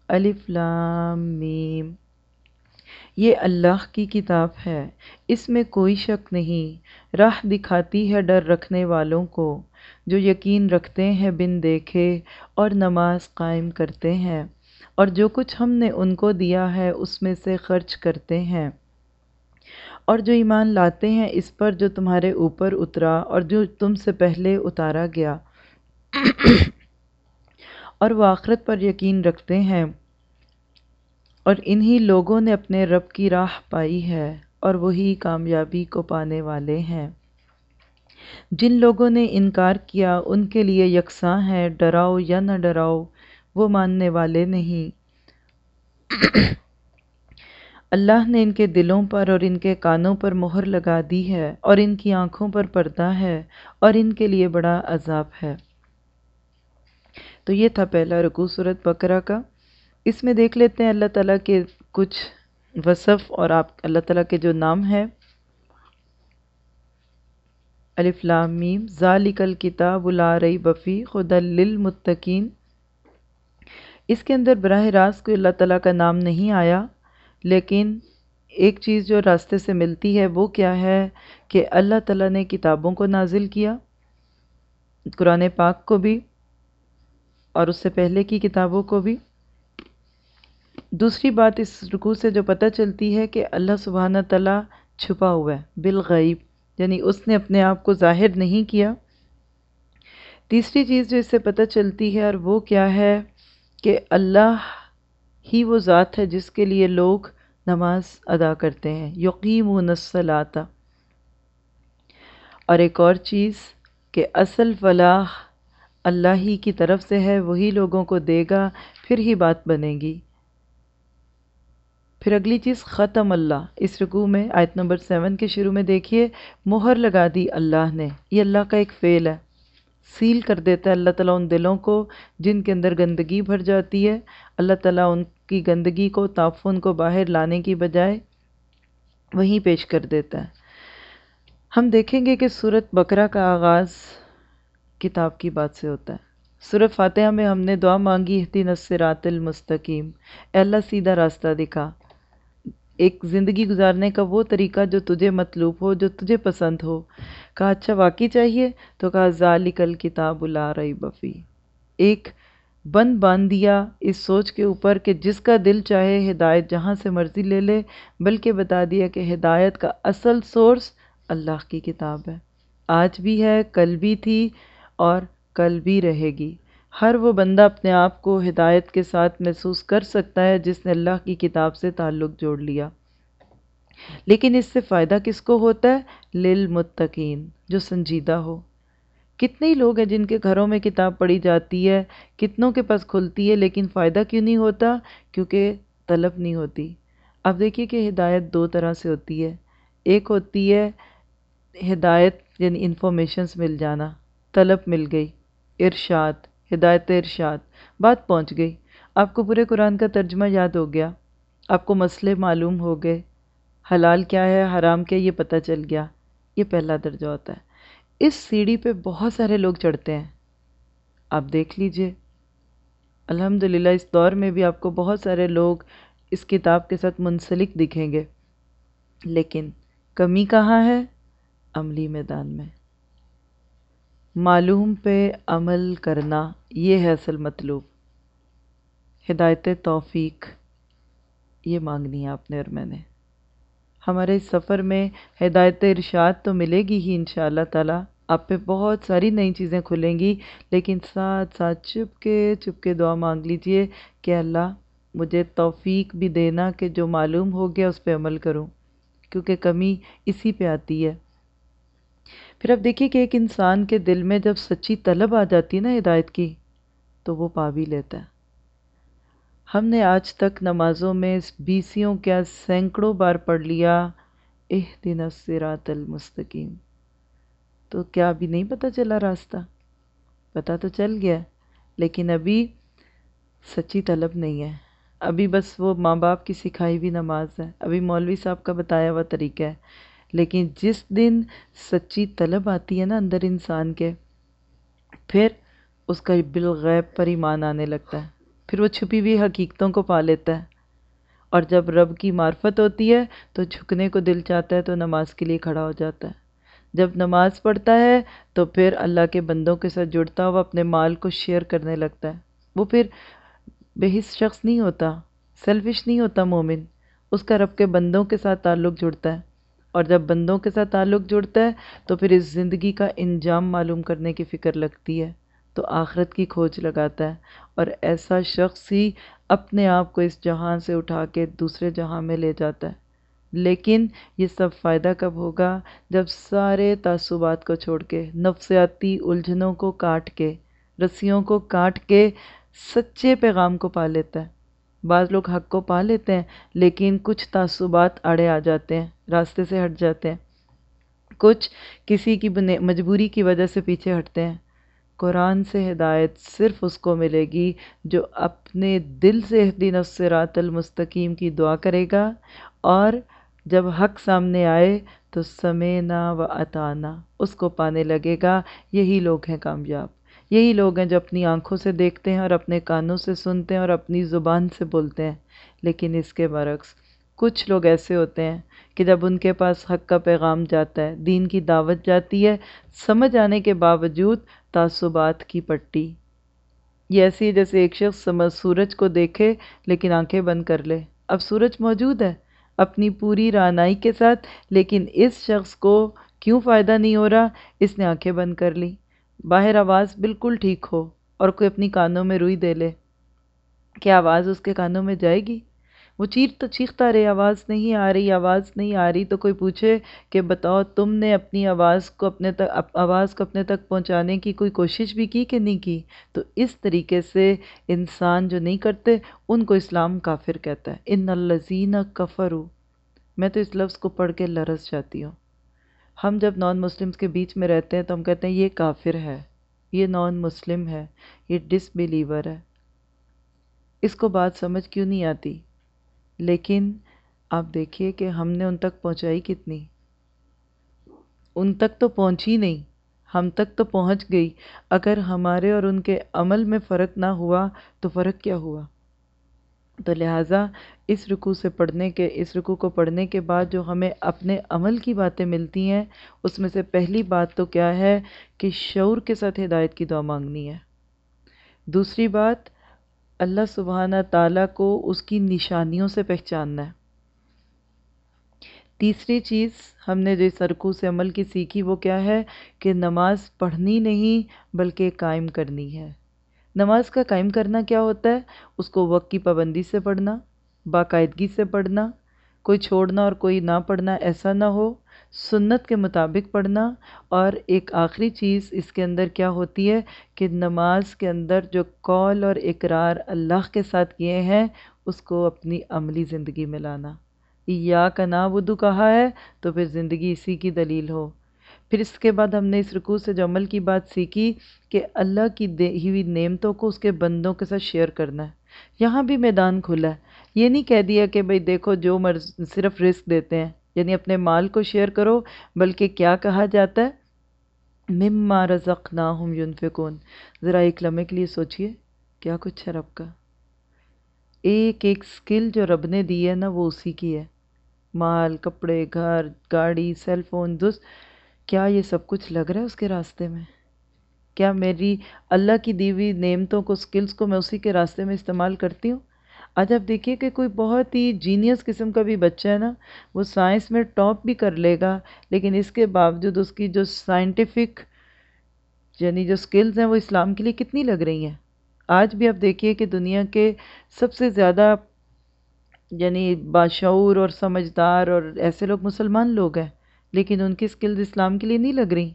A: الف لام میم۔ یہ اللہ کی کتاب ہے۔ اس میں کوئی شک نہیں۔ راہ دکھاتی ہے ڈر رکھنے والوں کو، جو یقین رکھتے ہیں بن دیکھے اور نماز قائم کرتے ہیں۔ اور جو کچھ ہم نے ان کو دیا ہے، اس میں سے خرچ کرتے ہیں۔ اور جو ایمان لاتے ہیں، اس پر جو تمہارے اوپر اترا اور جو تم سے پہلے اتارا گیا۔ اور وہ آخرت پر یقین رکھتے ہیں۔ اور انہی لوگوں نے اپنے رب کی راہ پائی ہے اور وہی کامیابی کو پانے والے ہیں۔ جن لوگوں نے انکار کیا، ان کے لیے یکساں ہے، ڈراؤ یا نہ ڈراؤ، وہ ماننے والے نہیں۔ اللہ نے ان کے دلوں پر اور ان کے کانوں پر مہر لگا دی ہے اور ان کی آنکھوں پر پردہ ہے اور ان کے لیے بڑا عذاب ہے۔ تو یہ تھا پہلا رکوع صورت بقرہ کا۔ اس میں دیکھ لیتے ہیں اللہ تعالیٰ کے کچھ وصف اور آپ اللہ تعالیٰ کے جو نام ہے الف لام میم، ذالک الکتاب لا ریب فی خدا للمتقین۔ اس کے اندر براہ راست کوئی اللہ تعالیٰ کا نام نہیں آیا، لیکن ایک چیز جو راستے سے ملتی ہے وہ کیا ہے کہ اللہ تعالیٰ نے کتابوں کو نازل کیا، قرآن پاک کو بھی اور اس سے پہلے کی کتابوں کو بھی۔ دوسری بات اس رکوع سے جو پتہ چلتی ہے کہ اللہ سبحانہ تعالیٰ چھپا ہوا ہے، بالغیب یعنی اس نے اپنے آپ کو ظاہر نہیں کیا۔ تیسری چیز جو اس سے پتہ چلتی ہے اور وہ کیا ہے کہ اللہ ہی وہ ذات ہے جس کے لیے لوگ نماز ادا کرتے ہیں یقیم و اور ایک اور چیز کہ اصل فلاح اللہ ہی کی طرف سے ہے، وہی لوگوں کو دے گا، پھر ہی بات بنے گی۔ پھر اگلی چیز، ختم اللہ۔ اس رکوع میں آیت نمبر سیون کے شروع میں دیکھیے، مہر لگا دی اللہ نے۔ یہ اللہ کا ایک فعل ہے۔ سیل کر دیتا ہے اللہ تعالیٰ ان دلوں کو جن کے اندر گندگی بھر جاتی ہے۔ اللہ تعالیٰ ان کی گندگی کو تعفن کو باہر لانے کی بجائے وہیں پیش کر دیتا ہے۔ ہم دیکھیں گے کہ صورت بکرا کا آغاز کتاب کی بات سے ہوتا ہے۔ صورت فاتحہ میں ہم نے دعا مانگی اہتی نصرات المستقیم۔ اے اللہ، سیدھا راستہ دکھا۔ ایک زندگی گزارنے کا وہ طریقہ جو تجھے مطلوب ہو، جو تجھے پسند ہو۔ کہا اچھا واقعی چاہیے؟ تو کہا، ذالک الکتاب لا ریب فی۔ ایک بند باندھ دیا اس سوچ کے اوپر کہ جس کا دل چاہے ہدایت جہاں سے مرضی لے لے، بلکہ بتا دیا کہ ہدایت کا اصل سورس اللہ کی کتاب ہے۔ آج بھی ہے، کل بھی تھی اور کل بھی رہے گی۔ ہر وہ بندہ اپنے آپ کو ہدایت کے ساتھ محسوس کر سکتا ہے جس نے اللہ کی کتاب سے تعلق جوڑ لیا۔ لیکن اس سے فائدہ کس کو ہوتا ہے؟ للمتقین، جو سنجیدہ ہو۔ کتنے ہی لوگ ہیں جن کے گھروں میں کتاب پڑھی جاتی ہے، کتنوں کے پاس کھلتی ہے، لیکن فائدہ کیوں نہیں ہوتا؟ کیونکہ طلب نہیں ہوتی۔ اب دیکھیے کہ ہدایت دو طرح سے ہوتی ہے۔ ایک ہوتی ہے ہدایت یعنی انفارمیشنز مل جانا، طلب مل گئی، ارشاد۔ ہدایت ارشاد۔ بات پہنچ گئی۔ آپ کو پورے قرآن کا ترجمہ یاد ہو گیا۔ آپ کو مسئلے معلوم ہو گئے۔ حلال کیا ہے، حرام کیا، یہ پتہ چل گیا۔ یہ پہلا درجہ ہوتا ہے۔ اس سیڑھی پہ بہت سارے لوگ چڑھتے ہیں۔ آپ دیکھ لیجیے۔ الحمدللہ، اس دور میں بھی آپ کو بہت سارے لوگ اس کتاب کے ساتھ منسلک دکھیں گے۔ لیکن کمی کہاں ہے؟ عملی میدان میں۔ معلوم پہ عمل کرنا یہ ہے اصل مطلوب۔ ہدایت توفیق، یہ مانگنی ہے آپ نے اور میں نے۔ ہمارے اس سفر میں ہدایت ارشاد تو ملے گی ہی ان شاء اللہ تعالیٰ۔ آپ پہ بہت ساری نئی چیزیں کھلیں گی، لیکن ساتھ ساتھ چپ کے چپ کے دعا مانگ لیجیے کہ اللہ مجھے توفیق بھی دینا کہ جو معلوم ہو گیا اس پہ عمل کروں، کیونکہ کمی اسی پہ آتی ہے۔ پھر اب دیکھیے کہ ایک انسان کے دل میں جب سچی طلب آ جاتی ہے نا ہدایت کی، تو وہ پا بھی لیتا ہے۔ ہم نے آج تک نمازوں میں بیسیوں کیا سینکڑوں بار پڑھ لیا، اہ دن الصراط المستقیم۔ تو کیا ابھی نہیں پتہ چلا راستہ؟ پتہ تو چل گیا، لیکن ابھی سچی طلب نہیں ہے۔ ابھی بس وہ ماں باپ کی سکھائی بھی نماز ہے۔ ابھی مولوی صاحب کا بتایا ہوا طریقہ ہے۔ لیکن جس دن سچی طلب آتی ہے نا اندر انسان کے، پھر اس کا بالغیب پر ایمان آنے لگتا ہے۔ پھر وہ چھپی ہوئی حقیقتوں کو پا لیتا ہے۔ اور جب رب کی معرفت ہوتی ہے تو جھکنے کو دل چاہتا ہے تو نماز کے لیے کھڑا ہو جاتا ہے۔ جب نماز پڑھتا ہے تو پھر اللہ کے بندوں کے ساتھ جڑتا ہوا اپنے مال کو شیئر کرنے لگتا ہے۔ وہ پھر بے حص شخص نہیں ہوتا، سیلفش نہیں ہوتا مومن، اس کا رب کے بندوں کے ساتھ تعلق جڑتا ہے۔ اور جب بندوں کے ساتھ تعلق جڑتا ہے، تو پھر اس زندگی کا انجام معلوم کرنے کی فکر لگتی ہے۔ تو آخرت کی کھوج لگاتا ہے۔ اور ایسا شخص ہی اپنے آپ کو اس جہاں سے اٹھا کے دوسرے جہاں میں لے جاتا ہے۔ لیکن یہ سب فائدہ کب ہوگا جب سارے تعصبات کو چھوڑ کے، نفسیاتی الجھنوں کو کاٹ کے، رسیوں کو کاٹ کے سچے پیغام کو پا لیتا ہے؟ بعض لوگ حق کو پا لیتے ہیں، لیکن کچھ تعصبات اڑے آ جاتے ہیں، راستے سے ہٹ جاتے ہیں۔ کچھ کسی کی مجبوری کی وجہ سے پیچھے ہٹتے ہیں۔ قرآن سے ہدایت صرف اس کو ملے گی جو اپنے دل سے دن الصراط المستقیم کی دعا کرے گا۔ اور جب حق سامنے آئے تو سمینا و اتانا اس کو پانے لگے گا۔ یہی لوگ ہیں کامیاب۔ یہی لوگ ہیں جو اپنی آنکھوں سے دیکھتے ہیں اور اپنے کانوں سے سنتے ہیں اور اپنی زبان سے بولتے ہیں۔ لیکن اس کے برعکس، کچھ لوگ ایسے ہوتے ہیں کہ جب ان کے پاس حق کا پیغام جاتا ہے، دین کی دعوت جاتی ہے، سمجھ آنے کے باوجود تعصبات کی پٹی۔ یہ ایسی جیسے ایک شخص سمجھ، سورج کو دیکھے لیکن آنکھیں بند کر لے۔ اب سورج موجود ہے، اپنی پوری رانائی کے ساتھ، لیکن اس شخص کو کیوں فائدہ نہیں ہو رہا؟ اس نے آنکھیں بند کر لی باہر آواز بالکل ٹھیک ہو اور کوئی اپنی کانوں میں روئی دے لے۔ کیا آواز اس کے کانوں میں جائے گی؟ وہ چیر تو چیختا رہے، آواز نہیں آ رہی، آواز نہیں آ رہی تو کوئی پوچھے کہ بتاؤ تم نے اپنی آواز کو اپنے تک آواز کو اپنے تک پہنچانے کی کوئی کوشش بھی کی کہ نہیں کی؟ تو اس طریقے سے انسان جو نہیں کرتے، ان کو اسلام کافر کہتا ہے۔ ان الزین کفرو میں تو اس لفظ کو پڑھ کے لرس جاتی ہوں۔ ہم جب نان مسلمس کے بیچ میں رہتے ہیں تو ہم کہتے ہیں یہ کافر ہے، یہ نان مسلم ہے، یہ ڈس بلیور ہے۔ اس کو بات سمجھ کیوں نہیں آتی؟ لیکن آپ دیکھیے کہ ہم نے ان تک پہنچائی کتنی۔ ان تک تو پہنچی نہیں، ہم تک تو پہنچ گئی۔ اگر ہمارے اور ان کے عمل میں فرق نہ ہوا تو فرق کیا ہوا؟ تو لہٰذا اس رکو سے پڑھنے کے، اس رکو کو پڑھنے کے بعد جو ہمیں اپنے عمل کی باتیں ملتی ہیں، اس میں سے پہلی بات تو کیا ہے کہ شعور کے ساتھ ہدایت کی دعا مانگنی ہے۔ دوسری بات، اللہ سبحانہ تعالیٰ کو اس کی نشانیوں سے پہچاننا ہے۔ تیسری چیز ہم نے جو سرکو سے عمل کی سیکھی وہ کیا ہے کہ نماز پڑھنی نہیں بلکہ قائم کرنی ہے۔ نماز کا قائم کرنا کیا ہوتا ہے؟ اس کو وقت کی پابندی سے پڑھنا، باقاعدگی سے پڑھنا، کوئی چھوڑنا اور کوئی نہ پڑھنا ایسا نہ ہو، سنت کے مطابق پڑھنا۔ اور ایک آخری چیز اس کے اندر کیا ہوتی ہے کہ نماز کے اندر جو قول اور اقرار اللہ کے ساتھ کیے ہیں، اس کو اپنی عملی زندگی میں لانا۔ یا کا نابدو کہا ہے، تو پھر زندگی اسی کی دلیل ہو۔ پھر اس کے بعد ہم نے اس رکوع سے جو عمل کی بات سیکھی کہ اللہ کی دی ہوئی نعمتوں کو اس کے بندوں کے ساتھ شیئر کرنا ہے۔ یہاں بھی میدان کھلا ہے۔ یہ نہیں کہہ دیا کہ بھئی دیکھو جو مرض صرف رزق دیتے ہیں یعنی اپنے مال کو شیئر کرو، بلکہ کیا کہا جاتا ہے؟ مما رزقناہم ینفقون ذرا ایک لمحے کے لیے سوچئے، کیا کچھ ہے رب کا؟ ایک ایک سکل جو رب نے دی ہے نا، وہ اسی کی ہے۔ مال، کپڑے، گھر، گاڑی، سیل فون، دوست کیا یہ سب کچھ لگ رہا ہے اس کے راستے میں؟ کیا میری اللہ کی دی ہوئی نعمتوں کو سکلز کو میں اسی کے راستے میں استعمال کرتی ہوں؟ آج آپ دیکھیے کہ کوئی بہت ہی جینیس قسم کا بھی بچہ ہے نا، وہ سائنس میں ٹاپ بھی کر لے گا، لیکن اس کے باوجود اس کی جو سائنٹیفک یعنی جو سکلز ہیں وہ اسلام کے لیے کتنی لگ رہی ہیں؟ آج بھی آپ دیکھیے کہ دنیا کے سب سے زیادہ یعنی باشعور اور سمجھدار اور ایسے لوگ مسلمان لوگ ہیں۔ لیکن ان کی سکلز اسلام کے لیے نہیں لگ رہی۔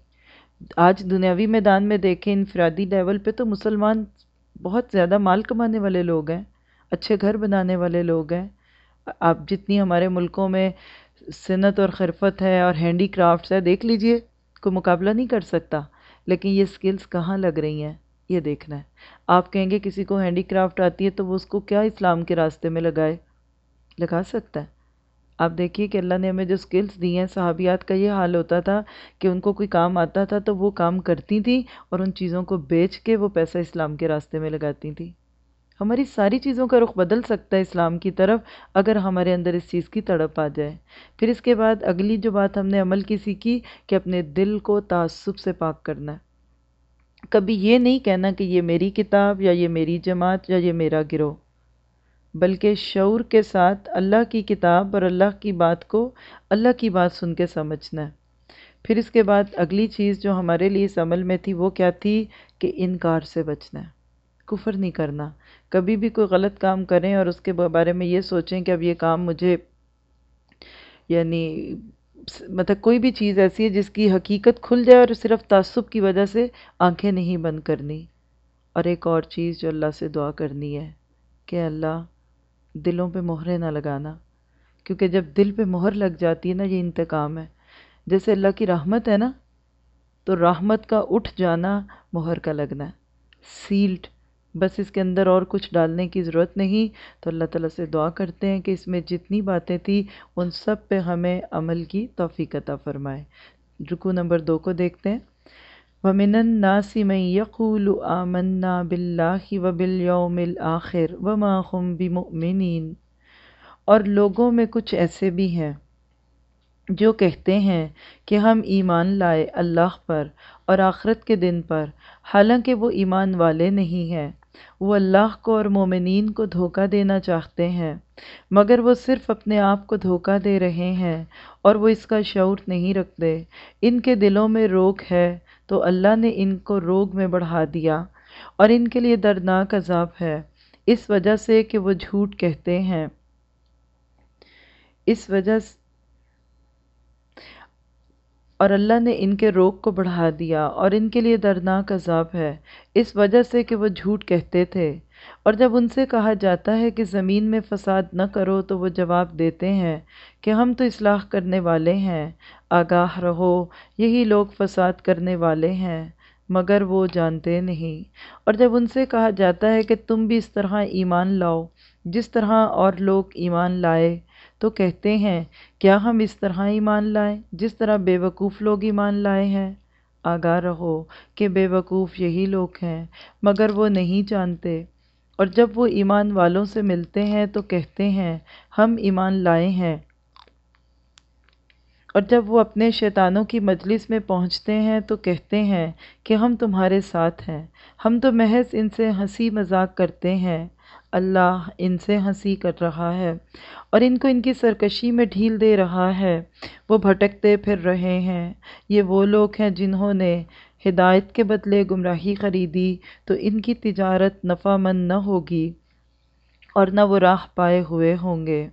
A: آج دنیاوی میدان میں دیکھیں، انفرادی لیول پہ تو مسلمان بہت زیادہ مال کمانے والے لوگ ہیں، اچھے گھر بنانے والے لوگ ہیں۔ آپ جتنی ہمارے ملکوں میں صنعت اور خرفت ہے اور ہینڈی کرافٹس ہے دیکھ لیجیے، کوئی مقابلہ نہیں کر سکتا۔ لیکن یہ سکلز کہاں لگ رہی ہیں؟ یہ دیکھنا ہے۔ آپ کہیں گے، کسی کو ہینڈی کرافٹ آتی ہے تو وہ اس کو کیا اسلام کے راستے میں لگائے، لگا سکتا ہے؟ آپ دیکھیے کہ اللہ نے ہمیں جو سکلز دی ہیں، صحابیات کا یہ حال ہوتا تھا کہ ان کو کوئی کام آتا تھا تو وہ کام کرتی تھیں اور ان چیزوں کو بیچ کے وہ پیسہ اسلام کے راستے میں لگاتی تھیں۔ ہماری ساری چیزوں کا رخ بدل سکتا ہے اسلام کی طرف اگر ہمارے اندر اس چیز کی تڑپ آ جائے۔ پھر اس کے بعد اگلی جو بات ہم نے عمل کی سیکھی کہ اپنے دل کو تعصب سے پاک کرنا۔ ہے کبھی یہ نہیں کہنا کہ یہ میری کتاب یا یہ میری جماعت یا یہ میرا گروہ۔ بلکہ شعور کے ساتھ اللہ کی کتاب اور اللہ کی بات کو اللہ کی بات سن کے سمجھنا ہے۔ پھر اس کے بعد اگلی چیز جو ہمارے لیے اس عمل میں تھی وہ کیا تھی؟ کہ انکار سے بچنا۔ ہے کفر نہیں کرنا۔ کبھی بھی کوئی غلط کام کریں اور اس کے بارے میں یہ سوچیں کہ اب یہ کام مجھے یعنی مطلب کوئی بھی چیز ایسی ہے جس کی حقیقت کھل جائے اور صرف تعصب کی وجہ سے آنکھیں نہیں بند کرنی۔ اور ایک اور چیز جو اللہ سے دعا کرنی ہے کہ اللہ دلوں پہ مہریں نہ لگانا، کیونکہ جب دل پہ مہر لگ جاتی ہے نا، یہ انتقام ہے۔ جیسے اللہ کی رحمت ہے نا، تو رحمت کا اٹھ جانا، مہر کا لگنا ہے۔ سیلڈ، بس اس کے اندر اور کچھ ڈالنے کی ضرورت نہیں۔ تو اللہ تعالیٰ سے دعا کرتے ہیں کہ اس میں جتنی باتیں تھیں ان سب پہ ہمیں عمل کی توفیق عطا فرمائے۔ رکو نمبر دو کو دیکھتے ہیں۔ وَمِنَ النَّاسِ مَن يَقُولُ آمَنَّا بِاللَّهِ وَبِالْيَوْمِ الْآخِرِ وَمَا هُمْ بِمُؤْمِنِينَ۔ اور لوگوں میں کچھ ایسے بھی ہیں جو کہتے ہیں کہ ہم ایمان لائے اللہ پر اور آخرت کے دن پر، حالانکہ وہ ایمان والے نہیں ہیں۔ وہ اللہ کو اور مومنین کو دھوکہ دینا چاہتے ہیں، مگر وہ صرف اپنے آپ کو دھوکہ دے رہے ہیں اور وہ اس کا شعور نہیں رکھتے۔ ان کے دلوں میں روگ ہے تو اللہ نے ان کو روگ میں بڑھا دیا اور ان کے لیے دردناک عذاب ہے۔ اس وجہ سے کہ وہ جھوٹ کہتے ہیں۔ اس وجہ سے اور اللہ نے ان کے روگ کو بڑھا دیا اور ان کے لیے دردناک عذاب ہے۔ اس وجہ سے کہ وہ جھوٹ کہتے تھے۔ اور جب ان سے کہا جاتا ہے کہ زمین میں فساد نہ کرو تو وہ جواب دیتے ہیں کہ ہم تو اصلاح کرنے والے ہیں، آگاہ رہو، یہی لوگ فساد کرنے والے ہیں، مگر وہ جانتے نہیں۔ اور جب ان سے کہا جاتا ہے کہ تم بھی اس طرح ایمان لاؤ، جس طرح اور لوگ ایمان لائے، تو کہتے ہیں، کیا ہم اس طرح ایمان لائیں، جس طرح بے وقوف لوگ ایمان لائے ہیں؟ آگاہ رہو کہ بے وقوف یہی لوگ ہیں، مگر وہ نہیں جانتے۔ اور جب وہ ایمان والوں سے ملتے ہیں تو کہتے ہیں، ہم ایمان لائے ہیں۔ اور جب وہ اپنے شیطانوں کی مجلس میں پہنچتے ہیں تو کہتے ہیں کہ ہم تمہارے ساتھ ہیں۔ ہم تو محض ان سے ہنسی مذاق کرتے ہیں۔ اللہ ان سے ہنسی کر رہا ہے اور ان کو ان کی سرکشی میں ڈھیل دے رہا ہے۔ وہ بھٹکتے پھر رہے ہیں۔ یہ وہ لوگ ہیں جنہوں نے ہدایت کے بدلے گمراہی خریدی تو ان کی تجارت نفع مند نہ ہوگی اور نہ وہ راہ پائے ہوئے ہوں گے۔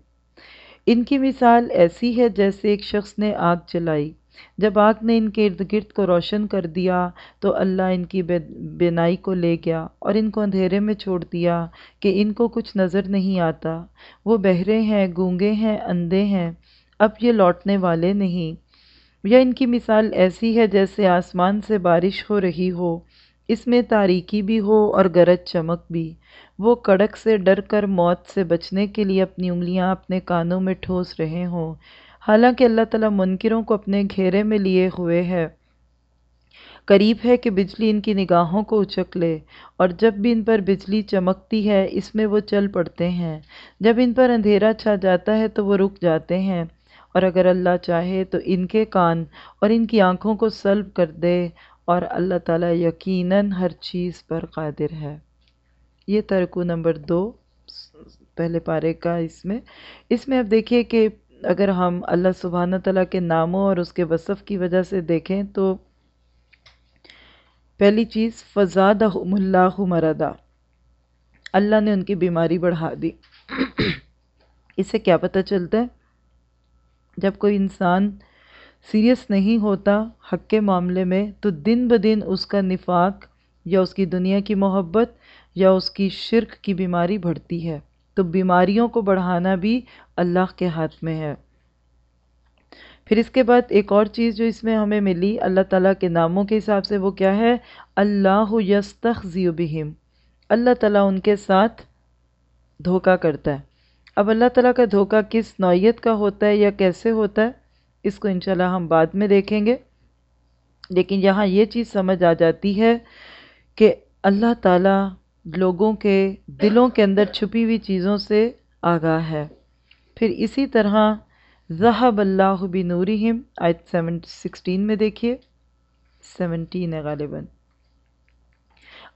A: ان کی مثال ایسی ہے جیسے ایک شخص نے آگ جلائی۔ جب آگ نے ان کے ارد گرد کو روشن کر دیا تو اللہ ان کی بینائی کو لے گیا اور ان کو اندھیرے میں چھوڑ دیا کہ ان کو کچھ نظر نہیں آتا۔ وہ بہرے ہیں، گونگے ہیں، اندھے ہیں۔ اب یہ لوٹنے والے نہیں۔ یا ان کی مثال ایسی ہے جیسے آسمان سے بارش ہو رہی ہو، اس میں تاریکی بھی ہو اور گرج چمک بھی۔ وہ کڑک سے ڈر کر موت سے بچنے کے لیے اپنی انگلیاں اپنے کانوں میں ٹھوس رہے ہوں۔ حالانکہ اللہ تعالیٰ منکروں کو اپنے گھیرے میں لیے ہوئے ہے۔ قریب ہے کہ بجلی ان کی نگاہوں کو اچک لے، اور جب بھی ان پر بجلی چمکتی ہے، اس میں وہ چل پڑتے ہیں۔ جب ان پر اندھیرا چھا جاتا ہے تو وہ رک جاتے ہیں۔ اور اگر اللہ چاہے تو ان کے کان اور ان کی آنکھوں کو سلب کر دے اور اللہ تعالیٰ یقیناً ہر چیز پر قادر ہے۔ یہ ترکو نمبر دو، پہلے پارے کا اس میں۔ اس میں اب دیکھیے کہ اگر ہم اللہ سبحانہ تعالیٰ کے ناموں اور اس کے وصف کی وجہ سے دیکھیں تو پہلی چیز فزادہم اللہ مردا اللہ نے ان کی بیماری بڑھا دی۔ اس سے کیا پتہ چلتا ہے؟ جب کوئی انسان سیریس نہیں ہوتا حق کے معاملے میں، تو دن بدن اس کا نفاق یا اس کی دنیا کی محبت یا اس کی شرک کی بیماری بڑھتی ہے۔ تو بیماریوں کو بڑھانا بھی اللہ کے ہاتھ میں ہے۔ پھر اس کے بعد ایک اور چیز جو اس میں ہمیں ملی، اللہ تعالیٰ کے ناموں کے حساب سے وہ کیا ہے؟ اللہ یستخزی بہم۔ اللہ تعالیٰ ان کے ساتھ دھوکہ کرتا ہے۔ اب اللہ تعالیٰ کا دھوکہ کس نوعیت کا ہوتا ہے یا کیسے ہوتا ہے، اس کو انشاءاللہ ہم بعد میں دیکھیں گے۔ لیکن یہاں یہ چیز سمجھ آ جاتی ہے کہ اللہ تعالیٰ لوگوں کے دلوں کے اندر چھپی ہوئی چیزوں سے آگاہ ہے۔ پھر اسی طرح ذہب اللہ بنورہم، آیت سیون، سکسٹین میں دیکھیے۔ سیونٹین ہے غالباً۔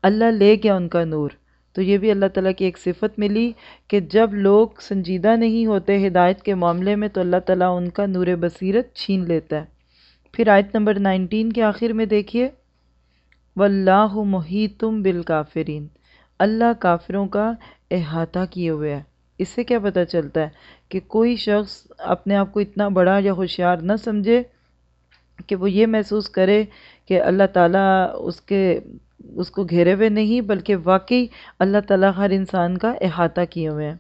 A: اللہ لے گیا ان کا نور۔ تو یہ بھی اللہ تعالیٰ کی ایک صفت ملی کہ جب لوگ سنجیدہ نہیں ہوتے ہدایت کے معاملے میں، تو اللہ تعالیٰ ان کا نور بصیرت چھین لیتا ہے۔ پھر آیت نمبر نائنٹین کے آخر میں دیکھیے۔ واللہ محیطم بالکافرین اللہ کافروں کا احاطہ کیے ہوئے ہے۔ اس سے کیا پتہ چلتا ہے کہ کوئی شخص اپنے آپ کو اتنا بڑا یا ہوشیار نہ سمجھے کہ وہ یہ محسوس کرے کہ اللہ تعالیٰ اس کے اس کو گھیرے ہوئے نہیں، بلکہ واقعی اللہ تعالیٰ ہر انسان کا احاطہ کیے ہوئے ہیں۔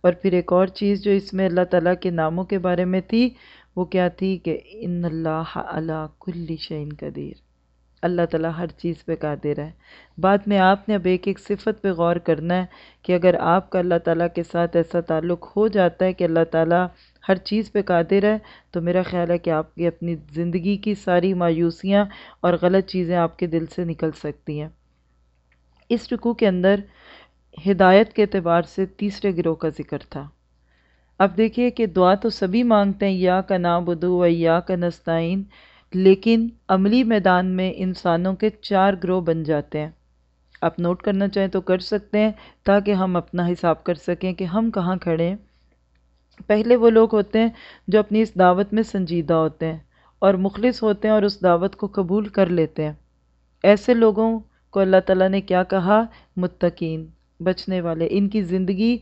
A: اور پھر ایک اور چیز جو اس میں اللہ تعالیٰ کے ناموں کے بارے میں تھی، وہ کیا تھی کہ ان اللہ علی کل شعین قدیر۔ اللہ تعالیٰ ہر چیز پہ قادر ہے۔ بعد میں آپ نے اب ایک ایک صفت پہ غور کرنا ہے کہ اگر آپ کا اللہ تعالیٰ کے ساتھ ایسا تعلق ہو جاتا ہے کہ اللہ تعالیٰ ہر چیز پہ قادر ہے، تو میرا خیال ہے کہ آپ کی اپنی زندگی کی ساری مایوسیاں اور غلط چیزیں آپ کے دل سے نکل سکتی ہیں۔ اس رکوع کے اندر ہدایت کے اعتبار سے تیسرے گروہ کا ذکر تھا۔ اب دیکھیے کہ دعا تو سبھی مانگتے ہیں، یا کا نابدو و یا کا نستعین، لیکن عملی میدان میں انسانوں کے چار گروہ بن جاتے ہیں۔ آپ نوٹ کرنا چاہیں تو کر سکتے ہیں تاکہ ہم اپنا حساب کر سکیں کہ ہم کہاں کھڑے ہیں۔ پہلے وہ لوگ ہوتے ہیں جو اپنی اس دعوت میں سنجیدہ ہوتے ہیں اور مخلص ہوتے ہیں اور اس دعوت کو قبول کر لیتے ہیں۔ ایسے لوگوں کو اللہ تعالیٰ نے کیا کہا؟ متقین، بچنے والے۔ ان کی زندگی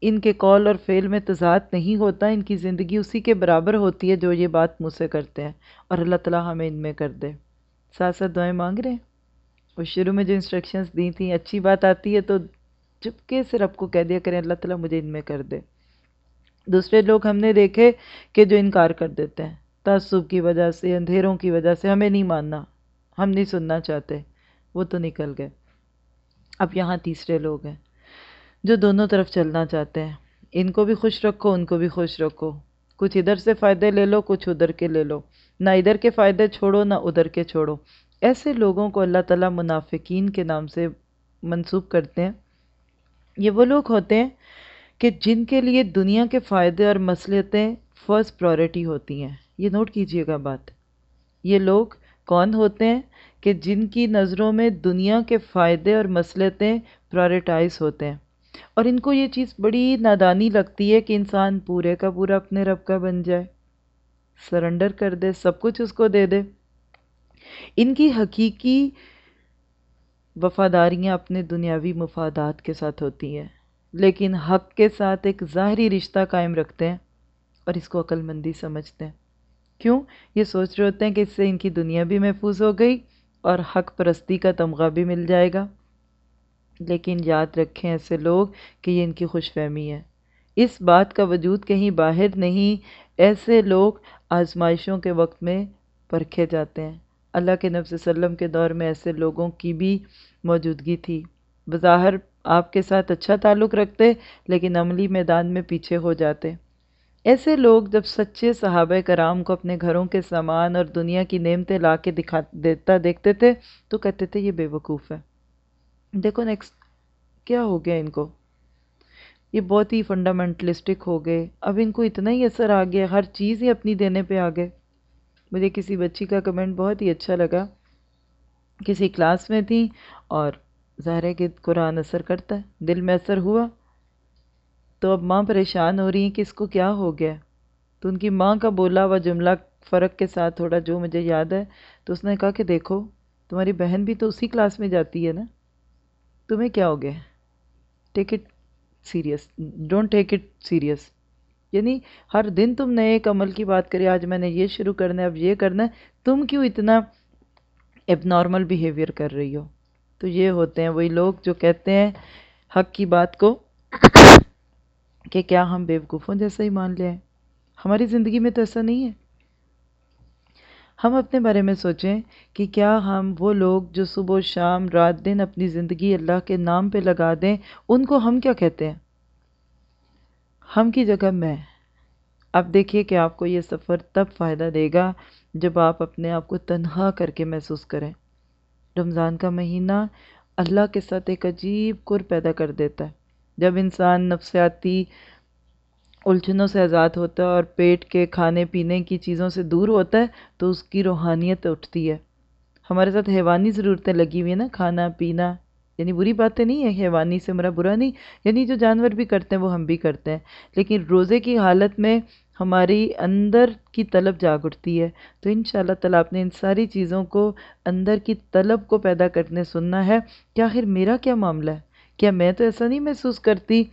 A: ان کے کال اور فعل میں تضاد نہیں ہوتا، ان کی زندگی اسی کے برابر ہوتی ہے جو یہ بات مجھ سے کرتے ہیں اور اللہ تعالیٰ ہمیں ان میں کر دے۔ ساتھ ساتھ دعائیں مانگ رہے ہیں۔ اور شروع میں جو انسٹرکشنز دی تھیں، اچھی بات آتی ہے تو چپکے سے رب کو کہہ دیا کریں، اللہ تعالیٰ مجھے ان میں کر دے۔ دوسرے لوگ ہم نے دیکھے کہ جو انکار کر دیتے ہیں، تعصب کی وجہ سے، اندھیروں کی وجہ سے، ہمیں نہیں ماننا، ہم نہیں سننا چاہتے، وہ تو نکل گئے۔ اب یہاں تیسرے لوگ ہیں جو دونوں طرف چلنا چاہتے ہیں۔ ان کو بھی خوش رکھو، ان کو بھی خوش رکھو۔ کچھ ادھر سے فائدے لے لو، کچھ ادھر کے لے لو۔ نہ ادھر کے فائدے چھوڑو، نہ ادھر کے چھوڑو۔ ایسے لوگوں کو اللہ تعالیٰ منافقین کے نام سے منسوب کرتے ہیں۔ یہ وہ لوگ ہوتے ہیں کہ جن کے لیے دنیا کے فائدے اور مسلطیں فرسٹ پرائرٹی ہوتی ہیں۔ یہ نوٹ کیجیے گا بات۔ یہ لوگ کون ہوتے ہیں کہ جن کی نظروں میں دنیا کے فائدے اور مسلطیں پرائرٹائز ہوتے ہیں۔ اور ان کو یہ چیز بڑی نادانی لگتی ہے کہ انسان پورے کا پورا اپنے رب کا بن جائے۔ سرنڈر کر دے، سب کچھ اس کو دے دے۔ ان کی حقیقی وفاداریاں اپنے دنیاوی مفادات کے ساتھ ہوتی ہیں۔ لیکن حق کے ساتھ ایک ظاہری رشتہ قائم رکھتے ہیں اور اس کو عقل مندی سمجھتے ہیں۔ کیوں؟ یہ سوچ رہے ہوتے ہیں کہ اس سے ان کی دنیا بھی محفوظ ہو گئی اور حق پرستی کا تمغہ بھی مل جائے گا۔ لیکن یاد رکھیں ایسے لوگ کہ یہ ان کی خوش فہمی ہے اس بات کا وجود کہیں باہر نہیں، ایسے لوگ آزمائشوں کے وقت میں پرکھے جاتے ہیں۔ اللہ کے نبی وسلم کے دور میں ایسے لوگوں کی بھی موجودگی تھی۔ بظاہر آپ کے ساتھ اچھا تعلق رکھتے لیکن عملی میدان میں پیچھے ہو جاتے۔ ایسے لوگ جب سچے صحابہ کرام کو اپنے گھروں کے سامان اور دنیا کی نعمتیں لا کے دکھا دیتا دیکھتے تھے تو کہتے تھے یہ بے وقوف ہے۔ دیکھو نیکسٹ کیا ہو گیا ان کو؟ یہ بہت ہی فنڈامنٹلسٹک ہو گئے۔ اب ان کو اتنا ہی اثر آ گیا، ہر چیز ہی اپنی دینے پہ آ گئے۔ مجھے کسی بچی کا کمنٹ بہت ہی اچھا لگا۔ کسی کلاس میں تھی اور ظاہر ہے کہ قرآن اثر کرتا ہے، دل میں اثر ہوا۔ تو اب ماں پریشان ہو رہی ہیں کہ اس کو کیا ہو گیا۔ تو ان کی ماں کا بولا ہوا جملہ فرق کے ساتھ تھوڑا جو مجھے یاد ہے، تو اس نے کہا کہ دیکھو، تمہاری بہن بھی تو اسی کلاس میں جاتی ہے نا۔ تمہیں کیا ہو گیا؟ Take it serious don't take it serious یعنی ہر دن تم نئے ایک عمل کی بات کرے، آج میں نے یہ شروع کرنا ہے، اب یہ کرنا ہے۔ تم کیوں اتنا اب نارمل بیہیویئر کر رہی ہو؟ تو یہ ہوتے ہیں۔ وہی لوگ جو کہتے ہیں حق کی بات کو کہ کیا ہم بیوقوفوں جیسا ہی مان لیں ہماری زندگی میں تو ایسا نہیں ہے۔ ہم اپنے بارے میں سوچیں کہ کیا ہم وہ لوگ جو صبح و شام رات دن اپنی زندگی اللہ کے نام پہ لگا دیں، ان کو ہم کیا کہتے ہیں؟ ہم کی جگہ میں۔ اب دیکھیے کہ آپ کو یہ سفر تب فائدہ دے گا جب آپ اپنے آپ کو تنہا کر کے محسوس کریں۔ رمضان کا مہینہ اللہ کے ساتھ ایک عجیب کر پیدا کر دیتا ہے۔ جب انسان نفسیاتی الجھنوں سے آزاد ہوتا ہے اور پیٹ کے کھانے پینے کی چیزوں سے دور ہوتا ہے تو اس کی روحانیت اٹھتی ہے۔ ہمارے ساتھ حیوانی ضرورتیں لگی ہوئی ہیں نا، کھانا، پینا یعنی بری باتیں نہیں ہیں، حیوانی سے مرا برا نہیں۔ یعنی جو جانور بھی کرتے ہیں وہ ہم بھی کرتے ہیں۔ لیکن روزے کی حالت میں ہماری اندر کی طلب جاگ اٹھتی ہے۔ تو ان شاء اللہ تعالیٰ آپ نے ان ساری چیزوں کو اندر کی طلب کو پیدا کرنے سننا ہے۔ کہ آخر میرا کیا معاملہ ہے؟ کیا میں تو ایسا نہیں محسوس کرتی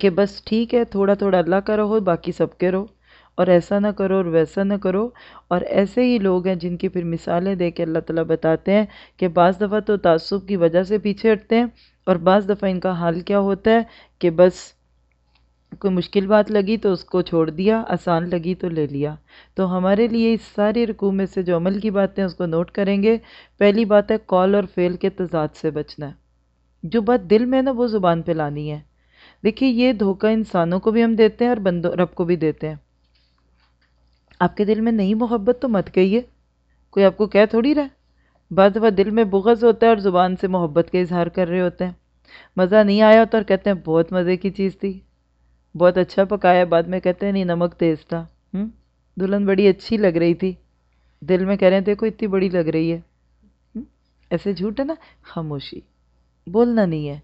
A: کہ بس ٹھیک ہے، تھوڑا تھوڑا اللہ کا رہو، باقی سب کے رہو۔ اور ایسا نہ کرو اور ویسا نہ کرو۔ اور ایسے ہی لوگ ہیں جن کی پھر مثالیں دے کے اللہ تعالیٰ بتاتے ہیں کہ بعض دفعہ تو تعصب کی وجہ سے پیچھے ہٹتے ہیں اور بعض دفعہ ان کا حال کیا ہوتا ہے کہ بس کوئی مشکل بات لگی تو اس کو چھوڑ دیا، آسان لگی تو لے لیا۔ تو ہمارے لیے اس ساری رکوع میں سے جو عمل کی باتیں اس کو نوٹ کریں گے۔ پہلی بات ہے، کال اور فیل کے تضاد سے بچنا۔ ہے جو بات دل میں نا، وہ زبان پہ لانی ہے۔ دیکھیے، یہ دھوکہ انسانوں کو بھی ہم دیتے ہیں اور بندوں رب کو بھی دیتے ہیں۔ آپ کے دل میں نہیں محبت تو مت کہیے۔ کوئی آپ کو کہہ تھوڑی رہا بعض دفعہ دل میں بغض ہوتا ہے اور زبان سے محبت کا اظہار کر رہے ہوتے ہیں۔ مزہ نہیں آیا ہوتا اور کہتے ہیں، بہت مزے کی چیز تھی۔ بہت اچھا پکایا، بعد میں کہتے ہیں، نہیں، نمک تیز تھا۔ دلہن بڑی اچھی لگ رہی تھی۔ دل میں کہہ رہے ہیں، دیکھو، اتنی بڑی لگ رہی ہے۔ ایسے جھوٹ ہے نا؟ خاموشی۔ بولنا نہیں ہے۔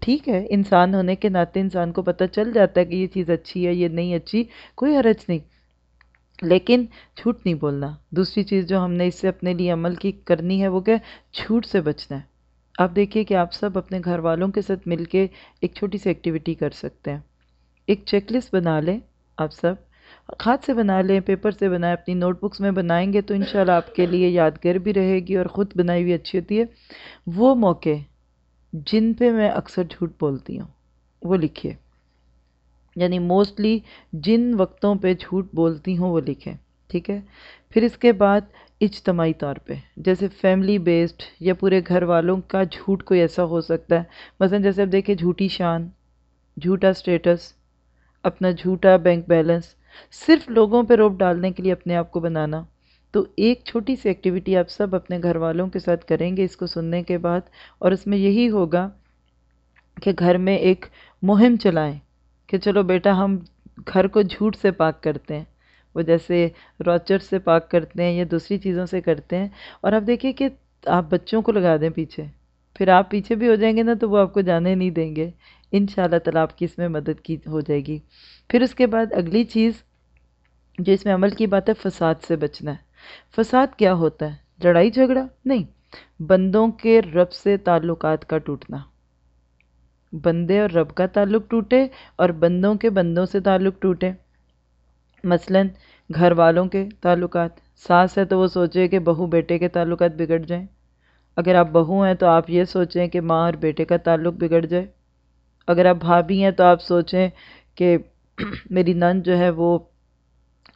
A: ٹھیک ہے، انسان ہونے کے ناطے انسان کو پتہ چل جاتا ہے کہ یہ چیز اچھی ہے، یہ نہیں اچھی، کوئی حرج نہیں۔ لیکن جھوٹ نہیں بولنا۔ دوسری چیز جو ہم نے اس سے اپنے لیے عمل کی کرنی ہے، وہ کہ جھوٹ سے بچنا ہے۔ آپ دیکھیے کہ آپ سب اپنے گھر والوں کے ساتھ مل کے ایک چھوٹی سی ایکٹیویٹی کر سکتے ہیں۔ ایک چیک لسٹ بنا لیں آپ سب۔ ہاتھ سے بنا لیں، پیپر سے بنائیں، اپنی نوٹ بکس میں بنائیں گے تو انشاءاللہ آپ کے لیے یادگار بھی رہے گی اور خود بنائی ہوئی اچھی ہوتی ہے۔ وہ موقع جن پہ میں اکثر جھوٹ بولتی ہوں، وہ لکھیے۔ یعنی موسٹلی جن وقتوں پہ جھوٹ بولتی ہوں، وہ لکھیں، ٹھیک ہے؟ پھر اس کے بعد اجتماعی طور پہ، جیسے فیملی بیسڈ یا پورے گھر والوں کا جھوٹ کوئی ایسا ہو سکتا ہے۔ مثلا جیسے اب دیکھیں جھوٹی شان، جھوٹا سٹیٹس اپنا جھوٹا بینک بیلنس صرف لوگوں پہ روپ ڈالنے کے لیے اپنے آپ کو بنانا۔ تو ایک چھوٹی سی ایکٹیویٹی آپ سب اپنے گھر والوں کے ساتھ کریں گے اس کو سننے کے بعد، اور اس میں یہی ہوگا کہ گھر میں ایک مہم چلائیں کہ چلو بیٹا ہم گھر کو جھوٹ سے پاک کرتے ہیں، وہ جیسے روچر سے پاک کرتے ہیں یا دوسری چیزوں سے کرتے ہیں۔ اور آپ دیکھیں کہ آپ بچوں کو لگا دیں پیچھے، پھر آپ پیچھے بھی ہو جائیں گے نا تو وہ آپ کو جانے نہیں دیں گے۔ ان شاء اللہ تعالیٰ آپ کی اس میں مدد کی ہو جائے گی۔ پھر اس کے بعد اگلی چیز جو اس میں عمل کی بات ہے، فساد سے بچنا ہے۔ فساد کیا ہوتا ہے؟ لڑائی جھگڑا؟ نہیں۔ بندوں کے رب سے تعلقات کا ٹوٹنا۔ بندے اور رب کا تعلق ٹوٹے اور بندوں کے بندوں سے تعلق ٹوٹے۔ مثلا گھر والوں کے تعلقات۔ ساس ہے تو وہ سوچے کہ بہو بیٹے کے تعلقات بگڑ جائیں۔ اگر آپ بہو ہیں تو آپ یہ سوچیں کہ ماں اور بیٹے کا تعلق بگڑ جائے۔ اگر آپ بھابھی ہیں تو آپ سوچیں کہ میری نند جو ہے وہ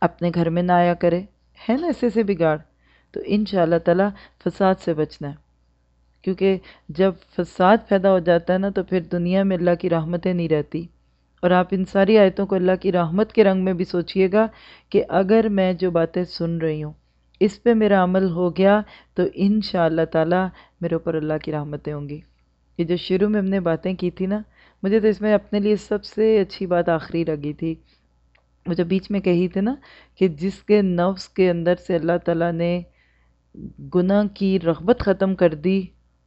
A: اپنے گھر میں نہ آیا کرے، ہے نا ایسے سے بگاڑ۔ تو ان شاء اللہ تعالیٰ فساد سے بچنا ہے۔ کیونکہ جب فساد پیدا ہو جاتا ہے نا، تو پھر دنیا میں اللہ کی رحمتیں نہیں رہتی۔ اور آپ ان ساری آیتوں کو اللہ کی رحمت کے رنگ میں بھی سوچئے گا کہ اگر میں جو باتیں سن رہی ہوں، اس پہ میرا عمل ہو گیا، تو ان شاء اللہ تعالیٰ میرے اوپر اللہ کی رحمتیں ہوں گی۔ یہ جو شروع میں ہم نے باتیں کی تھی نا مجھے تو اس میں اپنے لیے سب سے اچھی بات آخری لگی تھی۔ وہ جو بیچ میں کہی تھی نا کہ جس کے نفس کے اندر سے اللہ تعالیٰ نے گناہ کی رغبت ختم کر دی،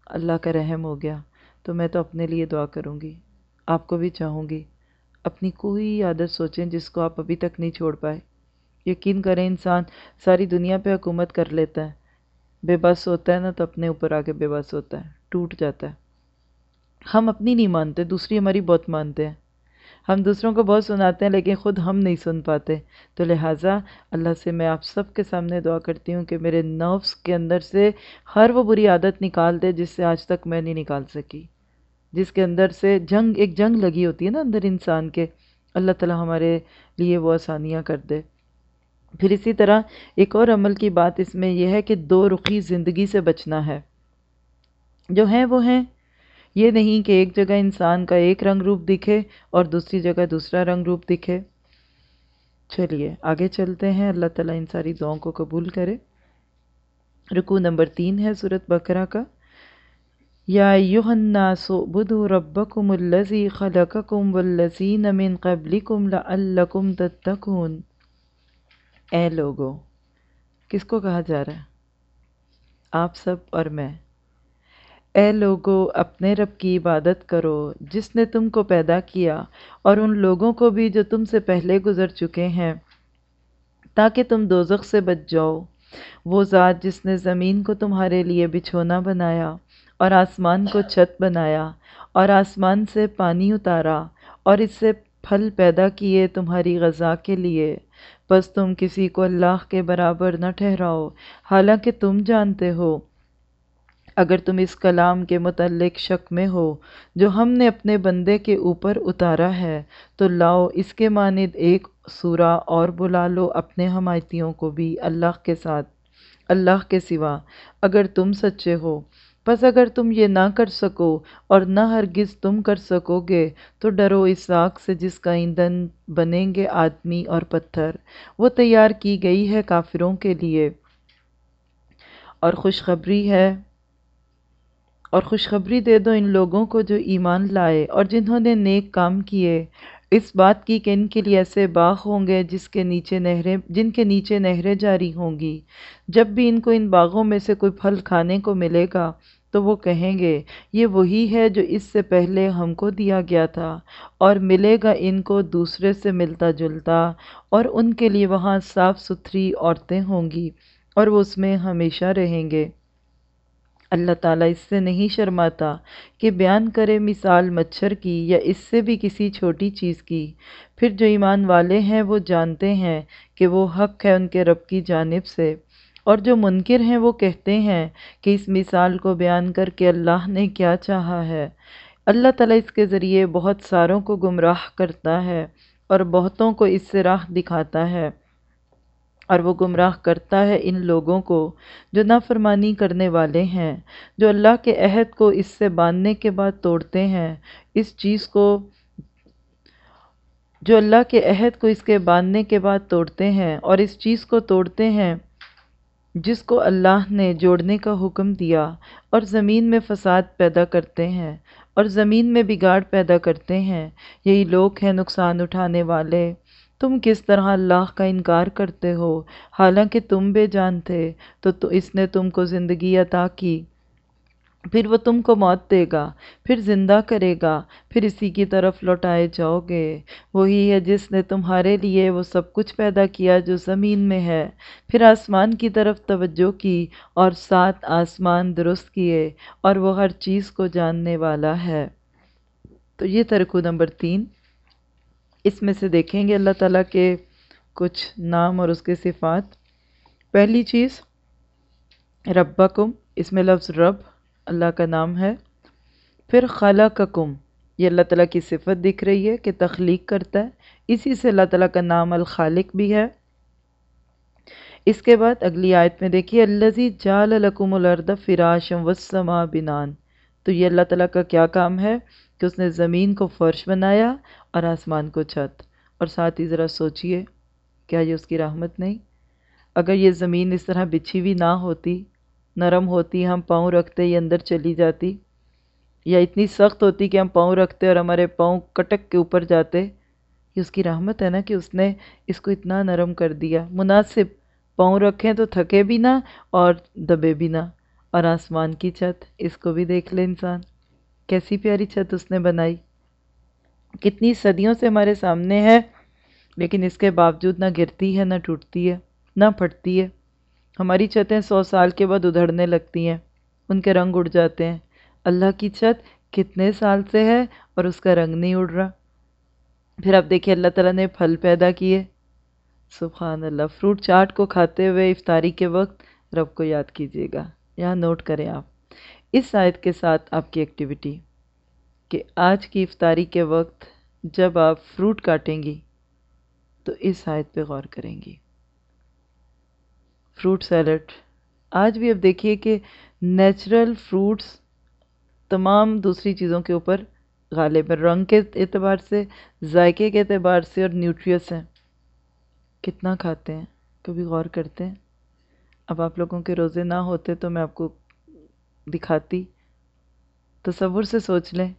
A: اللہ کا رحم ہو گیا۔ تو میں تو اپنے لیے دعا کروں گی۔ آپ کو بھی چاہوں گی۔ اپنی کوئی عادت سوچیں جس کو آپ ابھی تک نہیں چھوڑ پائے۔ یقین کریں انسان ساری دنیا پہ حکومت کر لیتا ہے۔ بے بس ہوتا ہے نا تو اپنے اوپر آ کے بے بس ہوتا ہے، ٹوٹ جاتا ہے۔ ہم اپنی نہیں مانتے، دوسری ہماری بہت مانتے ہیں۔ ہم دوسروں کو بہت سناتے ہیں، لیکن خود ہم نہیں سن پاتے۔ تو لہٰذا اللہ سے میں آپ سب کے سامنے دعا کرتی ہوں کہ میرے نفس کے اندر سے ہر وہ بری عادت نکال دے جس سے آج تک میں نہیں نکال سکی۔ جس کے اندر سے جنگ، ایک جنگ لگی ہوتی ہے نا اندر انسان کے۔ اللہ تعالیٰ ہمارے لیے وہ آسانیاں کر دے۔ پھر اسی طرح ایک اور عمل کی بات اس میں یہ ہے کہ دو رخی زندگی سے بچنا ہے۔ جو ہیں وہ ہیں یہ نہیں کہ ایک جگہ انسان کا ایک رنگ روپ دکھے اور دوسری جگہ دوسرا رنگ روپ دکھے۔ چلیے، آگے چلتے ہیں۔ اللہ تعالیٰ ان ساری دعاؤں کو قبول کرے۔ رکو نمبر تین ہے صورت بکرا کا۔ یا ایوہ الناس بدو ربکم اللذی خلقکم واللزین من قبلکم لعلکم تتکون اے لوگو، کس کو کہا جا رہا ہے؟ آپ سب اور میں۔ اے لوگو، اپنے رب کی عبادت کرو، جس نے تم کو پیدا کیا، اور ان لوگوں کو بھی جو تم سے پہلے گزر چکے ہیں، تاکہ تم دوزخ سے بچ جاؤ۔ وہ ذات جس نے زمین کو تمہارے لیے بچھونا بنایا، اور آسمان کو چھت بنایا، اور آسمان سے پانی اتارا، اور اس سے پھل پیدا کیے تمہاری غذا کے لیے۔ بس تم کسی کو اللہ کے برابر نہ ٹھہراؤ، حالانکہ تم جانتے ہو اگر تم اس کلام کے متعلق شک میں ہو جو ہم نے اپنے بندے کے اوپر اتارا ہے، تو لاؤ اس کے مانند ایک سورہ اور بلا لو اپنے حمایتیوں کو بھی اللہ کے ساتھ، اللہ کے سوا۔ اگر تم سچے ہو بس اگر تم یہ نہ کر سکو اور نہ ہرگز تم کر سکو گے، تو ڈرو اس آگ سے جس کا ایندھن بنیں گے آدمی اور پتھر۔ وہ تیار کی گئی ہے کافروں کے لیے۔ اور خوشخبری ہے اور خوشخبری دے دو ان لوگوں کو جو ایمان لائے اور جنہوں نے نیک کام کیے۔ اس بات کی کہ ان کے لیے ایسے باغ ہوں گے جس کے نیچے نہریں، جن کے نیچے نہریں جاری ہوں گی۔ جب بھی ان کو ان باغوں میں سے کوئی پھل کھانے کو ملے گا تو وہ کہیں گے، یہ وہی ہے جو اس سے پہلے ہم کو دیا گیا تھا۔ اور ملے گا ان کو دوسرے سے ملتا جلتا، اور ان کے لیے وہاں صاف ستھری عورتیں ہوں گی اور وہ اس میں ہمیشہ رہیں گے۔ اللہ تعالیٰ اس سے نہیں شرماتا کہ بیان کرے مثال مچھر کی یا اس سے بھی کسی چھوٹی چیز کی۔ پھر جو ایمان والے ہیں وہ جانتے ہیں کہ وہ حق ہے ان کے رب کی جانب سے۔ اور جو منکر ہیں وہ کہتے ہیں کہ اس مثال کو بیان کر کے اللہ نے کیا چاہا ہے۔ اللہ تعالیٰ اس کے ذریعے بہت ساروں کو گمراہ کرتا ہے اور بہتوں کو اس سے راہ دکھاتا ہے۔ اور وہ گمراہ کرتا ہے ان لوگوں کو جو نافرمانی کرنے والے ہیں، جو اللہ کے عہد کو اس سے باندھنے کے بعد توڑتے ہیں۔ اس چیز کو، جو اللہ کے عہد کو اس کے باندھنے کے بعد توڑتے ہیں اور اس چیز کو توڑتے ہیں، جس کو اللہ نے جوڑنے کا حکم دیا اور زمین میں فساد پیدا کرتے ہیں اور زمین میں بگاڑ پیدا کرتے ہیں۔ یہی لوگ ہیں نقصان اٹھانے والے۔ تم کس طرح اللہ کا انکار کرتے ہو؟ حالانکہ تم بے جان تھے، تو تو اس نے تم کو زندگی عطا کی۔ پھر وہ تم کو موت دے گا، پھر زندہ کرے گا، پھر اسی کی طرف لوٹائے جاؤ گے۔ وہی ہے جس نے تمہارے لیے وہ سب کچھ پیدا کیا جو زمین میں ہے۔ پھر آسمان کی طرف توجہ کی اور سات آسمان درست کیے اور وہ ہر چیز کو جاننے والا ہے۔ تو یہ ترکو نمبر تین۔ اس میں سے دیکھیں گے اللہ تعالیٰ کے کچھ نام اور اس کے صفات۔ پہلی چیز، ربکم، اس میں لفظ رب اللہ کا نام ہے۔ پھر خلقکم، یہ اللہ تعالیٰ کی صفت دکھ رہی ہے کہ تخلیق کرتا ہے۔ اسی سے اللہ تعالیٰ کا نام الخالق بھی ہے۔ اس کے بعد اگلی آیت میں دیکھیے، الذی جعل لکم الارض فراشا والسماء بنان تو یہ اللہ تعالیٰ کا کیا کام ہے؟ کہ اس نے زمین کو فرش بنایا اور آسمان کو چھت۔ اور ساتھ ہی ذرا سوچئے، کیا یہ اس کی رحمت نہیں؟ اگر یہ زمین اس طرح بچھی ہوئی نہ ہوتی، نرم ہوتی، ہم پاؤں رکھتے یہ اندر چلی جاتی، یا اتنی سخت ہوتی کہ ہم پاؤں رکھتے اور ہمارے پاؤں کٹک کے اوپر جاتے، یہ اس کی رحمت ہے نا کہ اس نے اس کو اتنا نرم کر دیا۔ مناسب، پاؤں رکھیں تو تھکے بھی نہ اور دبے بھی نہ۔ اور آسمان کی چھت، اس کو بھی دیکھ لے انسان۔ کیسی پیاری چھت اس نے بنائی۔ کتنی صدیوں سے ہمارے سامنے ہے، لیکن اس کے باوجود نہ گرتی ہے، نہ ٹوٹتی ہے، نہ پھٹتی ہے۔ ہماری چھتیں سو سال کے بعد ادھڑنے لگتی ہیں، ان کے رنگ اڑ جاتے ہیں۔ اللہ کی چھت کتنے سال سے ہے اور اس کا رنگ نہیں اڑ رہا۔ پھر آپ دیکھیے، اللہ تعالیٰ نے پھل پیدا کیے۔ سبحان اللہ، فروٹ چاٹ کو کھاتے ہوئے افطاری کے وقت رب کو یاد کیجیے گا۔ یہاں نوٹ کریں آپ۔ اس آیت کے ساتھ آپ کی ایکٹیویٹی کہ آج کی افطاری کے وقت جب آپ فروٹ کاٹیں گی، تو اس آیت پہ غور کریں گی۔ فروٹ سیلڈ، آج بھی اب دیکھیے کہ نیچرل فروٹس تمام دوسری چیزوں کے اوپر غالب ہے رنگ کے اعتبار سے، ذائقے کے اعتبار سے اور نیوٹریس ہیں۔ کتنا کھاتے ہیں؟ کبھی غور کرتے ہیں؟ اب آپ لوگوں کے روزے نہ ہوتے تو میں آپ کو دکھاتی۔ تصور سے سوچ لیں۔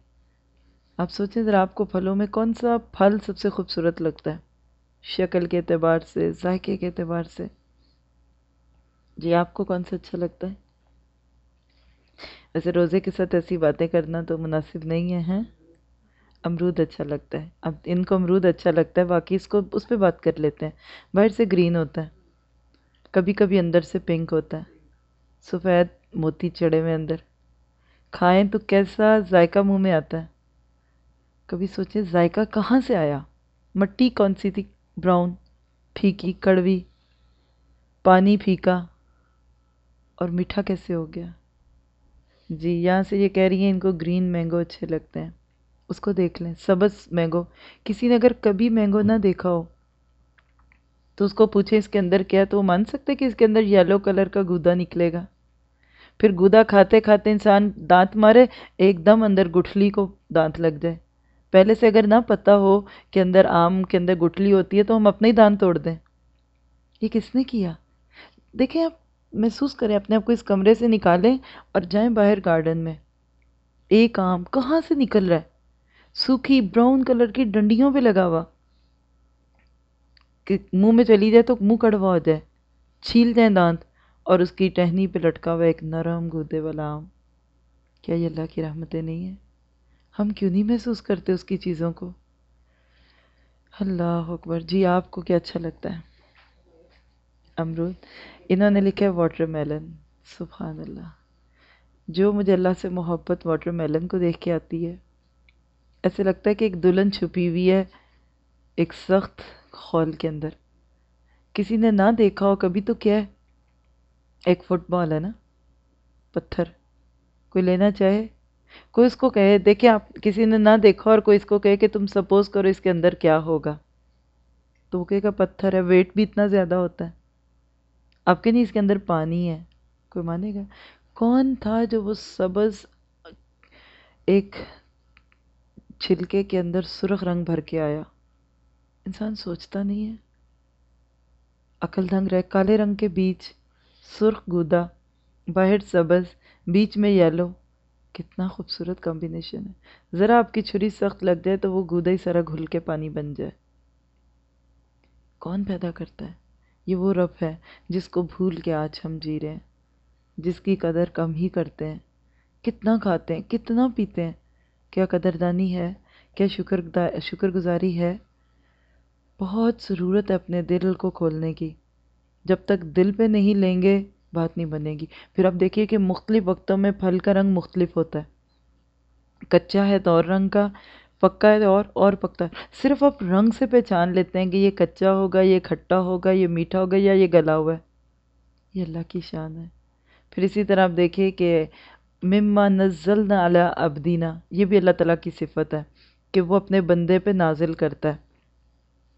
A: آپ سوچیں ذرا آپ کو پھلوں میں کون سا پھل سب سے خوبصورت لگتا ہے؟ شکل کے اعتبار سے، ذائقے کے اعتبار سے۔ جی آپ کو کون سا اچھا لگتا ہے؟ ویسے روزے کے ساتھ ایسی باتیں کرنا تو مناسب نہیں ہے، ہیں؟ امرود اچھا لگتا ہے۔ اب ان کو امرود اچھا لگتا ہے، باقی اس کو اس پہ بات کر لیتے ہیں۔ باہر سے گرین ہوتا ہے، کبھی کبھی اندر سے پنک ہوتا ہے۔ سفید موتی چڑے ہوئے اندر۔ کھائیں تو کیسا ذائقہ منہ میں آتا ہے؟ کبھی سوچیں ذائقہ کہاں سے آیا؟ مٹی کون سی تھی؟ براؤن، پھیکی، کڑوی، پانی پھیکا، اور میٹھا کیسے ہو گیا؟ جی یہاں سے یہ کہہ رہی ہیں ان کو گرین مینگو اچھے لگتے ہیں۔ اس کو دیکھ لیں، سبز مینگو۔ کسی نے اگر کبھی مینگو نہ دیکھا ہو، تو اس کو پوچھیں اس کے اندر کیا تو وہ مان سکتے کہ اس کے اندر یلو کلر کا گودا نکلے گا۔ پھر گودا کھاتے کھاتے انسان دانت مارے، ایک دم اندر گٹھلی کو دانت لگ جائے۔ پہلے سے اگر نہ پتہ ہو کہ اندر آم کے اندر گٹھلی ہوتی ہے تو ہم اپنے ہی دانت توڑ دیں۔ یہ کس نے کیا؟ دیکھیں آپ محسوس کریں، اپنے آپ کو اس کمرے سے نکالیں اور جائیں باہر گارڈن میں۔ ایک آم کہاں سے نکل رہا ہے؟ سوکھی براؤن کلر کی ڈنڈیوں پہ لگا ہوا۔ کہ منہ میں چلی جائے تو منہ کڑوا ہو جائے۔ چھیل جائیں دانت اور اس کی ٹہنی پہ لٹکا ہوا ایک نرم گودے والا آم۔ کیا یہ اللہ کی رحمتیں نہیں ہیں؟ ہم کیوں نہیں محسوس کرتے اس کی چیزوں کو؟ اللہ اکبر جی آپ کو کیا اچھا لگتا ہے؟ امرود، انہوں نے لکھا ہے واٹر میلن سبحان اللہ۔ جو مجھے اللہ سے محبت واٹر میلن کو دیکھ کے آتی ہے، ایسے لگتا ہے کہ ایک دلہن چھپی ہوئی ہے، ایک سخت خول کے اندر۔ کسی نے نہ دیکھا ہو، کبھی تو کیا ہے؟ ایک فٹ بال ہے نا، پتھر۔ کوئی لینا چاہے؟ کوئی اس کو کہے، دیکھیں آپ کسی نے نہ دیکھا اور کوئی اس کو کہے کہ تم سپوز کرو اس کے اندر کیا ہوگا۔ تو وہ کہے گا، پتھر ہے ویٹ بھی اتنا زیادہ ہوتا ہے۔ آپ کے نہیں، اس کے اندر پانی ہے۔ کوئی مانے گا؟ کون تھا جو وہ سبز ایک چھلکے کے اندر سرخ رنگ بھر کے آیا؟ انسان سوچتا نہیں ہے۔ عقل دھنگ رہے، کالے رنگ کے بیچ سرخ گودا، باہر سبز، بیچ میں یلو کتنا خوبصورت کمبینیشن ہے۔ ذرا آپ کی چھری سخت لگ جائے تو وہ گودا ہی سارا گھل کے پانی بن جائے۔ کون پیدا کرتا ہے؟ یہ وہ رب ہے جس کو بھول کے آج ہم جی رہے ہیں، جس کی قدر کم ہی کرتے ہیں۔ کتنا کھاتے ہیں، کتنا پیتے ہیں۔ کیا قدردانی ہے، کیا شکر شکر گزاری ہے۔ بہت ضرورت ہے اپنے دل کو کھولنے کی۔ جب تک دل پہ نہیں لیں گے بات نہیں بنے گی۔ پھر اب دیکھیے کہ مختلف وقتوں میں پھل کا رنگ مختلف ہوتا ہے۔ کچا ہے تو اور رنگ کا، پکا ہے تو اور اور پکتا ہے۔ صرف آپ رنگ سے پہچان لیتے ہیں کہ یہ کچا ہوگا، یہ کھٹا ہوگا، یہ میٹھا ہوگا یا یہ گلا ہوا ہے۔ یہ اللہ کی شان ہے۔ پھر اسی طرح آپ دیکھیں کہ مما نزل علی ابدینہ یہ بھی اللہ تعالیٰ کی صفت ہے کہ وہ اپنے بندے پہ نازل کرتا ہے۔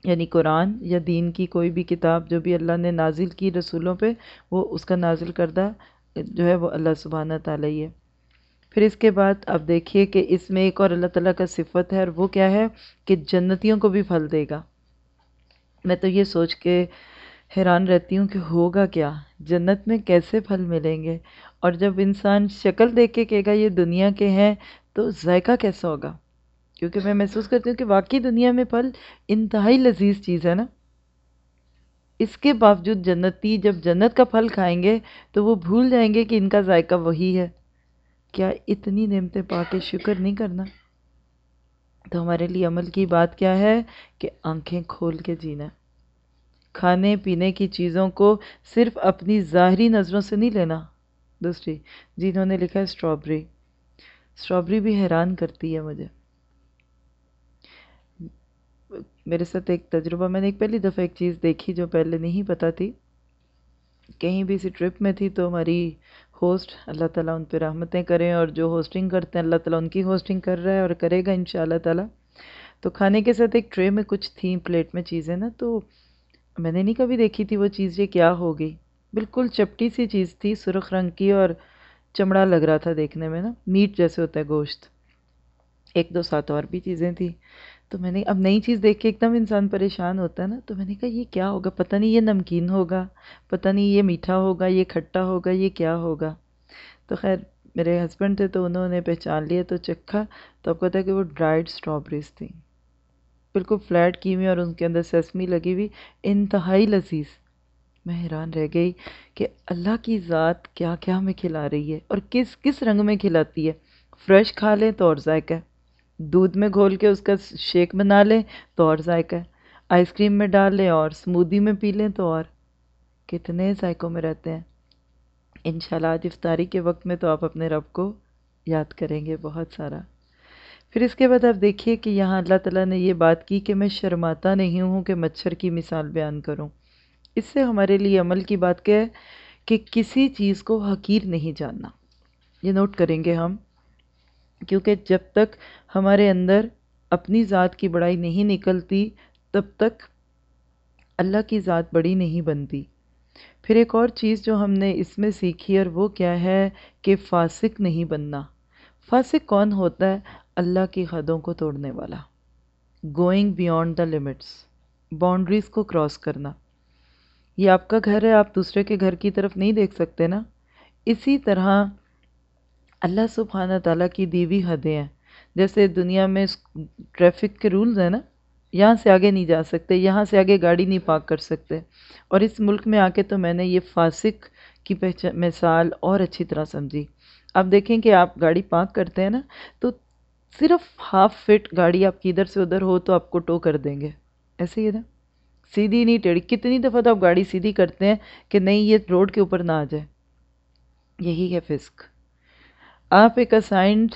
A: یعنی قرآن یا دین کی کوئی بھی کتاب جو بھی اللہ نے نازل کی رسولوں پہ، وہ اس کا نازل کردہ جو ہے وہ اللہ سبحانہ تعالیٰ ہی ہے۔ پھر اس کے بعد اب دیکھیے کہ اس میں ایک اور اللہ تعالیٰ کا صفت ہے اور وہ کیا ہے کہ جنتیوں کو بھی پھل دے گا۔ میں تو یہ سوچ کے حیران رہتی ہوں کہ ہوگا کیا؟ جنت میں کیسے پھل ملیں گے؟ اور جب انسان شکل دیکھ کے کہے گا یہ دنیا کے ہیں تو ذائقہ کیسا ہوگا؟ کیونکہ میں محسوس کرتی ہوں کہ واقعی دنیا میں پھل انتہائی لذیذ چیز ہے نا۔ اس کے باوجود جنتی جب جنت کا پھل کھائیں گے تو وہ بھول جائیں گے کہ ان کا ذائقہ وہی ہے۔ کیا اتنی نعمتیں پا کے شکر نہیں کرنا؟ تو ہمارے لیے عمل کی بات کیا ہے کہ آنکھیں کھول کے جینا۔ کھانے پینے کی چیزوں کو صرف اپنی ظاہری نظروں سے نہیں لینا۔ دوسری، جنہوں نے لکھا ہے اسٹرابری اسٹرابری بھی حیران کرتی ہے مجھے۔ میرے ساتھ ایک تجربہ، میں نے ایک پہلی دفعہ ایک چیز دیکھی جو پہلے نہیں پتا تھی۔ کہیں بھی اسی ٹرپ میں تھی تو ہماری ہوسٹ اللہ تعالیٰ ان پہ رحمتیں کریں اور جو ہوسٹنگ کرتے ہیں، اللہ تعالیٰ ان کی ہوسٹنگ کر رہا ہے اور کرے گا ان شاء اللہ تعالیٰ۔ تو کھانے کے ساتھ ایک ٹرے میں کچھ تھیں پلیٹ میں چیزیں نا، تو میں نے نہیں کبھی دیکھی تھی وہ چیز یہ کیا ہوگی۔ بالکل چپٹی سی چیز تھی، سرخ رنگ کی اور چمڑا لگ رہا تھا دیکھنے میں نا، میٹ جیسے ہوتا ہے گوشت۔ ایک دو سات اور بھی چیزیں تھیں۔ تو میں نے اب نئی چیز دیکھ کے ایک دم انسان پریشان ہوتا ہے نا، تو میں نے کہا یہ کیا ہوگا؟ پتہ نہیں یہ نمکین ہوگا، پتہ نہیں یہ میٹھا ہوگا، یہ کھٹا ہوگا، یہ کیا ہوگا؟ تو خیر، میرے ہسبینڈ تھے تو انہوں نے پہچان لیا تو چکھا، تو اب کہتا ہے کہ وہ ڈرائیڈ اسٹرابریز تھیں۔ بالکل فلیٹ کی ہوئی اور ان کے اندر سیسمی لگی ہوئی، انتہائی لذیذ۔ میں حیران رہ گئی کہ اللہ کی ذات کیا کیا ہمیں کھلا رہی ہے اور کس کس رنگ میں کھلاتی ہے۔ فریش کھا لیں تو اور ذائقہ۔ ہے دودھ میں گھول کے اس کا شیک بنا لیں تو اور ذائقہ ہے۔ آئس کریم میں ڈال لیں اور اسمودی میں پی لیں تو اور۔ کتنے ذائقوں میں رہتے ہیں۔ انشاءاللہ آج افطاری کے وقت میں تو آپ اپنے رب کو یاد کریں گے بہت سارا۔ پھر اس کے بعد آپ دیکھیے کہ یہاں اللہ تعالیٰ نے یہ بات کی کہ میں شرماتا نہیں ہوں کہ مچھر کی مثال بیان کروں۔ اس سے ہمارے لیے عمل کی بات کیا ہے کہ کسی چیز کو حقیر نہیں جاننا۔ یہ نوٹ کریں گے ہم۔ کیونکہ جب تک ہمارے اندر اپنی ذات کی بڑائی نہیں نکلتی، تب تک اللہ کی ذات بڑی نہیں بنتی۔ پھر ایک اور چیز جو ہم نے اس میں سیکھی اور وہ کیا ہے کہ فاسق نہیں بننا۔ فاسق کون ہوتا ہے؟ اللہ کی حدوں کو توڑنے والا۔ Going beyond the limits boundaries کو کراس کرنا۔ یہ آپ کا گھر ہے، آپ دوسرے کے گھر کی طرف نہیں دیکھ سکتے نا؟ اسی طرح اللہ سبحانہ تعالیٰ کی دیوی حدیں ہیں۔ جیسے دنیا میں ٹریفک کے رولز ہیں نا، یہاں سے آگے نہیں جا سکتے، یہاں سے آگے گاڑی نہیں پارک کر سکتے۔ اور اس ملک میں آ کے تو میں نے یہ فاسق کی پہچان مثال اور اچھی طرح سمجھی۔ آپ دیکھیں کہ آپ گاڑی پارک کرتے ہیں نا، تو صرف ہاف فٹ گاڑی آپ کی ادھر سے ادھر ہو تو آپ کو ٹو کر دیں گے۔ ایسے ہی ہے نا۔ سیدھی نہیں ٹیڑھی۔ کتنی دفعہ تو آپ گاڑی سیدھی کرتے ہیں کہ نہیں، یہ روڈ کے اوپر نہ آ جائے۔ یہی ہے فسق۔ آپ ایک اسائنڈ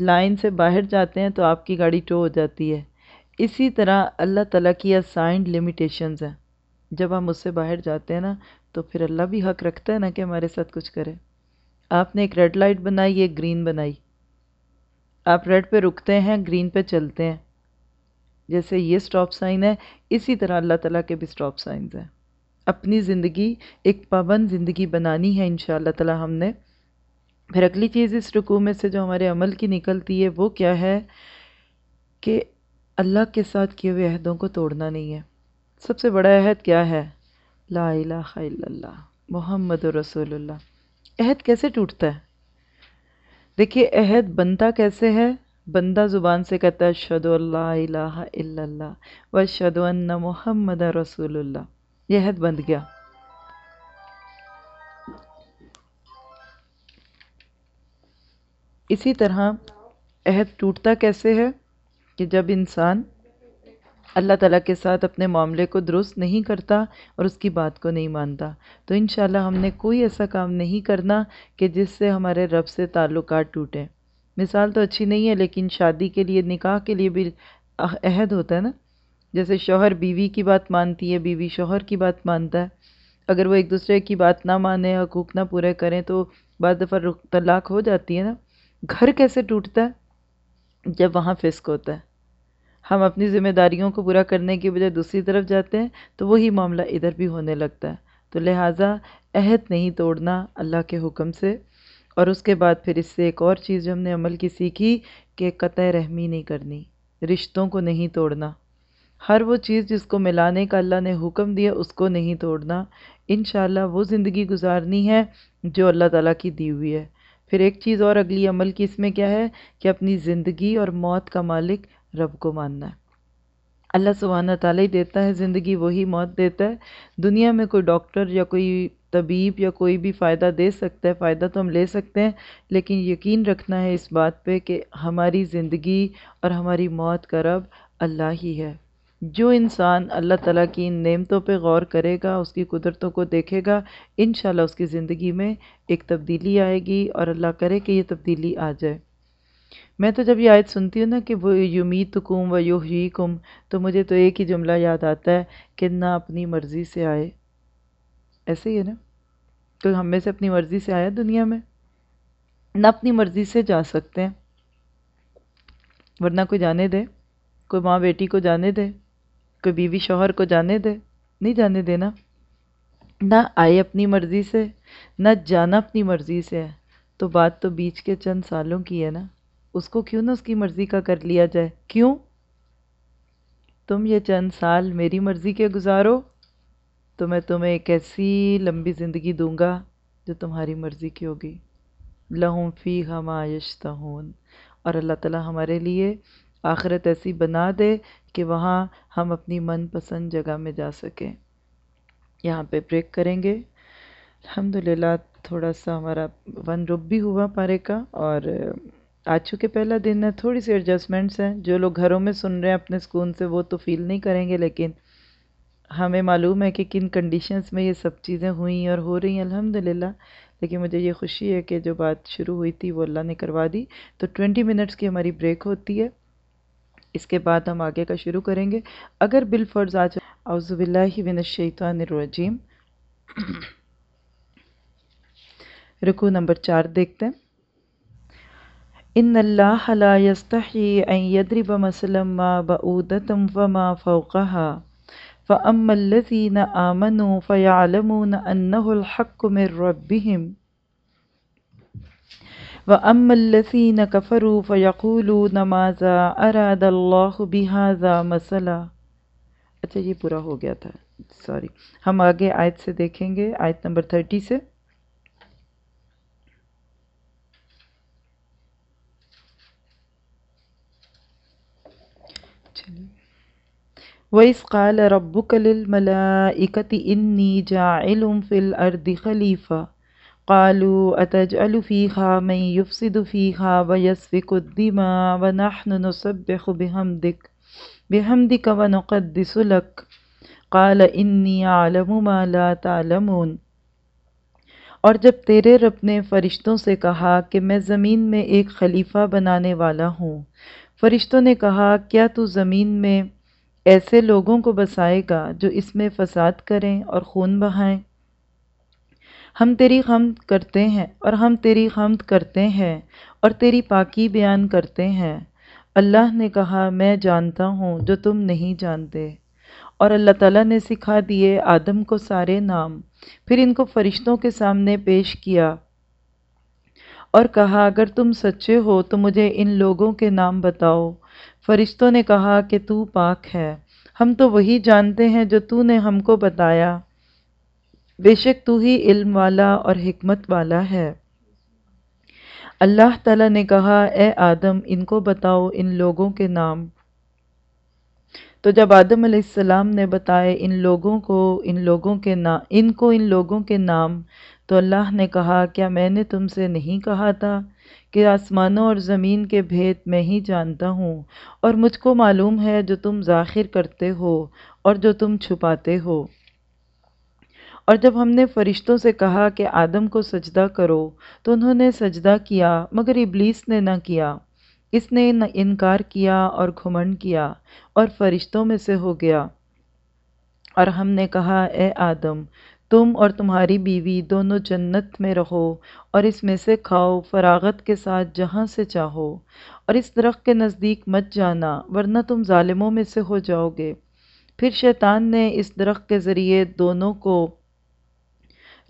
A: لائن سے باہر جاتے ہیں تو آپ کی گاڑی ٹو ہو جاتی ہے۔ اسی طرح اللہ تعالیٰ کی اسائنڈ لمیٹیشنز ہیں۔ جب ہم اس سے باہر جاتے ہیں نا، تو پھر اللہ بھی حق رکھتا ہے نا کہ ہمارے ساتھ کچھ کرے۔ آپ نے ایک ریڈ لائٹ بنائی، ایک گرین بنائی۔ آپ ریڈ پہ رکتے ہیں گرین پہ چلتے ہیں۔ جیسے یہ سٹاپ سائن ہے، اسی طرح اللہ تعالیٰ کے بھی سٹاپ سائنز ہیں۔ اپنی زندگی، ایک پابند زندگی بنانی ہے ان شاء اللہ تعالیٰ ہم نے۔ پھر اگلی چیز اس رکوع میں سے جو ہمارے عمل کی نکلتی ہے، وہ کیا ہے کہ اللہ کے ساتھ کیے ہوئے عہدوں کو توڑنا نہیں ہے۔ سب سے بڑا عہد کیا ہے؟ لا الہ الا اللہ، محمد رسول اللہ۔ عہد کیسے ٹوٹتا ہے؟ دیکھیے، عہد بنتا کیسے ہے؟ بندہ زبان سے کہتا ہے شد اللہ الہ الا اللہ و شد ان محمد رسول اللہ۔ یہ عہد بند گیا۔ اسی طرح عہد ٹوٹتا کیسے ہے کہ جب انسان اللہ تعالیٰ کے ساتھ اپنے معاملے کو درست نہیں کرتا اور اس کی بات کو نہیں مانتا، تو انشاءاللہ ہم نے کوئی ایسا کام نہیں کرنا کہ جس سے ہمارے رب سے تعلقات ٹوٹیں۔ مثال تو اچھی نہیں ہے، لیکن شادی کے لیے، نکاح کے لیے بھی عہد ہوتا ہے نا۔ جیسے شوہر بیوی کی بات مانتی ہے، بیوی شوہر کی بات مانتا ہے۔ اگر وہ ایک دوسرے کی بات نہ مانے، حقوق نہ پورے کریں، تو بعض دفعہ طلاق ہو جاتی ہے نا۔ گھر کیسے ٹوٹتا ہے؟ جب وہاں فسق ہوتا ہے۔ ہم اپنی ذمہ داریوں کو پورا کرنے کی بجائے دوسری طرف جاتے ہیں تو وہی معاملہ ادھر بھی ہونے لگتا ہے۔ تو لہٰذا عہد نہیں توڑنا اللہ کے حکم سے۔ اور اس کے بعد پھر اس سے ایک اور چیز جو ہم نے عمل کی سیکھی کہ قطع رحمی نہیں کرنی، رشتوں کو نہیں توڑنا۔ ہر وہ چیز جس کو ملانے کا اللہ نے حکم دیا اس کو نہیں توڑنا۔ انشاءاللہ وہ زندگی گزارنی ہے جو اللہ تعالیٰ کی دی ہوئی ہے۔ پھر ایک چیز اور اگلی عمل کی اس میں کیا ہے کہ اپنی زندگی اور موت کا مالک رب کو ماننا ہے۔ اللہ سبحانہ تعالیٰ ہی دیتا ہے، زندگی وہی موت دیتا ہے۔ دنیا میں کوئی ڈاکٹر یا کوئی طبیب یا کوئی بھی فائدہ دے سکتا ہے، فائدہ تو ہم لے سکتے ہیں، لیکن یقین رکھنا ہے اس بات پہ کہ ہماری زندگی اور ہماری موت کا رب اللہ ہی ہے۔ جو انسان اللہ تعالیٰ کی ان نعمتوں پہ غور کرے گا، اس کی قدرتوں کو دیکھے گا، انشاءاللہ اس کی زندگی میں ایک تبدیلی آئے گی اور اللہ کرے کہ یہ تبدیلی آ جائے۔ میں تو جب یہ آیت سنتی ہوں نا کہ وہ یمیت کم و یوہی کم تو مجھے تو ایک ہی جملہ یاد آتا ہے کہ نہ اپنی مرضی سے آئے۔ ایسے ہی ہے نا؟ تو ہم میں سے اپنی مرضی سے آیا دنیا میں؟ نہ اپنی مرضی سے جا سکتے ہیں۔ ورنہ کوئی جانے دے، کوئی ماں بیٹی کو جانے دے۔ کوئی بیوی شوہر کو جانے دے، نہیں جانے دینا۔ نہ آئے اپنی مرضی سے، نہ جانا اپنی مرضی سے۔ ہے تو بات تو بیچ کے چند سالوں کی ہے نا۔ اس کو کیوں نہ اس کی مرضی کا کر لیا جائے؟ کیوں؟ تم یہ چند سال میری مرضی کے گزارو، تو میں تمہیں ایک ایسی لمبی زندگی دوں گا جو تمہاری مرضی کی ہوگی۔ لہم فی ہما یشتہون۔ اور اللہ تعالیٰ ہمارے لیے آخرت ایسی بنا دے کہ وہاں ہم اپنی من پسند جگہ میں جا سکیں۔ یہاں پہ بریک کریں گے۔ الحمدللہ، تھوڑا سا ہمارا ون رب بھی ہوا پارے کا اور آج چونکہ پہلا دن ہے، تھوڑی سی ایڈجسٹمنٹس ہیں۔ جو لوگ گھروں میں سن رہے ہیں اپنے سکون سے، وہ تو فیل نہیں کریں گے، لیکن ہمیں معلوم ہے کہ کن کنڈیشنز میں یہ سب چیزیں ہوئیں اور ہو رہی ہیں۔ الحمدللہ، لیکن مجھے یہ خوشی ہے کہ جو بات شروع ہوئی تھی، وہ اللہ نے کروا دی۔ تو ٹوینٹی منٹس کی ہماری بریک ہوتی ہے۔ اس کے بعد ہم آگے کا شروع کریں گے۔ اگر بالفرض آج اعوذ باللہ من الشیطان الرجیم۔ رکو نمبر چار دیکھتے ہیں۔ ان اللہ لا يستحي ان يضرب مثلا ما بعودة فما فوقها فأما الذين آمنوا فيعلمون أنه الحق من ربهم وأما الذين كفروا فيقولون ماذا أراد الله بهذا مثلا؟ اچھا یہ پورا ہو گیا تھا، سوری۔ ہم آگے آیت سے دیکھیں گے، آیت نمبر تھرٹی سے۔ وَإِذْ قَالَ رَبُّكَ لِلْمَلَائِكَةِ إِنِّي جَاعِلٌ فِي الْأَرْضِ خَلِيفَةً۔ قَالُوا أَتَجْعَلُ فِيهَا مَن يُفْسِدُ فِيهَا وَيَسْفِكُ الدِّمَاءَ وَنَحْنُ نُسَبِّحُ بِحَمْدِكَ بِحَمْدِكَ وَنُقَدِّسُ لَكَ. قَالَ، إِنِّي أَعْلَمُ مَا لَا تَعْلَمُونَ. اور جب تیرے رب نے فرشتوں سے کہا کہ میں زمین میں ایک خلیفہ بنانے والا ہوں، فرشتوں نے کہا، کیا تو زمین میں ایسے لوگوں کو بسائے گا جو اس میں فساد کریں اور خون بہائیں؟ ہم تیری حمد کرتے ہیں اور ہم تیری حمد کرتے ہیں اور تیری پاکی بیان کرتے ہیں۔ اللہ نے کہا، میں جانتا ہوں جو تم نہیں جانتے۔ اور اللہ تعالیٰ نے سکھا دیے آدم کو سارے نام، پھر ان کو فرشتوں کے سامنے پیش کیا اور کہا، اگر تم سچے ہو تو مجھے ان لوگوں کے نام بتاؤ۔ فرشتوں نے کہا کہ تو پاک ہے، ہم تو وہی جانتے ہیں جو تو نے ہم کو بتایا۔ بے شک تو ہی علم والا اور حکمت والا ہے۔ اللہ تعالیٰ نے کہا، اے آدم، ان کو بتاؤ ان لوگوں کے نام۔ تو جب آدم علیہ السلام نے بتائے ان لوگوں کو، ان لوگوں کے نا، ان کو ان لوگوں کے نام، تو اللہ نے کہا، کیا میں نے تم سے نہیں کہا تھا کہ آسمانوں اور زمین کے بھید میں ہی جانتا ہوں؟ اور مجھ کو معلوم ہے جو تم ظاہر کرتے ہو اور جو تم چھپاتے ہو۔ اور جب ہم نے فرشتوں سے کہا کہ آدم کو سجدہ کرو، تو انہوں نے سجدہ کیا، مگر ابلیس نے نہ کیا۔ اس نے نہ انکار کیا اور گھمنڈ کیا اور فرشتوں میں سے ہو گیا۔ اور ہم نے کہا، اے آدم، تم اور تمہاری بیوی دونوں جنت میں رہو اور اس میں سے کھاؤ فراغت کے ساتھ جہاں سے چاہو، اور اس درخت کے نزدیک مت جانا، ورنہ تم ظالموں میں سے ہو جاؤ گے۔ پھر شیطان نے اس درخت کے ذریعے دونوں کو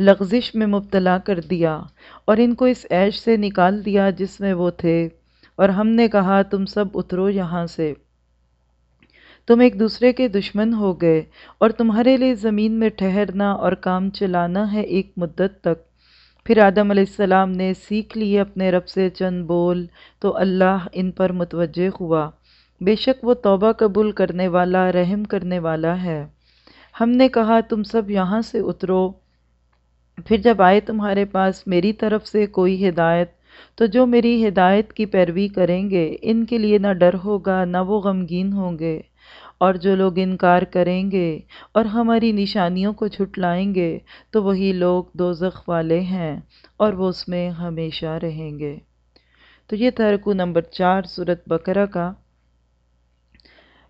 A: لغزش میں مبتلا کر دیا اور ان کو اس عیش سے نکال دیا جس میں وہ تھے۔ اور ہم نے کہا، تم سب اترو یہاں سے۔ تم ایک دوسرے کے دشمن ہو گئے اور تمہارے لیے زمین میں ٹھہرنا اور کام چلانا ہے ایک مدت تک۔ پھر آدم علیہ السلام نے سیکھ لیے اپنے رب سے چند بول، تو اللہ ان پر متوجہ ہوا۔ بے شک وہ توبہ قبول کرنے والا، رحم کرنے والا ہے۔ ہم نے کہا، تم سب یہاں سے اترو۔ پھر جب آئے تمہارے پاس میری طرف سے کوئی ہدایت، تو جو میری ہدایت کی پیروی کریں گے، ان کے لیے نہ ڈر ہوگا، نہ وہ غمگین ہوں گے۔ اور جو لوگ انکار کریں گے اور ہماری نشانیوں کو جھٹلائیں گے، تو وہی لوگ دوزخ والے ہیں اور وہ اس میں ہمیشہ رہیں گے۔ تو یہ تھا رکو نمبر چار صورت بقرہ کا۔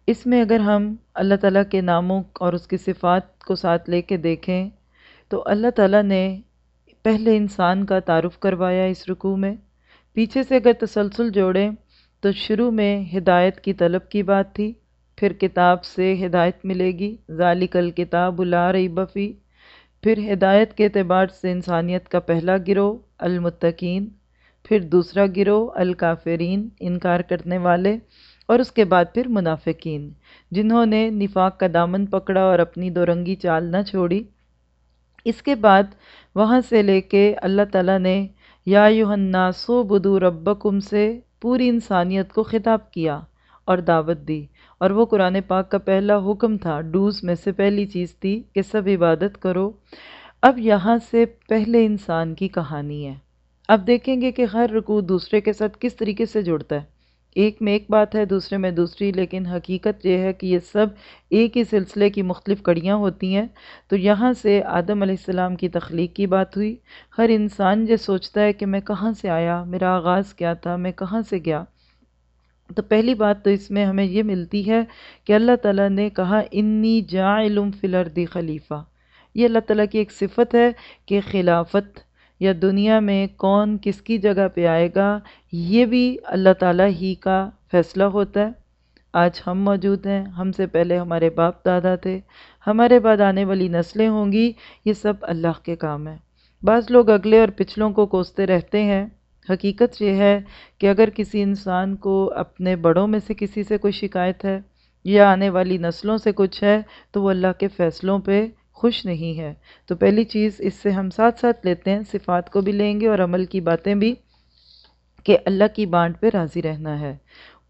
A: اس میں اگر ہم اللہ تعالیٰ کے ناموں اور اس کی صفات کو ساتھ لے کے دیکھیں تو اللہ تعالیٰ نے پہلے انسان کا تعارف کروایا اس رکوع میں۔ پیچھے سے اگر تسلسل جوڑیں تو شروع میں ہدایت کی طلب کی بات تھی، پھر کتاب سے ہدایت ملے گی، ذالک الکتاب لا ریب فی۔ پھر ہدایت کے اعتبار سے انسانیت کا پہلا گروہ المتقین، پھر دوسرا گروہ الکافرین انکار کرنے والے، اور اس کے بعد پھر منافقین، جنہوں نے نفاق کا دامن پکڑا اور اپنی دو رنگی چال نہ چھوڑی۔ اس کے بعد وہاں سے لے کے اللہ تعالیٰ نے، یا الناسو بدو ربکم سے پوری انسانیت کو خطاب کیا اور دعوت دی۔ اور وہ قرآن پاک کا پہلا حکم تھا، ڈوز میں سے پہلی چیز تھی کہ سب عبادت کرو۔ اب یہاں سے پہلے انسان کی کہانی ہے۔ اب دیکھیں گے کہ ہر رکوع دوسرے کے ساتھ کس طریقے سے جڑتا ہے۔ ایک میں ایک بات ہے، دوسرے میں دوسری، لیکن حقیقت یہ ہے کہ یہ سب ایک ہی سلسلے کی مختلف کڑیاں ہوتی ہیں۔ تو یہاں سے آدم علیہ السلام کی تخلیق کی بات ہوئی۔ ہر انسان یہ سوچتا ہے کہ میں کہاں سے آیا، میرا آغاز کیا تھا، میں کہاں سے گیا۔ تو پہلی بات تو اس میں ہمیں یہ ملتی ہے کہ اللہ تعالیٰ نے کہا، انی جاعل فی الارض خلیفہ یہ اللہ تعالیٰ کی ایک صفت ہے کہ خلافت یا دنیا میں کون کس کی جگہ پہ آئے گا، یہ بھی اللہ تعالیٰ ہی کا فیصلہ ہوتا ہے۔ آج ہم موجود ہیں، ہم سے پہلے ہمارے باپ دادا تھے، ہمارے بعد آنے والی نسلیں ہوں گی، یہ سب اللہ کے کام ہیں۔ بعض لوگ اگلے اور پچھلوں کو کوستے رہتے ہیں۔ حقیقت یہ ہے کہ اگر کسی انسان کو اپنے بڑوں میں سے کسی سے کوئی شکایت ہے یا آنے والی نسلوں سے کچھ ہے، تو وہ اللہ کے فیصلوں پہ خوش نہیں ہے۔ تو پہلی چیز اس سے ہم ساتھ ساتھ لیتے ہیں، صفات کو بھی لیں گے اور عمل کی باتیں بھی کہ اللہ کی بانٹ پہ راضی رہنا ہے۔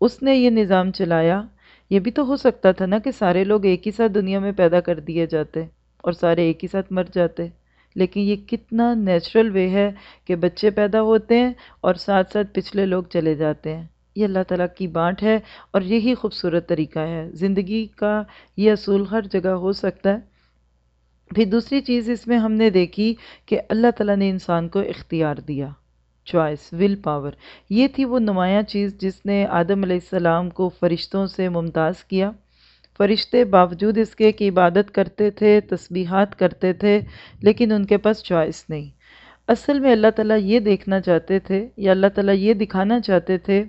A: اس نے یہ نظام چلایا۔ یہ بھی تو ہو سکتا تھا نا کہ سارے لوگ ایک ہی ساتھ دنیا میں پیدا کر دیے جاتے اور سارے ایک ہی ساتھ مر جاتے۔ لیکن یہ کتنا نیچرل وے ہے کہ بچے پیدا ہوتے ہیں اور ساتھ ساتھ پچھلے لوگ چلے جاتے ہیں۔ یہ اللہ تعالیٰ کی بانٹ ہے اور یہی خوبصورت طریقہ ہے۔ زندگی کا یہ اصول ہر جگہ ہو سکتا ہے۔ پھر دوسری چیز اس میں ہم نے دیکھی کہ اللہ تعالیٰ نے انسان کو اختیار دیا چوائس ول پاور یہ تھی وہ نمایاں چیز جس نے آدم علیہ السلام کو فرشتوں سے ممتاز کیا۔ فرشتے باوجود اس کے کہ عبادت کرتے تھے، تسبیحات کرتے تھے، لیکن ان کے پاس چوائس نہیں۔ اصل میں اللہ تعالیٰ یہ دیکھنا چاہتے تھے، یا اللہ تعالیٰ یہ دکھانا چاہتے تھے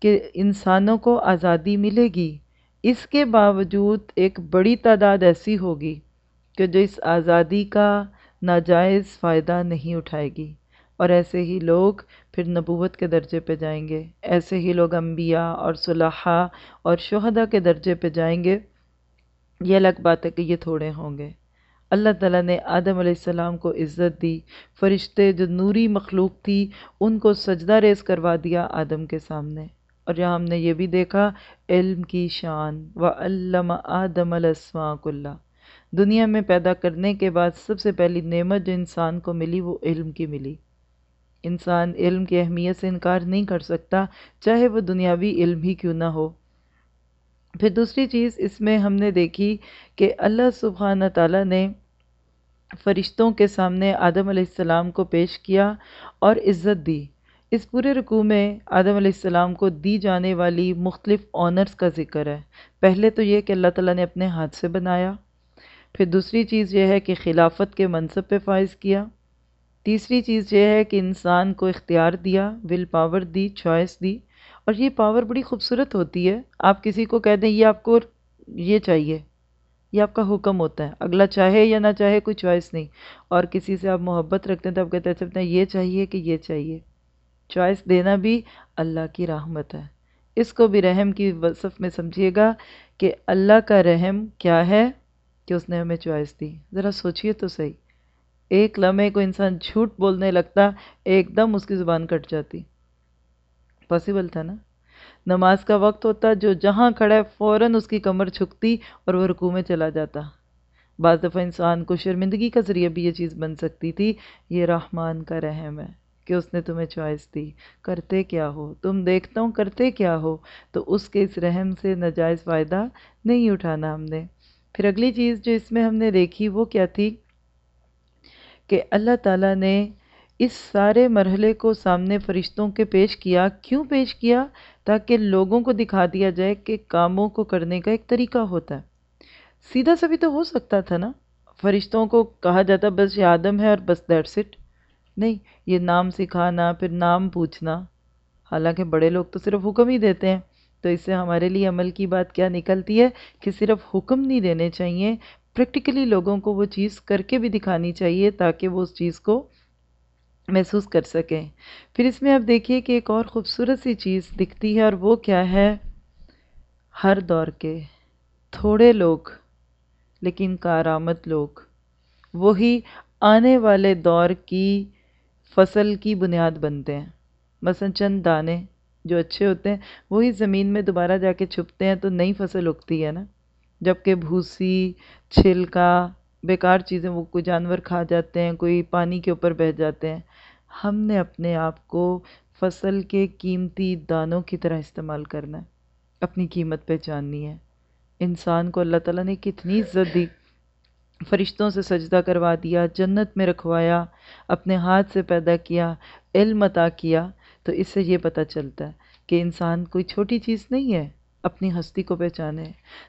A: کہ انسانوں کو آزادی ملے گی۔ اس کے باوجود ایک بڑی تعداد ایسی ہوگی کہ جو اس آزادی کا ناجائز فائدہ نہیں اٹھائے گی۔ اور ایسے ہی لوگ پھر نبوت کے درجے پہ جائیں گے۔ ایسے ہی لوگ انبیاء اور صلحاء اور شہدہ کے درجے پہ جائیں گے۔ یہ الگ بات ہے کہ یہ تھوڑے ہوں گے۔ اللہ تعالیٰ نے آدم علیہ السلام کو عزت دی، فرشتے جو نوری مخلوق تھی، ان کو سجدہ ریز کروا دیا آدم کے سامنے۔ اور یہاں ہم نے یہ بھی دیکھا، علم کی شان۔ و علم آدم الاسماء اللہ دنیا میں پیدا کرنے کے بعد سب سے پہلی نعمت جو انسان کو ملی وہ علم کی ملی۔ انسان علم کی اہمیت سے انکار نہیں کر سکتا، چاہے وہ دنیاوی علم ہی کیوں نہ ہو۔ پھر دوسری چیز، اس میں ہم نے دیکھی کہ اللہ سبحانہ تعالیٰ نے فرشتوں کے سامنے آدم علیہ السلام کو پیش کیا اور عزت دی۔ اس پورے رکوع میں آدم علیہ السلام کو دی جانے والی مختلف آنرز کا ذکر ہے۔ پہلے تو یہ کہ اللہ تعالیٰ نے اپنے ہاتھ سے بنایا۔ پھر دوسری چیز یہ ہے کہ خلافت کے منصب پہ فائز کیا۔ تیسری چیز یہ ہے کہ انسان کو اختیار دیا ول پاور دی چوائس دی۔ اور یہ پاور بڑی خوبصورت ہوتی ہے۔ آپ کسی کو کہہ دیں، یہ آپ کو یہ چاہیے۔ یہ آپ کا حکم ہوتا ہے۔ اگلا چاہے یا نہ چاہے، کوئی چوائس نہیں۔ اور کسی سے آپ محبت رکھتے ہیں تو آپ کہتے ہیں اچھا یہ چاہیے کہ یہ چاہیے۔ چوائس دینا بھی اللہ کی رحمت ہے۔ اس کو بھی رحم کی وصف میں سمجھیے گا کہ اللہ کا رحم کیا ہے؟ کہ اس نے ہمیں چوائس دی۔ ذرا سوچئے تو صحیح۔ ایک لمحے کو انسان جھوٹ بولنے لگتا، ایک دم اس کی زبان کٹ جاتی۔ پاسبل تھا نا؟ نماز کا وقت ہوتا، جو جہاں کھڑا ہے، فوراً اس کی کمر چھکتی اور وہ رکوع میں چلا جاتا۔ بعض دفعہ انسان کو شرمندگی کا ذریعہ بھی یہ چیز بن سکتی تھی، یہ رحمان کا رحم ہے کہ اس نے تمہیں چوائس دی۔ کرتے کیا ہو؟ تم دیکھتا ہوں، کرتے کیا ہو؟ تو اس کے اس رحم سے ناجائز فائدہ نہیں اٹھانا ہم نے۔ پھر اگلی چیز جو اس میں ہم نے دیکھی وہ کیا تھی کہ اللہ تعالیٰ نے اس سارے مرحلے کو سامنے فرشتوں کے پیش کیا، کیوں پیش کیا؟ تاکہ لوگوں کو دکھا دیا جائے کہ کاموں کو کرنے کا ایک طریقہ ہوتا ہے۔ سیدھا سا بھی تو ہو سکتا تھا نا؟ فرشتوں کو کہا جاتا، بس یہ آدم ہے اور بس دیٹس اٹ نہیں، یہ نام سکھانا، پھر نام پوچھنا۔ حالانکہ بڑے لوگ تو صرف حکم ہی دیتے ہیں۔ تو اس سے ہمارے لیے عمل کی بات کیا نکلتی ہے کہ صرف حکم نہیں دینے چاہیے پریکٹیکلی لوگوں کو وہ چیز کر کے بھی دکھانی چاہیے تاکہ وہ اس چیز کو محسوس کر سکیں۔ پھر اس میں آپ دیکھیے کہ ایک اور خوبصورت سی چیز دکھتی ہے اور وہ کیا ہے؟ ہر دور کے تھوڑے لوگ، لیکن کارآمد لوگ۔ وہی آنے والے دور کی فصل کی بنیاد بنتے ہیں۔ مثلا چند دانے۔ جو اچھے ہوتے ہیں، وہی زمین میں دوبارہ جا کے چھپتے ہیں تو نئی فصل اگتی ہے نا۔ جبکہ بھوسی، چھلکا، بیکار چیزیں، وہ کوئی جانور کھا جاتے ہیں، کوئی پانی کے اوپر بہہ جاتے ہیں۔ ہم نے اپنے آپ کو فصل کے قیمتی دانوں کی طرح استعمال کرنا ہے، اپنی قیمت پہچاننی ہے۔ انسان کو اللہ تعالیٰ نے کتنی عزت دی، فرشتوں سے سجدہ کروا دیا، جنت میں رکھوایا، اپنے ہاتھ سے پیدا کیا، علم عطا کیا۔ تو اس سے یہ پتہ چلتا ہے کہ انسان کوئی چھوٹی چیز نہیں ہے، اپنی ہستی کو پہچانے۔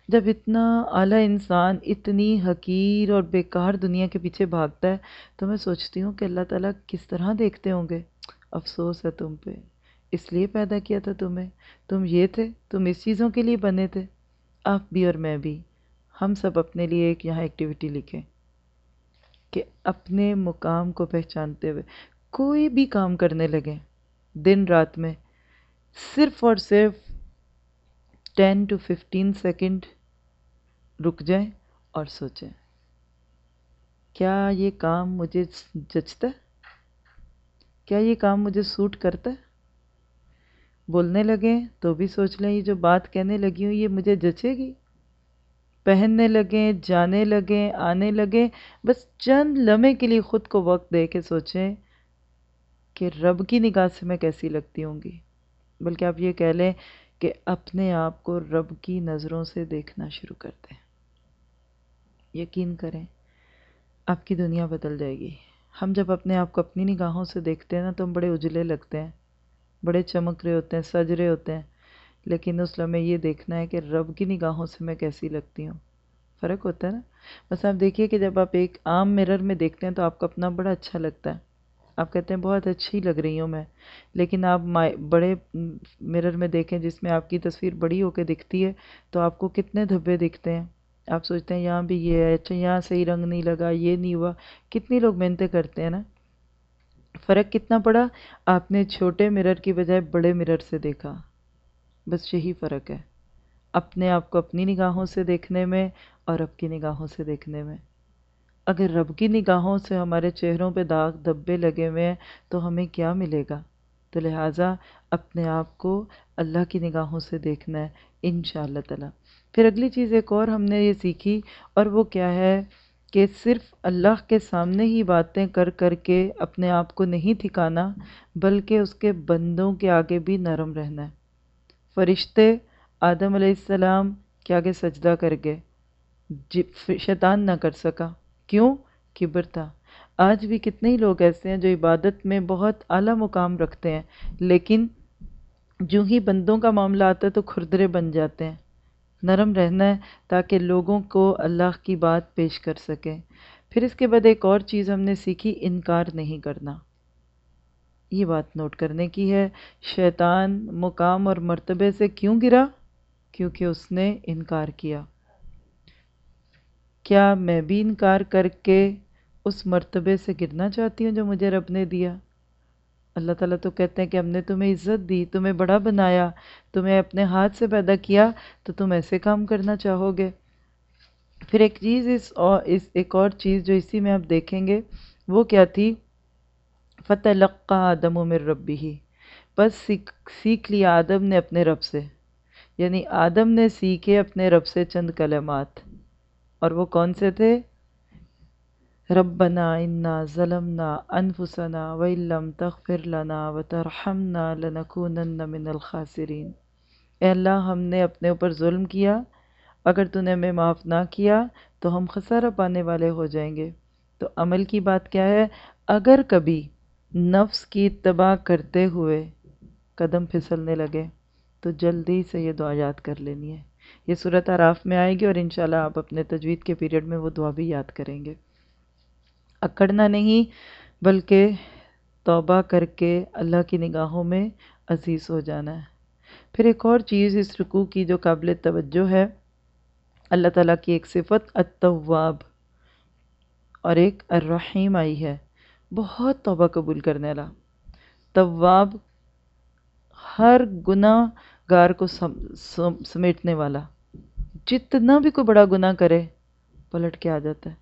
A: جب اتنا اعلیٰ انسان اتنی حقیر اور بیکار دنیا کے پیچھے بھاگتا ہے، تو میں سوچتی ہوں کہ اللہ تعالیٰ کس طرح دیکھتے ہوں گے۔ افسوس ہے تم پہ۔ اس لیے پیدا کیا تھا تمہیں۔ تم یہ تھے، تم اس چیزوں کے لیے بنے تھے۔ آپ بھی اور میں بھی۔ ہم سب اپنے لیے ایک یہاں ایکٹیویٹی لکھیں۔ کہ اپنے مقام کو پہچانتے ہوئے کوئی بھی کام کرنے لگیں۔ دن رات میں صرف اور صرف ٹین ٹو ففٹین سیکنڈ رک جائیں اور سوچیں۔ کیا یہ کام مجھے جچتا ہے؟ کیا یہ کام مجھے سوٹ کرتا ہے؟ بولنے لگیں تو بھی سوچ لیں، یہ جو بات کہنے لگی ہوں، یہ مجھے جچے گی؟ پہننے لگیں جانے لگیں آنے لگیں بس چند لمحے کے لیے خود کو وقت دے کے سوچیں۔ کہ رب کی نگاہ سے میں کیسی لگتی ہوں گی؟ بلکہ آپ یہ کہہ لیں کہ اپنے آپ کو رب کی نظروں سے دیکھنا شروع کر دیں۔ یقین کریں، آپ کی دنیا بدل جائے گی۔ ہم جب اپنے آپ کو اپنی نگاہوں سے دیکھتے ہیں نا، تو ہم بڑے اجلے لگتے ہیں، بڑے چمک رہے ہوتے ہیں، سج رہے ہوتے ہیں۔ لیکن اس لمحے یہ دیکھنا ہے کہ رب کی نگاہوں سے میں کیسی لگتی ہوں۔ فرق ہوتا ہے نا؟ بس آپ دیکھیے کہ جب آپ ایک عام مرر میں دیکھتے ہیں تو آپ کو اپنا بڑا اچھا لگتا ہے۔ آپ کہتے ہیں بہت اچھی لگ رہی ہوں میں۔ لیکن آپ بڑے مرر میں دیکھیں جس میں آپ کی تصویر بڑی ہو کے دکھتی ہے، تو آپ کو کتنے دھبے دکھتے ہیں۔ آپ سوچتے ہیں یہاں بھی یہ ہے اچھا یہاں صحیح رنگ نہیں لگا، یہ نہیں ہوا۔ کتنی لوگ محنتیں کرتے ہیں نا۔ فرق کتنا پڑا؟ آپ نے چھوٹے مرر کی بجائے بڑے مرر سے دیکھا۔ بس یہی فرق ہے۔ اپنے آپ کو اپنی نگاہوں سے دیکھنے میں اور اب کی نگاہوں سے دیکھنے میں۔ اگر رب کی نگاہوں سے ہمارے چہروں پہ داغ دبے لگے ہوئے ہیں، تو ہمیں کیا ملے گا؟ تو لہٰذا اپنے آپ کو اللہ کی نگاہوں سے دیکھنا ہے ان شاء اللہ تعالیٰ۔ پھر اگلی چیز ایک اور ہم نے یہ سیکھی، اور وہ کیا ہے کہ صرف اللہ کے سامنے ہی باتیں کر کر کے اپنے آپ کو نہیں تھکانا بلکہ اس کے بندوں کے آگے بھی نرم رہنا ہے۔ فرشتے آدم علیہ السلام کے آگے سجدہ کر گئے شیطان نہ کر سکا۔ کیوں کبر تھا؟ آج بھی کتنے ہی لوگ ایسے ہیں جو عبادت میں بہت اعلیٰ مقام رکھتے ہیں، لیکن جو ہی بندوں کا معاملہ آتا ہے تو کھردرے بن جاتے ہیں۔ نرم رہنا ہے تاکہ لوگوں کو اللہ کی بات پیش کر سکیں پھر اس کے بعد ایک اور چیز ہم نے سیکھی، انکار نہیں کرنا۔ یہ بات نوٹ کرنے کی ہے، شیطان مقام اور مرتبے سے کیوں گرا؟ کیونکہ اس نے انکار کیا۔ کیا میں بھی انکار کر کے اس مرتبے سے گرنا چاہتی ہوں جو مجھے رب نے دیا؟ اللہ تعالیٰ تو کہتے ہیں کہ ہم نے تمہیں عزت دی، تمہیں بڑا بنایا، تمہیں اپنے ہاتھ سے پیدا کیا، تو تم ایسے کام کرنا چاہو گے؟ پھر ایک چیز اس اور اس ایک اور چیز جو اسی میں آپ دیکھیں گے، وہ کیا تھی؟ فتح لقہ آدم و مر ربی ہی بس سیکھ سیکھ لیا آدم نے اپنے رب سے یعنی آدم نے سیکھے اپنے رب سے چند کلمات۔ اور وہ کون سے تھے؟ ربنا انا ظلمنا انفسنا وَإِلَّمْ تَغْفِرْ لَنَا وَتَرْحَمْنَا لَنَكُونَنَّ مِنَ الْخَاسِرِينَ۔ اے اللہ، ہم نے اپنے اوپر ظلم کیا۔ اگر تو نے ہمیں معاف نہ کیا، تو ہم خسارہ پانے والے ہو جائیں گے۔ تو عمل کی بات کیا ہے؟ اگر کبھی نفس کی اتباع کرتے ہوئے قدم پھسلنے لگے، تو جلدی سے یہ دعا یاد کر لینی ہے۔ یہ صورت عراف میں آئے گی اور انشاءاللہ آپ اپنے تجوید کے پیریڈ میں وہ دعا بھی یاد کریں گے۔ اکڑنا نہیں، بلکہ توبہ کر کے اللہ کی نگاہوں میں عزیز ہو جانا ہے۔ پھر ایک اور چیز اس رکوع کی جو قابل توجہ ہے، اللہ تعالیٰ کی ایک صفت، التواب۔ اور ایک الرحیم آئی ہے۔ بہت توبہ قبول کرنے والا۔ تواب ہر گناہ گار کو سمیٹنے والا۔ جتنا بھی کوئی بڑا گناہ کرے، پلٹ کے آ جاتا ہے۔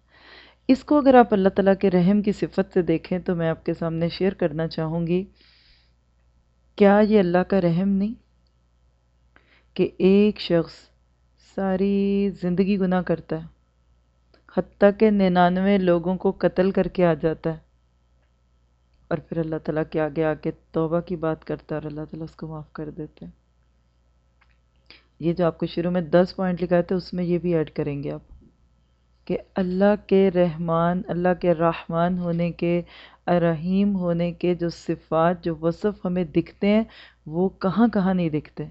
A: اس کو اگر آپ اللہ تعالیٰ کے رحم کی صفت سے دیکھیں تو میں آپ کے سامنے شیئر کرنا چاہوں گی، کیا یہ اللہ کا رحم نہیں کہ ایک شخص ساری زندگی گناہ کرتا ہے، حتیٰ کہ ننانوے لوگوں کو قتل کر کے آ جاتا ہے اور پھر اللہ تعالیٰ کے آگے آ کے توبہ کی بات کرتا ہے اور اللہ تعالیٰ اس کو معاف کر دیتے ہیں یہ جو آپ کو شروع میں دس پوائنٹ لکھائے تھے، اس میں یہ بھی ایڈ کریں گے آپ کہ اللہ کے رحمان، اللہ کے رحمان ہونے کے رحیم ہونے کے جو صفات، جو وصف ہمیں دکھتے ہیں، وہ کہاں کہاں نہیں دکھتے؟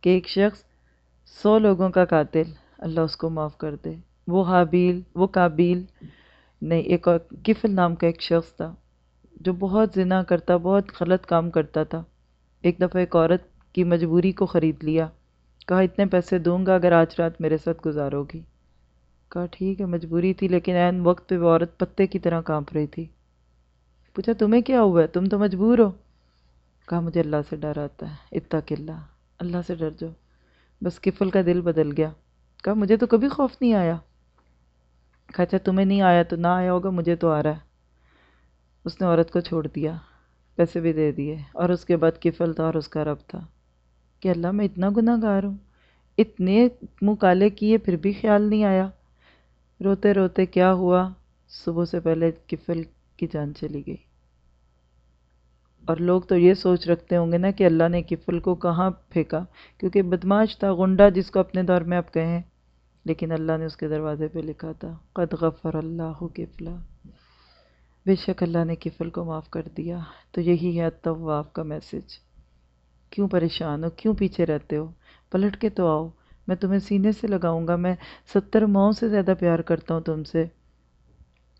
A: کہ ایک شخص سو لوگوں کا قاتل، اللہ اس کو معاف کر دے۔ وہ حابیل، وہ قابیل نہیں، ایک اور کفل نام کا ایک شخص تھا جو بہت زنا کرتا، بہت غلط کام کرتا تھا۔ ایک دفعہ ایک عورت کی مجبوری کو خرید لیا۔ کہا، اتنے پیسے دوں گا اگر آج رات میرے ساتھ گزارو گی۔ کہا، ٹھیک ہے، مجبوری تھی، لیکن عین وقت پہ وہ عورت پتے کی طرح کانپ رہی تھی۔ پوچھا، تمہیں کیا ہوا ہے؟ تم تو مجبور ہو؟ کہا، مجھے اللہ سے ڈر آتا ہے۔ اتنا اللہ اللہ سے ڈر جاؤ۔ بس کفل کا دل بدل گیا۔ کہا، مجھے تو کبھی خوف نہیں آیا۔ کہا اچھا تمہیں نہیں آیا تو نہ آیا ہوگا، مجھے تو آ رہا ہے۔ اس نے عورت کو چھوڑ دیا، پیسے بھی دے دیے اور اس کے بعد کفل تھا اور اس کا رب تھا۔ کہ اللہ میں اتنا گناہ گار ہوں۔ اتنے منہ کالے کیے، پھر بھی خیال نہیں آیا۔ روتے روتے کیا ہوا؟ صبح سے پہلے کفل کی جان چلی گئی۔ اور لوگ تو یہ سوچ رکھتے ہوں گے نا کہ اللہ نے کفل کو کہاں پھینکا؟ کیونکہ بدماش تھا غنڈا جس کو اپنے دور میں آپ کہیں۔ لیکن اللہ نے اس کے دروازے پہ لکھا تھا، قد غفر اللہ کفلا۔ بے شک اللہ نے کفل کو معاف کر دیا۔ تو یہی ہے طواف کا میسج۔ کیوں پریشان ہو؟ کیوں پیچھے رہتے ہو؟ پلٹ کے تو آؤ، میں تمہیں سینے سے لگاؤں گا، میں ستر ماؤں سے زیادہ پیار کرتا ہوں تم سے۔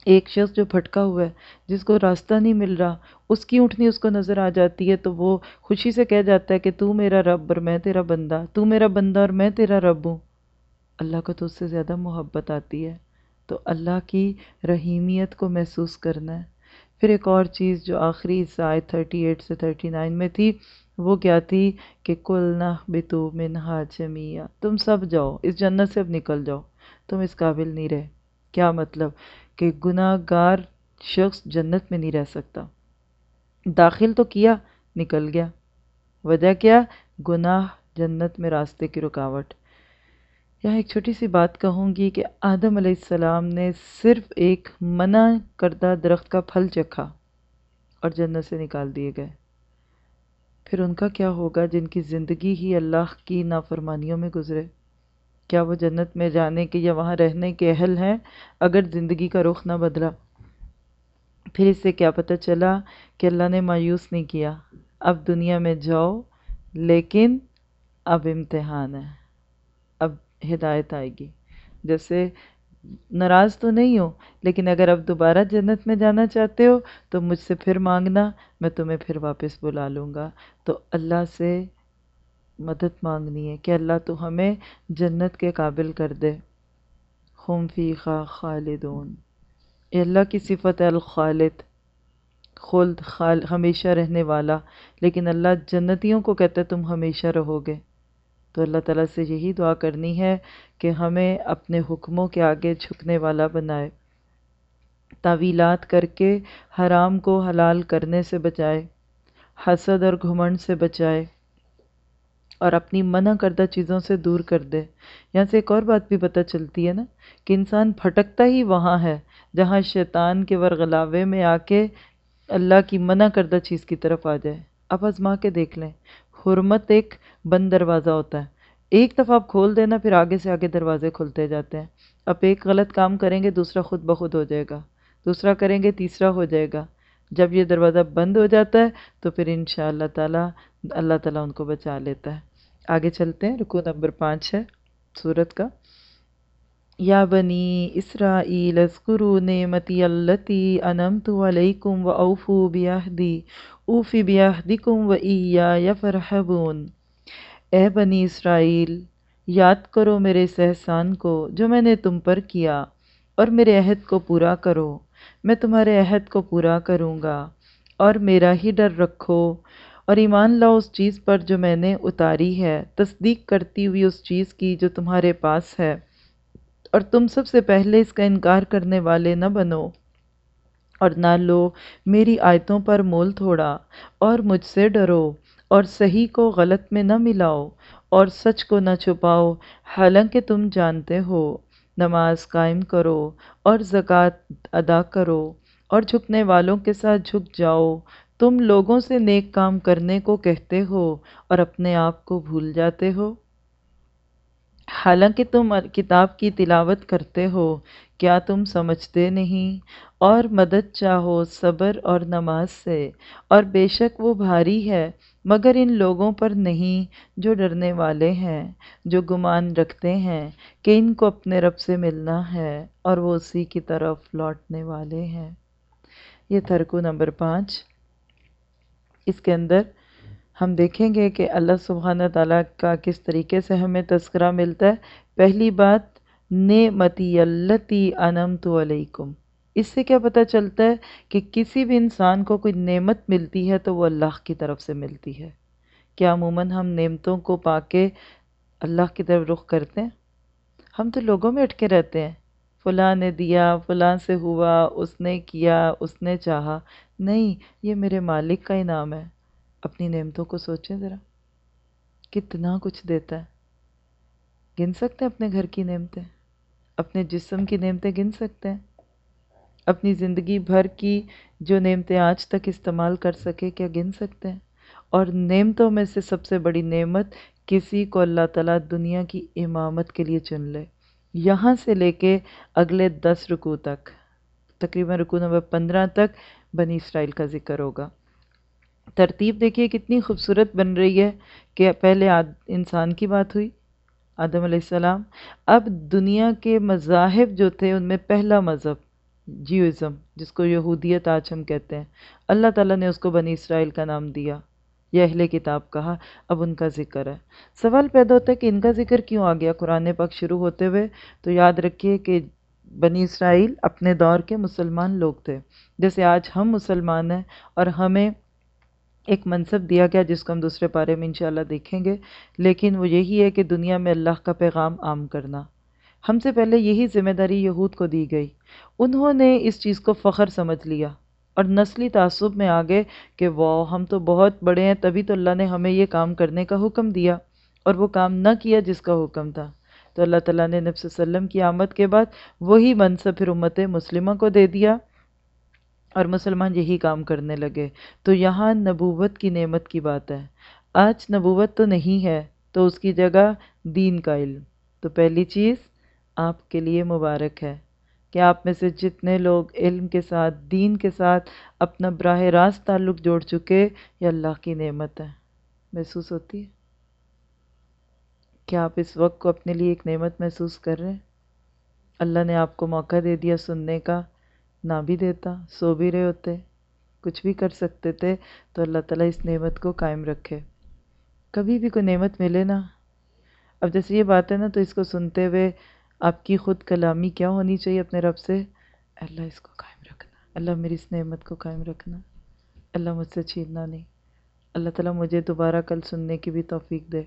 A: ایک شخص جو پھٹکا ہوا ہے، جس کو راستہ نہیں مل رہا، اس کی اٹھنی اس کو نظر آ جاتی ہے تو وہ خوشی سے کہہ جاتا ہے کہ تو میرا رب اور میں تیرا بندہ، تو میرا بندہ اور میں تیرا رب ہوں۔ اللہ کو تو اس سے زیادہ محبت آتی ہے۔ تو اللہ کی رحیمیت کو محسوس کرنا ہے۔ پھر ایک اور چیز جو آخری سائے تھرٹی ایٹ سے تھرٹی نائن میں تھی وہ کیا تھی کہ کل نہ بتو منہا جمیا تم سب جاؤ، اس جنت سے اب نکل جاؤ۔ تم اس قابل نہیں رہے۔ کیا مطلب کہ گناہ گار شخص جنت میں نہیں رہ سکتا؟ داخل تو کیا، نکل گیا۔ وجہ کیا؟ گناہ جنت میں راستے کی رکاوٹ۔ یہاں ایک چھوٹی سی بات کہوں گی کہ آدم علیہ السلام نے صرف ایک منع کردہ درخت کا پھل چکھا اور جنت سے نکال دیے گئے۔ پھر ان کا کیا ہوگا جن کی زندگی ہی اللہ کی نافرمانیوں میں گزرے؟ کیا وہ جنت میں جانے کے یا وہاں رہنے کے اہل ہیں اگر زندگی کا رخ نہ بدلا؟ پھر اس سے کیا پتہ چلا کہ اللہ نے مایوس نہیں کیا؟ اب دنیا میں جاؤ، لیکن اب امتحان ہے، اب ہدایت آئے گی۔ جیسے ناراض تو نہیں ہو لیکن اگر اب دوبارہ جنت میں جانا چاہتے ہو تو مجھ سے پھر مانگنا، میں تمہیں پھر واپس بلا لوں گا۔ تو اللہ سے مدد مانگنی ہے کہ اللہ تو ہمیں جنت کے قابل کر دے۔ خم فی خا خالدون۔ یہ اللہ کی صفت ہے الخالد، خلد، خال، ہمیشہ رہنے والا۔ لیکن اللہ جنتیوں کو کہتا ہے تم ہمیشہ رہو گے۔ تو اللہ تعالیٰ سے یہی دعا کرنی ہے کہ ہمیں اپنے حکموں کے آگے جھکنے والا بنائے۔ تعویلات کر کے حرام کو حلال کرنے سے بچائے، حسد اور گھمنڈ سے بچائے اور اپنی منع کردہ چیزوں سے دور کر دے۔ یہاں سے ایک اور بات بھی پتہ چلتی ہے نا کہ انسان پھٹکتا ہی وہاں ہے، جہاں شیطان کے ورغلاوے میں آ کے اللہ کی منع کردہ چیز کی طرف آ جائے۔ اب آزما کے دیکھ لیں۔ حرمت ایک بند دروازہ ہوتا ہے۔ ایک دفعہ آپ کھول دینا، پھر آگے سے آگے دروازے کھلتے جاتے ہیں۔ اب ایک غلط کام کریں گے، دوسرا خود بخود ہو جائے گا۔ دوسرا کریں گے، تیسرا ہو جائے گا۔ جب یہ دروازہ بند ہو جاتا ہے، تو پھر ان شاء اللہ تعالیٰ اللہ تعالیٰ ان کو بچا لیتا ہے۔ آگے چلتے ہیں رکو نمبر پانچ ہے، سورت کا۔ یا بنی اسرائیل، اذکروا نعمتی اللتی انمت علیکم و اوفو بیاہدی اوفی بیاہدکم و اییا فرحبون۔ اے بنی اسرائیل، یاد کرو میرے اس احسان کو جو میں نے تم پر کیا، اور میرے عہد کو پورا کرو۔ میں تمہارے عہد کو پورا کروں گا، اور میرا ہی ڈر رکھو۔ اور ایمان لاؤ اس چیز پر جو میں نے اتاری ہے۔ تصدیق کرتی ہوئی اس چیز کی جو تمہارے پاس ہے۔ اور تم سب سے پہلے اس کا انکار کرنے والے نہ بنو۔ اور نہ لو میری آیتوں پر مول تھوڑا، اور مجھ سے ڈرو، اور صحیح کو غلط میں نہ ملاؤ، اور سچ کو نہ چھپاؤ، حالانکہ تم جانتے ہو، نماز قائم کرو، اور زکوٰۃ ادا کرو، اور جھکنے والوں کے ساتھ جھک جاؤ۔ تم لوگوں سے نیک کام کرنے کو کہتے ہو، اور اپنے آپ کو بھول جاتے ہو۔ حالانکہ تم کتاب کی تلاوت کرتے ہو، کیا تم سمجھتے نہیں؟ اور مدد چاہو صبر اور نماز سے۔ اور بے شک وہ بھاری ہے، مگر ان لوگوں پر نہیں جو ڈرنے والے ہیں، جو گمان رکھتے ہیں کہ ان کو اپنے رب سے ملنا ہے اور وہ اسی کی طرف لوٹنے والے ہیں۔ یہ ترکو نمبر پانچ۔ اس کے اندر ہم دیکھیں گے کہ اللہ سبحانہ تعالیٰ کا کس طریقے سے ہمیں تذکرہ ملتا ہے۔ پہلی بات، نعمتی اللتی انمت علیکم۔ اس سے کیا پتہ چلتا ہے کہ کسی بھی انسان کو کوئی نعمت ملتی ہے تو وہ اللہ کی طرف سے ملتی ہے۔ کیا عموماً ہم نعمتوں کو پا کے اللہ کی طرف رخ کرتے ہیں؟ ہم تو لوگوں میں اٹکے رہتے ہیں۔ فلاں نے دیا، فلاں سے ہوا، اس نے کیا، اس نے چاہا۔ نہیں، یہ میرے مالک کا انعام ہے۔ اپنی نعمتوں کو سوچیں ذرا۔ کتنا کچھ دیتا ہے۔ گن سکتے ہیں اپنے گھر کی نعمتیں؟ اپنے جسم کی نعمتیں گن سکتے ہیں؟ اپنی زندگی بھر کی جو نعمتیں آج تک استعمال کر سکے، کیا گن سکتے ہیں؟ اور نعمتوں میں سے سب سے بڑی نعمت کسی کو اللہ تعالیٰ دنیا کی امامت کے لیے چن لے۔ یہاں سے لے کے اگلے دس رکو تک، تقریباً رکو نمبر پندرہ تک بنی اسرائیل کا ذکر ہوگا۔ ترتیب دیکھیے کتنی خوبصورت بن رہی ہے کہ پہلے انسان کی بات ہوئی، آدم علیہ السلام۔ اب دنیا کے مذاہب جو تھے، ان میں پہلا مذہب جیوزم، جس کو یہودیت آج ہم کہتے ہیں۔ اللہ تعالیٰ نے اس کو بنی اسرائیل کا نام دیا۔ یا اہل کتاب کہا، اب ان کا ذکر ہے۔ سوال پیدا ہوتا ہے کہ ان کا ذکر کیوں آ گیا؟ قرآن پاک شروع ہوتے ہوئے تو یاد رکھیے کہ بنی اسرائیل اپنے دور کے مسلمان لوگ تھے۔ جیسے آج ہم مسلمان ہیں اور ہمیں ایک منصب دیا گیا جس کو ہم دوسرے پارے میں انشاءاللہ دیکھیں گے۔ لیکن وہ یہی ہے کہ دنیا میں اللہ کا پیغام عام کرنا۔ ہم سے پہلے یہی ذمہ داری یہود کو دی گئی۔ انہوں نے اس چیز کو فخر سمجھ لیا اور نسلی تعصب میں آگے کہ واہ ہم تو بہت بڑے ہیں، تبھی تو اللہ نے ہمیں یہ کام کرنے کا حکم دیا اور وہ کام نہ کیا جس کا حکم تھا۔ تو اللہ تعالیٰ نے نبی صلی اللہ علیہ وسلم کی آمد کے بعد وہی منصب پھر امت مسلمہ کو دے دیا اور مسلمان یہی کام کرنے لگے۔ تو یہاں نبوت کی نعمت کی بات ہے۔ آج نبوت تو نہیں ہے، تو اس کی جگہ دین کا علم۔ تو پہلی چیز آپ کے لیے مبارک ہے۔ کہ آپ میں سے جتنے لوگ علم کے ساتھ، دین کے ساتھ اپنا براہ راست تعلق جوڑ چکے، یہ اللہ کی نعمت ہے۔ محسوس ہوتی ہے؟ کیا آپ اس وقت کو اپنے لیے ایک نعمت محسوس کر رہے ہیں؟ اللہ نے آپ کو موقع دے دیا سننے کا، نہ بھی دیتا، سو بھی رہے ہوتے، کچھ بھی کر سکتے تھے تو اللہ تعالیٰ اس نعمت کو قائم رکھے۔ کبھی بھی کوئی نعمت ملے نا۔ اب جیسے یہ بات ہے نا، تو اس کو سنتے ہوئے آپ کی خود کلامی کیا ہونی چاہیے اپنے رب سے؟ اللہ اس کو قائم رکھنا۔ اللہ میری اس نعمت کو قائم رکھنا۔ اللہ مجھ سے چھیننا نہیں۔ اللہ تعالیٰ مجھے دوبارہ کل سننے کی بھی توفیق دے۔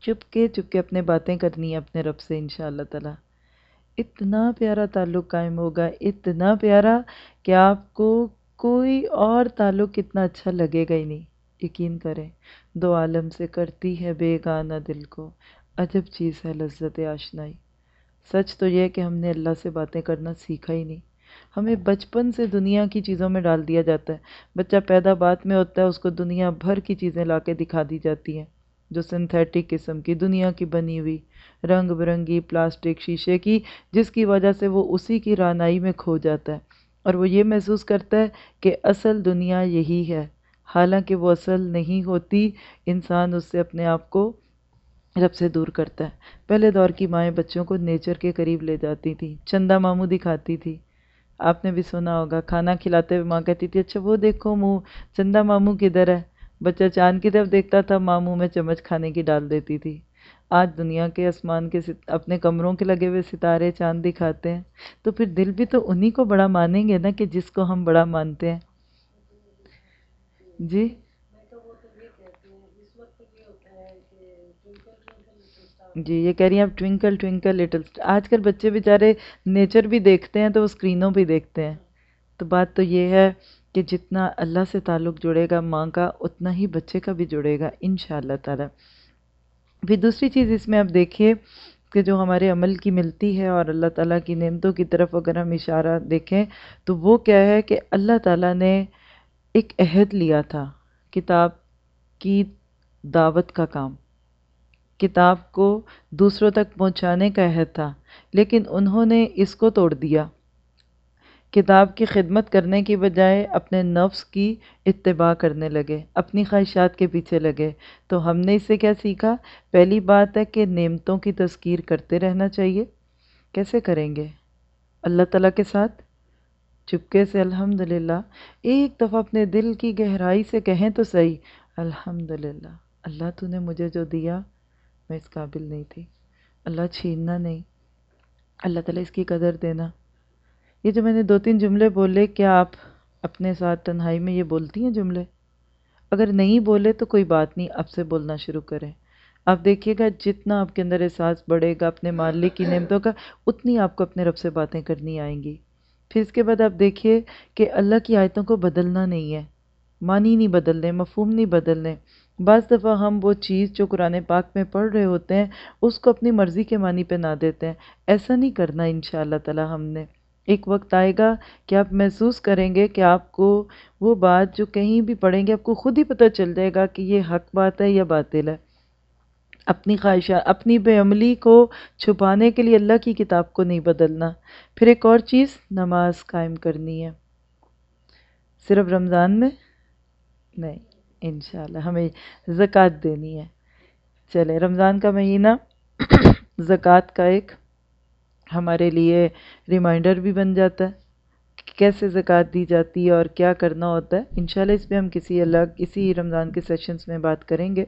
A: چپ کے چپ کے اپنے باتیں کرنی ہیں اپنے رب سے انشاء اللہ تعالیٰ۔ اتنا پیارا تعلق قائم ہوگا، اتنا پیارا کہ آپ کو کوئی اور تعلق اتنا اچھا لگے گا ہی نہیں۔ یقین کریں، دو عالم سے کرتی ہے بے گانا دل کو۔ عجب چیز ہے لذت آشنائی۔ سچ تو یہ ہے کہ ہم نے اللہ سے باتیں کرنا سیکھا ہی نہیں۔ ہمیں بچپن سے دنیا کی چیزوں میں ڈال دیا جاتا ہے۔ بچہ پیدا بات میں ہوتا ہے، اس کو دنیا بھر کی چیزیں لا کے دکھا دی جاتی ہیں۔ جو سنتھیٹک قسم کی دنیا کی بنی ہوئی، رنگ برنگی، پلاسٹک شیشے کی، جس کی وجہ سے وہ اسی کی رانائی میں کھو جاتا ہے۔ اور وہ یہ محسوس کرتا ہے کہ اصل دنیا یہی ہے۔ حالانکہ وہ اصل نہیں ہوتی، انسان اس سے اپنے آپ کو رب سے دور کرتا ہے۔ پہلے دور کی مائیں بچوں کو نیچر کے قریب لے جاتی تھی چندہ ماموں دکھاتی تھی۔ آپ نے بھی سنا ہوگا، کھانا کھلاتے ہوئے ماں کہتی تھی اچھا وہ دیکھو منہ، چندہ ماموں کدھر ہے؟ بچہ چاند کی طرف دیکھتا تھا، ماموں میں چمچ کھانے کی ڈال دیتی تھی۔ آج دنیا کے آسمان کے اپنے کمروں کے لگے ہوئے ستارے چاند دکھاتے ہیں۔ تو پھر دل بھی تو انہی کو بڑا مانیں گے نا کہ جس کو ہم بڑا مانتے ہیں۔ جی؟ جی یہ کہہ رہی ہیں، اب ٹوینکل ٹوینکل لٹل آج کل بچے بیچارے نیچر بھی دیکھتے ہیں تو وہ اسکرینوں بھی دیکھتے ہیں۔ تو بات تو یہ ہے کہ جتنا اللہ سے تعلق جڑے گا، ماں کا، اتنا ہی بچے کا بھی جڑے گا ان شاء اللہ تعالیٰ۔ پھر دوسری چیز اس میں آپ دیکھیے کہ جو ہمارے عمل کی ملتی ہے اور اللہ تعالیٰ کی نعمتوں کی طرف اگر ہم اشارہ دیکھیں تو وہ کیا ہے کہ اللہ تعالیٰ نے ایک عہد لیا تھا، کتاب کی دعوت کا کام۔ کتاب کو دوسروں تک پہنچانے کا عہد تھا، لیکن انہوں نے اس کو توڑ دیا۔ کتاب کی خدمت کرنے کی بجائے اپنے نفس کی اتباع کرنے لگے، اپنی خواہشات کے پیچھے لگے۔ تو ہم نے اس سے کیا سیکھا؟ پہلی بات ہے کہ نعمتوں کی تذکیر کرتے رہنا چاہیے۔ کیسے کریں گے؟ اللہ تعالیٰ کے ساتھ؟ چپکے سے الحمدللہ۔ ایک دفعہ اپنے دل کی گہرائی سے کہیں تو صحیح، الحمدللہ۔ اللہ تو نے مجھے جو دیا میں اس قابل نہیں تھی۔ اللہ چھیننا نہیں۔ اللہ تعالیٰ اس کی قدر دینا۔ یہ جو میں نے دو تین جملے بولے، کیا آپ اپنے ساتھ تنہائی میں یہ بولتی ہیں جملے؟ اگر نہیں بولے تو کوئی بات نہیں اب سے بولنا شروع کریں۔ آپ دیکھیے گا، جتنا آپ کے اندر احساس بڑھے گا اپنے مالک کی نعمتوں کا، اتنی آپ کو اپنے رب سے باتیں کرنی آئیں گی۔ پھر اس کے بعد آپ دیکھیے کہ اللہ کی آیتوں کو بدلنا نہیں ہے۔ معنی نہیں بدلنے، مفہوم نہیں بدلنے۔ بعض دفعہ ہم وہ چیز جو قرآن پاک میں پڑھ رہے ہوتے ہیں، اس کو اپنی مرضی کے معنی پہ نہ دیتے ہیں۔ ایسا نہیں کرنا ان شاء اللہ تعالیٰ ہم نے۔ ایک وقت آئے گا کہ آپ محسوس کریں گے کہ آپ کو وہ بات جو کہیں بھی پڑھیں گے، آپ کو خود ہی پتہ چل جائے گا کہ یہ حق بات ہے یا باطل ہے۔ اپنی خواہشات اپنی بے عملی کو چھپانے کے لیے اللہ کی کتاب کو نہیں بدلنا۔ پھر ایک اور چیز، نماز قائم کرنی ہے۔ صرف رمضان میں؟ نہیں۔ انشاءاللہ، ہمیں زکوٰۃ دینی ہے۔ چلے، رمضان کا مہینہ، زکوٰۃ کا ایک ہمارے لیے ریمائنڈر بھی بن جاتا ہے کہ کیسے زکوٰۃ دی جاتی ہے اور کیا کرنا ہوتا ہے۔ انشاءاللہ، اس پہ ہم کسی الگ، اسی رمضان کے سیشنز میں بات کریں گے۔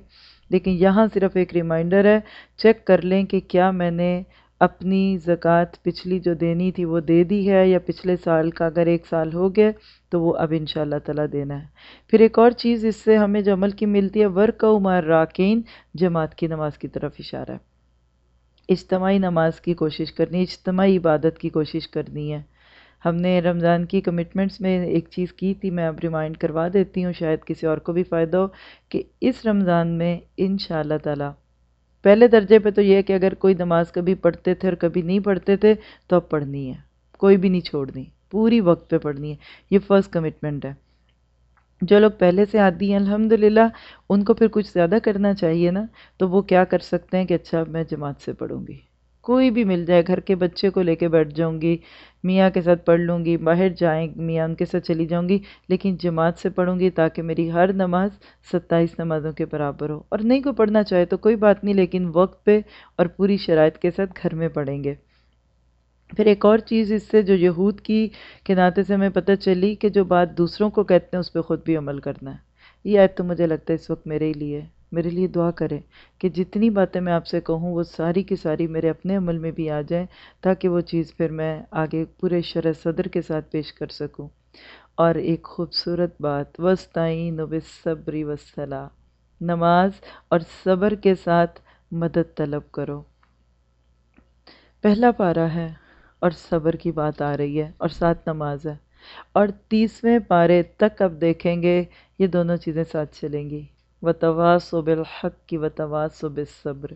A: لیکن یہاں صرف ایک ریمائنڈر ہے چیک کر لیں کہ کیا میں نے اپنی زکوٰۃ پچھلی جو دینی تھی وہ دے دی ہے یا پچھلے سال کا اگر ایک سال ہو گیا تو وہ اب ان شاء اللہ تعالیٰ دینا ہے۔ پھر ایک اور چیز اس سے ہمیں جو عمل کی ملتی ہے ورک عمر راکین جماعت کی نماز کی طرف اشارہ ہے۔ اجتماعی نماز کی کوشش کرنی، اجتماعی عبادت کی کوشش کرنی ہے۔ ہم نے رمضان کی کمٹمنٹس میں ایک چیز کی تھی، میں اب ریمائنڈ کروا دیتی ہوں، شاید کسی اور کو بھی فائدہ ہو کہ اس رمضان میں ان شاء اللہ تعالیٰ پہلے درجے پہ تو یہ ہے کہ اگر کوئی نماز کبھی پڑھتے تھے اور کبھی نہیں پڑھتے تھے تو اب پڑھنی ہے، کوئی بھی نہیں چھوڑنی، پوری وقت پہ پڑھنی ہے، یہ فرسٹ کمٹمنٹ ہے۔ جو لوگ پہلے سے عادی ہیں، الحمدللہ، ان کو پھر کچھ زیادہ کرنا چاہیے نا، تو وہ کیا کر سکتے ہیں کہ اچھا میں جماعت سے پڑھوں گی۔ کوئی بھی مل جائے، گھر کے بچے کو لے کے بیٹھ جاؤں گی میاں کے ساتھ پڑھ لوں گی، باہر جائیں، میاں ان کے ساتھ چلی جاؤں گی، لیکن جماعت سے پڑھوں گی تاکہ میری ہر نماز ستائیس نمازوں کے برابر ہو۔ اور نہیں کوئی پڑھنا چاہے تو کوئی بات نہیں، لیکن وقت پہ اور پوری شرائط کے ساتھ گھر میں پڑھیں گے۔ پھر ایک اور چیز اس سے جو یہود کی کے ناطے سے ہمیں پتہ چلی کہ جو بات دوسروں کو کہتے ہیں، اس پہ خود بھی عمل کرنا ہے۔ یہ آیت تو مجھے لگتا ہے اس وقت میرے ہی لیے میرے لیے دعا کریں کہ جتنی باتیں میں آپ سے کہوں وہ ساری کی ساری میرے اپنے عمل میں بھی آ جائیں تاکہ وہ چیز پھر میں آگے پورے شرح صدر کے ساتھ پیش کر سکوں۔ اور ایک خوبصورت بات وسطین و صبری وسلح نماز اور صبر کے ساتھ مدد طلب کرو۔ پہلا پارہ ہے اور صبر کی بات آ رہی ہے اور ساتھ نماز ہے۔ اور تیسویں پارے تک اب دیکھیں گے یہ دونوں چیزیں ساتھ چلیں گی۔ و تواس و بالحق کی و تواس و بالصبر۔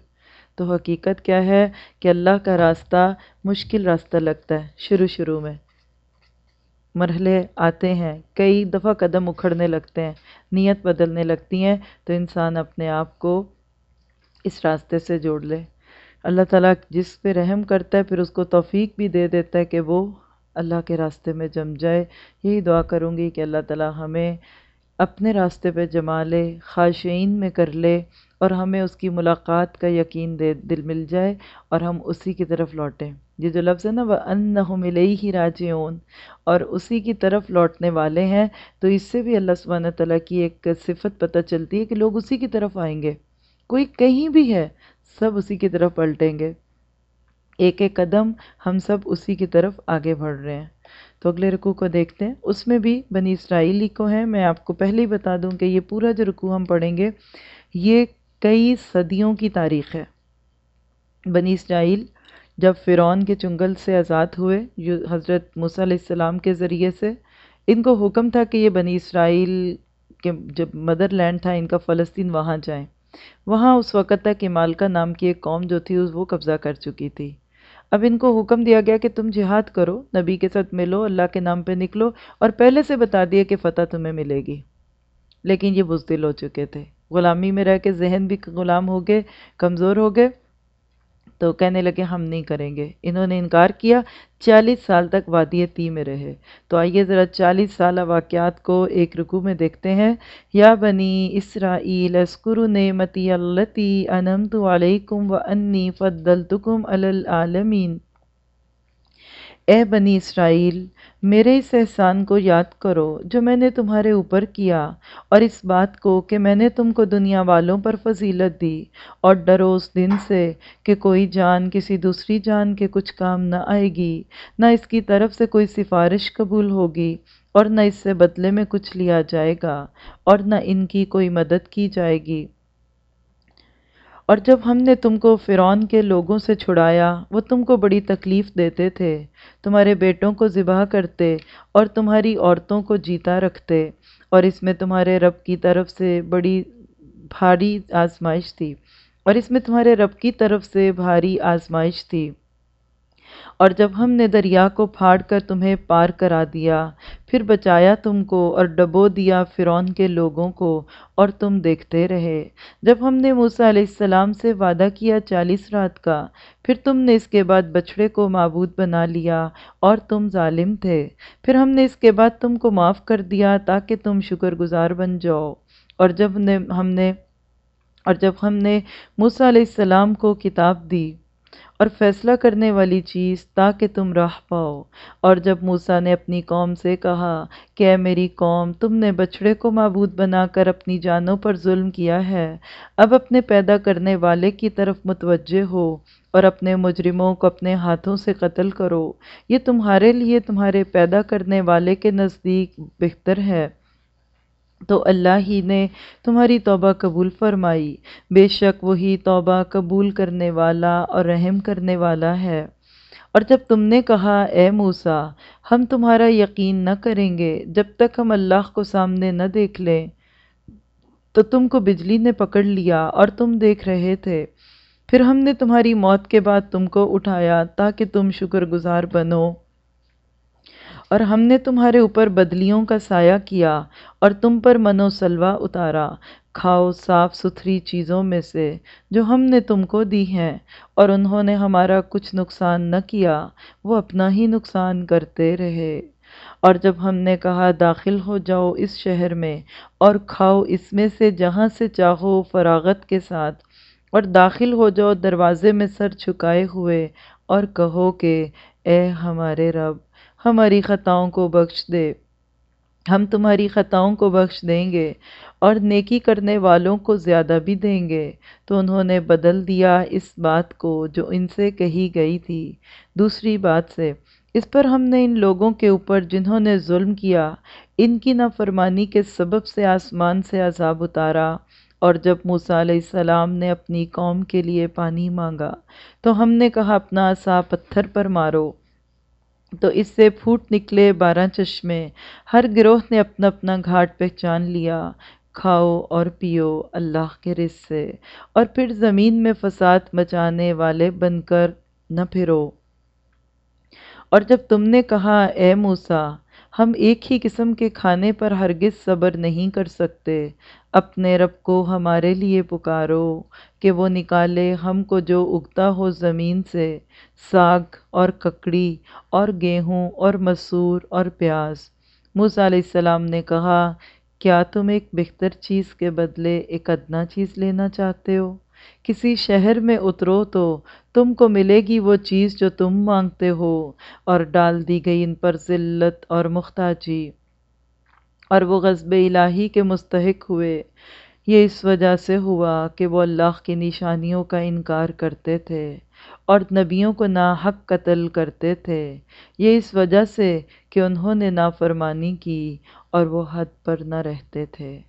A: تو حقیقت کیا ہے کہ اللہ کا راستہ مشکل راستہ لگتا ہے شروع شروع میں۔ مرحلے آتے ہیں، کئی دفعہ قدم اکھڑنے لگتے ہیں، نیت بدلنے لگتی ہیں، تو انسان اپنے آپ کو اس راستے سے جوڑ لے۔ اللہ تعالیٰ جس پہ رحم کرتا ہے، پھر اس کو توفیق بھی دے دیتا ہے کہ وہ اللہ کے راستے میں جم جائے۔ یہی دعا کروں گی کہ اللہ تعالیٰ ہمیں اپنے راستے پہ جما لے خاشعین میں کر لے اور ہمیں اس کی ملاقات کا یقین دے، دل مل جائے اور ہم اسی کی طرف لوٹیں۔ یہ جو لفظ ہے نا وہ ان تو اگلے رکوع کو دیکھتے ہیں۔ اس میں بھی بنی اسرائیلی کو ہیں۔ میں آپ کو پہلے ہی بتا دوں کہ یہ پورا جو رکوع ہم پڑھیں گے، یہ کئی صدیوں کی تاریخ ہے۔ بنی اسرائیل جب فرعون کے چنگل سے آزاد ہوئے جو حضرت موسیٰ علیہ السلام کے ذریعے سے، ان کو حکم تھا کہ یہ بنی اسرائیل کے جب مدر لینڈ تھا، ان کا فلسطین وہاں جائیں۔ وہاں اس وقت تک مالکہ نام کی ایک قوم جو تھی، وہ قبضہ کر چکی تھی۔ اب ان کو حکم دیا گیا کہ تم جہاد کرو، نبی کے ساتھ ملو، اللہ کے نام پہ نکلو اور پہلے سے بتا دیا کہ فتح تمہیں ملے گی۔ لیکن یہ بزدل ہو چکے تھے۔ غلامی میں رہ کے ذہن بھی غلام ہو گئے، کمزور ہو گئے۔ تو کہنے لگے ہم نہیں کریں گے۔ انہوں نے انکار کیا، چالیس سال تک وادی تی میں رہے۔ تو آئیے ذرا چالیس سالہ واقعات کو ایک رکو میں دیکھتے ہیں۔ یا بنی اسرائیل اسکرو نعمتی اللتی انمت علیکم و انی فضلتکم علی العالمین۔ اے بنی اسرائیل، میرے اس احسان کو یاد کرو جو میں نے تمہارے اوپر کیا، اور اس بات کو کہ میں نے تم کو دنیا والوں پر فضیلت دی، اور ڈرو اس دن سے کہ کوئی جان کسی دوسری جان کے کچھ کام نہ آئے گی، نہ اس کی طرف سے کوئی سفارش قبول ہوگی، اور نہ اس سے بدلے میں کچھ لیا جائے گا، اور نہ ان کی کوئی مدد کی جائے گی۔ اور جب ہم نے تم کو فرعون کے لوگوں سے چھڑایا، وہ تم کو بڑی تکلیف دیتے تھے۔ تمہارے بیٹوں کو ذبح کرتے اور تمہاری عورتوں کو جیتا رکھتے، اور اس میں تمہارے رب کی طرف سے بڑی بھاری آزمائش تھی۔ اور اس میں تمہارے رب کی طرف سے بھاری آزمائش تھی۔ اور جب ہم نے دریا کو پھاڑ کر تمہیں پار کرا دیا، پھر بچایا تم کو اور ڈبو دیا فرعون کے لوگوں کو، اور تم دیکھتے رہے۔ جب ہم نے موسیٰ علیہ السلام سے وعدہ کیا چالیس رات کا، پھر تم نے اس کے بعد بچڑے کو معبود بنا لیا اور تم ظالم تھے۔ پھر ہم نے اس کے بعد تم کو معاف کر دیا تاکہ تم شکر گزار بن جاؤ۔ اور جب نے ہم نے، اور جب ہم نے موسیٰ علیہ السلام کو کتاب دی اور فیصلہ کرنے والی چیز تاکہ تم راہ پاؤ۔ اور جب موسیٰ نے اپنی قوم سے کہا کہ اے میری قوم، تم نے بچڑے کو معبود بنا کر اپنی جانوں پر ظلم کیا ہے، اب اپنے پیدا کرنے والے کی طرف متوجہ ہو اور اپنے مجرموں کو اپنے ہاتھوں سے قتل کرو۔ یہ تمہارے لیے تمہارے پیدا کرنے والے کے نزدیک بہتر ہے۔ تو اللہ ہی نے تمہاری توبہ قبول فرمائی۔ بے شک وہی توبہ قبول کرنے والا اور رحم کرنے والا ہے۔ اور جب تم نے کہا، اے موسا ہم تمہارا یقین نہ کریں گے، جب تک ہم اللہ کو سامنے نہ دیکھ لیں، تو تم کو بجلی نے پکڑ لیا اور تم دیکھ رہے تھے۔ پھر ہم نے تمہاری موت کے بعد تم کو اٹھایا تاکہ تم شکر گزار بنو۔ اور ہم نے تمہارے اوپر بدلیوں کا سایہ کیا اور تم پر منو سلوا اتارا۔ کھاؤ صاف ستھری چیزوں میں سے جو ہم نے تم کو دی ہیں اور انہوں نے ہمارا کچھ نقصان نہ کیا، وہ اپنا ہی نقصان کرتے رہے۔ اور جب ہم نے کہا داخل ہو جاؤ اس شہر میں اور کھاؤ اس میں سے جہاں سے چاہو فراغت کے ساتھ، اور داخل ہو جاؤ دروازے میں سر چھکائے ہوئے اور کہو کہ، اے ہمارے رب ہماری خطاؤں کو بخش دے۔ ہم تمہاری خطاؤں کو بخش دیں گے اور نیکی کرنے والوں کو زیادہ بھی دیں گے۔ تو انہوں نے بدل دیا اس بات کو جو ان سے کہی گئی تھی۔ دوسری بات سے، اس پر ہم نے ان لوگوں کے اوپر جنہوں نے ظلم کیا، ان کی نافرمانی کے سبب سے آسمان سے عذاب اتارا۔ اور جب موسیٰ علیہ السلام نے اپنی قوم کے لیے پانی مانگا، تو ہم نے کہا، اپنا عصا پتھر پر مارو۔ تو اس سے پھوٹ نکلے بارہ چشمے۔ ہر گروہ نے اپنا اپنا گھاٹ پہچان لیا۔ کھاؤ اور پیو اللہ کے رزق سے۔ اور پھر زمین میں فساد مچانے والے بن کر نہ پھرو۔ اور جب تم نے کہا، اے موسیٰ، ہم ایک ہی قسم کے کھانے پر ہرگز صبر نہیں کر سکتے۔ اپنے رب کو ہمارے لیے پکارو کہ وہ نکالے ہم کو جو اگتا ہو زمین سے، ساگ اور ککڑی اور گیہوں اور مسور اور پیاز۔ موسیٰ علیہ السلام نے کہا، کیا تم ایک بہتر چیز کے بدلے ایک ادنا چیز لینا چاہتے ہو؟ کسی شہر میں اترو تو تم کو ملے گی وہ چیز جو تم مانگتے ہو اور ڈال دی گئی ان پر ذلت اور مختاجی۔ اور وہ غضب الہی کے مستحق ہوئے۔ یہ اس وجہ سے ہوا کہ وہ اللہ کی نشانیوں کا انکار کرتے تھے اور نبیوں کو ناحق قتل کرتے تھے۔ یہ اس وجہ سے کہ انہوں نے نافرمانی کی اور وہ حد پر نہ رہتے تھے۔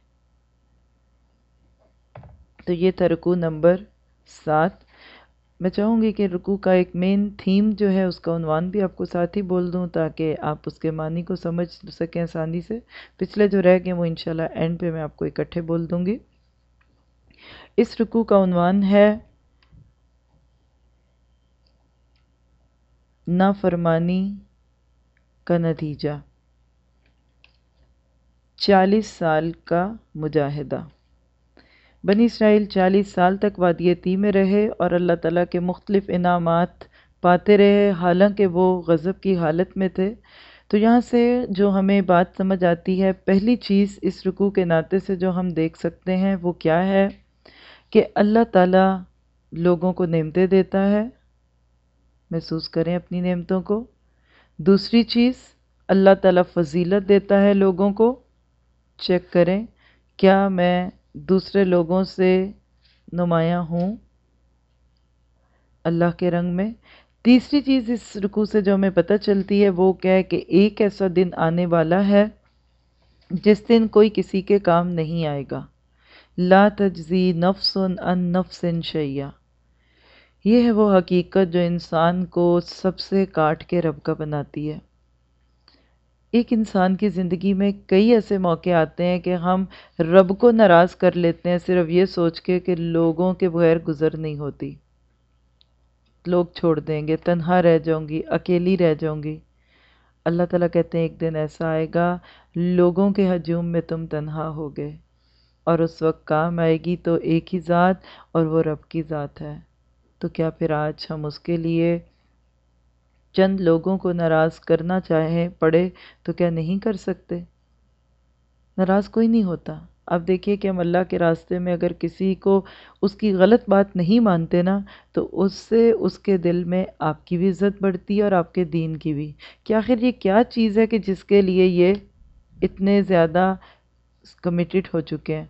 A: تو یہ تھا رکو نمبر سات میں چاہوں گی کہ رکو کا ایک مین تھیم جو ہے اس کا عنوان بھی آپ کو ساتھ ہی بول دوں تاکہ آپ اس کے معنی کو سمجھ سکیں آسانی سے۔ پچھلے جو رہ گئے وہ انشاءاللہ اینڈ پہ میں آپ کو اکٹھے بول دوں گی۔ اس رکو کا عنوان ہے، نافرمانی کا نتیجہ۔ چالیس سال کا مجاہدہ۔ بنی اسرائیل چالیس سال تک وادیتی میں رہے اور اللہ تعالیٰ کے مختلف انعامات پاتے رہے، حالانکہ وہ غضب کی حالت میں تھے۔ تو یہاں سے جو ہمیں بات سمجھ آتی ہے، پہلی چیز اس رکوع کے ناطے سے جو ہم دیکھ سکتے ہیں، وہ کیا ہے کہ اللہ تعالیٰ لوگوں کو نعمتیں دیتا ہے، محسوس کریں اپنی نعمتوں کو۔ دوسری چیز، اللہ تعالیٰ فضیلت دیتا ہے لوگوں کو۔ چیک کریں، کیا میں دوسرے لوگوں سے نمایاں ہوں اللہ کے رنگ میں۔ تیسری چیز اس رکو سے جو ہمیں پتہ چلتی ہے، وہ کیا ہے کہ ایک ایسا دن آنے والا ہے جس دن کوئی کسی کے کام نہیں آئے گا۔ لا تجزی نفس ان نفس شیعہ یہ ہے وہ حقیقت جو انسان کو سب سے کاٹ کے رب کا بناتی ہے۔ ایک انسان کی زندگی میں کئی ایسے موقع آتے ہیں کہ ہم رب کو ناراض کر لیتے ہیں، صرف یہ سوچ کے کہ لوگوں کے بغیر گزر نہیں ہوتی۔ لوگ چھوڑ دیں گے، تنہا رہ جاؤں گی، اکیلی رہ جاؤں گی۔ اللہ تعالیٰ کہتے ہیں، ایک دن ایسا آئے گا، لوگوں کے ہجوم میں تم تنہا ہوگے۔ اور اس وقت کام آئے گی تو ایک ہی ذات اور وہ رب کی ذات ہے۔ تو کیا پھر آج ہم اس کے لیے چند لوگوں کو ناراض کرنا چاہیں پڑے تو کیا نہیں کر سکتے؟ ناراض کوئی نہیں ہوتا۔ اب دیکھیے کہ ہم اللہ کے راستے میں اگر کسی کو اس کی غلط بات نہیں مانتے نا، تو اس سے اس کے دل میں آپ کی بھی عزت بڑھتی ہے اور آپ کے دین کی بھی۔ کہ آخر یہ کیا چیز ہے کہ جس کے لیے یہ اتنے زیادہ کمیٹڈ ہو چکے ہیں؟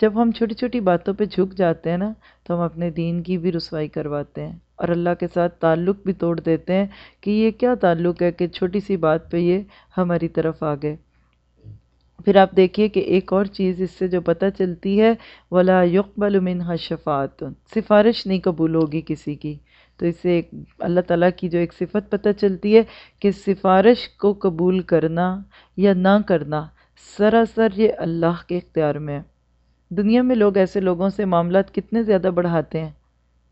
A: جب ہم چھوٹی چھوٹی باتوں پہ جھک جاتے ہیں نا، تو ہم اپنے دین کی بھی رسوائی کرواتے ہیں۔ اور اللہ کے ساتھ تعلق بھی توڑ دیتے ہیں کہ یہ کیا تعلق ہے کہ چھوٹی سی بات پہ یہ ہماری طرف آ گئے۔ پھر آپ دیکھیے کہ ایک اور چیز اس سے جو پتہ چلتی ہے، ولا يقبل منها شفاعت سفارش نہیں قبول ہوگی کسی کی۔ تو اس سے ایک اللہ تعالیٰ کی جو ایک صفت پتہ چلتی ہے کہ سفارش کو قبول کرنا یا نہ کرنا سراسر یہ اللہ کے اختیار میں ہے۔ دنیا میں لوگ ایسے لوگوں سے معاملات کتنے زیادہ بڑھاتے ہیں۔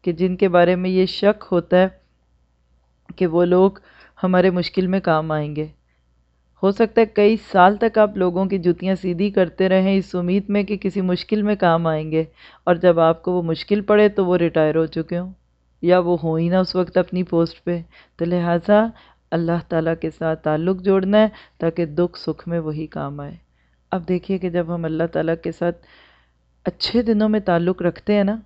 A: کہ جن کے بارے میں یہ شک ہوتا ہے کہ وہ لوگ ہمارے مشکل میں کام آئیں گے۔ ہو سکتا ہے کئی سال تک آپ لوگوں کی جوتیاں سیدھی کرتے رہیں، اس امید میں کہ کسی مشکل میں کام آئیں گے۔ اور جب آپ کو وہ مشکل پڑے تو وہ ریٹائر ہو چکے ہوں، یا وہ ہوں ہی نہ اس وقت اپنی پوسٹ پہ۔ تو لہٰذا اللہ تعالیٰ کے ساتھ تعلق جوڑنا ہے تاکہ دکھ سکھ میں وہی کام آئے۔ اب دیکھیے کہ جب ہم اللہ تعالیٰ کے ساتھ اچھے دنوں میں تعلق رکھتے ہیں نا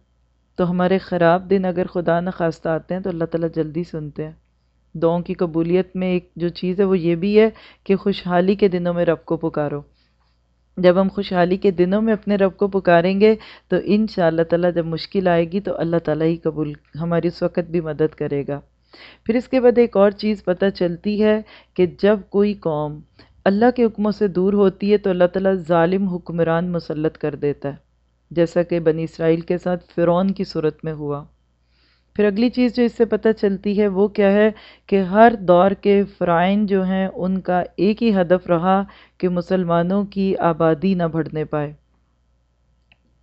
A: تو ہمارے خراب دن اگر خدا نخواستہ آتے ہیں تو اللہ تعالیٰ جلدی سنتے ہیں۔ دعاؤں کی قبولیت میں ایک جو چیز ہے وہ یہ بھی ہے کہ خوشحالی کے دنوں میں رب کو پکارو۔ جب ہم خوشحالی کے دنوں میں اپنے رب کو پکاریں گے تو ان شاء اللہ تعالیٰ جب مشکل آئے گی تو اللہ تعالیٰ ہی قبول، ہماری اس وقت بھی مدد کرے گا۔ پھر اس کے بعد ایک اور چیز پتہ چلتی ہے کہ جب کوئی قوم اللہ کے حکموں سے دور ہوتی ہے تو اللہ تعالیٰ ظالم حکمران مسلط کر دیتا ہے۔ جیسا کہ بنی اسرائیل کے ساتھ فرعون کی صورت میں ہوا۔ پھر اگلی چیز جو اس سے پتہ چلتی ہے وہ کیا ہے کہ ہر دور کے فرائن جو ہیں، ان کا ایک ہی ہدف رہا کہ مسلمانوں کی آبادی نہ بڑھنے پائے۔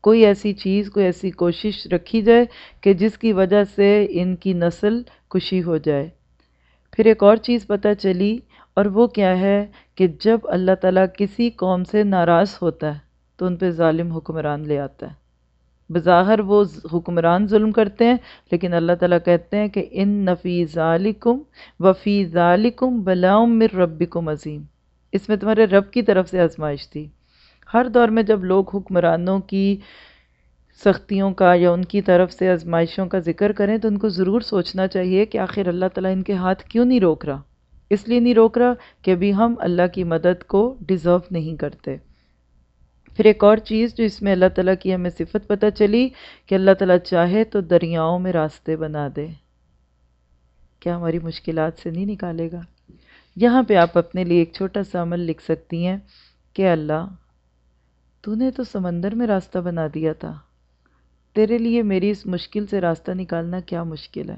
A: کوئی ایسی چیز، کوئی ایسی کوشش رکھی جائے کہ جس کی وجہ سے ان کی نسل خوشی ہو جائے۔ پھر ایک اور چیز پتہ چلی اور وہ کیا ہے کہ جب اللہ تعالیٰ کسی قوم سے ناراض ہوتا ہے تو ان پہ ظالم حکمران لے آتا ہے۔ بظاہر وہ حکمران ظلم کرتے ہیں، لیکن اللہ تعالیٰ کہتے ہیں کہ ان نفی ذالکم وفی ذالکم بلاؤم مر ربکم عظیم۔ اس میں تمہارے رب کی طرف سے آزمائش تھی۔ ہر دور میں جب لوگ حکمرانوں کی سختیوں کا یا ان کی طرف سے آزمائشوں کا ذکر کریں، تو ان کو ضرور سوچنا چاہیے کہ آخر اللہ تعالیٰ ان کے ہاتھ کیوں نہیں روک رہا۔ اس لیے نہیں روک رہا کہ ابھی ہم اللہ کی مدد کو ڈیزرو نہیں کرتے۔ پھر ایک اور چیز جو اس میں اللہ تعالیٰ کی ہمیں صفت پتہ چلی کہ اللہ تعالیٰ چاہے تو دریاؤں میں راستے بنا دے۔ کیا ہماری مشکلات سے نہیں نکالے گا؟ یہاں پہ آپ اپنے لیے ایک چھوٹا سا عمل لکھ سکتی ہیں کہ اللہ، تو نے تو سمندر میں راستہ بنا دیا تھا۔ تیرے لیے میری اس مشکل سے راستہ نکالنا کیا مشکل ہے؟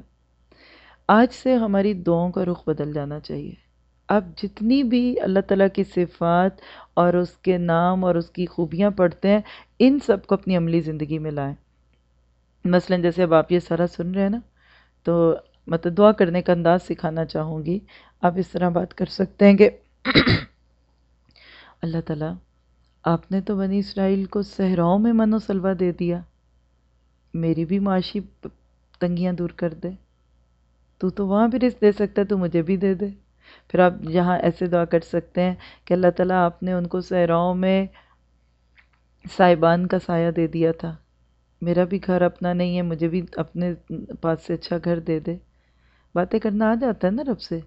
A: آج سے ہماری دعاؤں کا رخ بدل جانا چاہیے۔ اب جتنی بھی اللہ تعالیٰ کی صفات اور اس کے نام اور اس کی خوبیاں پڑھتے ہیں، ان سب کو اپنی عملی زندگی میں لائیں۔ مثلا جیسے اب آپ یہ سارا سن رہے ہیں نا، تو مطلب دعا کرنے کا انداز سکھانا چاہوں گی۔ آپ اس طرح بات کر سکتے ہیں کہ اللہ تعالیٰ، آپ نے تو بنی اسرائیل کو صحراؤں میں من و سلوا دے دیا۔ میری بھی معاشی تنگیاں دور کر دے۔ تو تو وہاں بھی رزق دے سکتا ہے، تو مجھے بھی دے دے۔ پھر آپ یہاں ایسے دعا کر سکتے ہیں کہ اللہ تعالیٰ آپ نے ان کو صحراؤں میں صاحبان کا سایہ دے دیا تھا۔ میرا بھی گھر اپنا نہیں ہے، مجھے بھی اپنے پاس سے اچھا گھر دے دے۔ باتیں کرنا آ جاتا ہے نا رب سے۔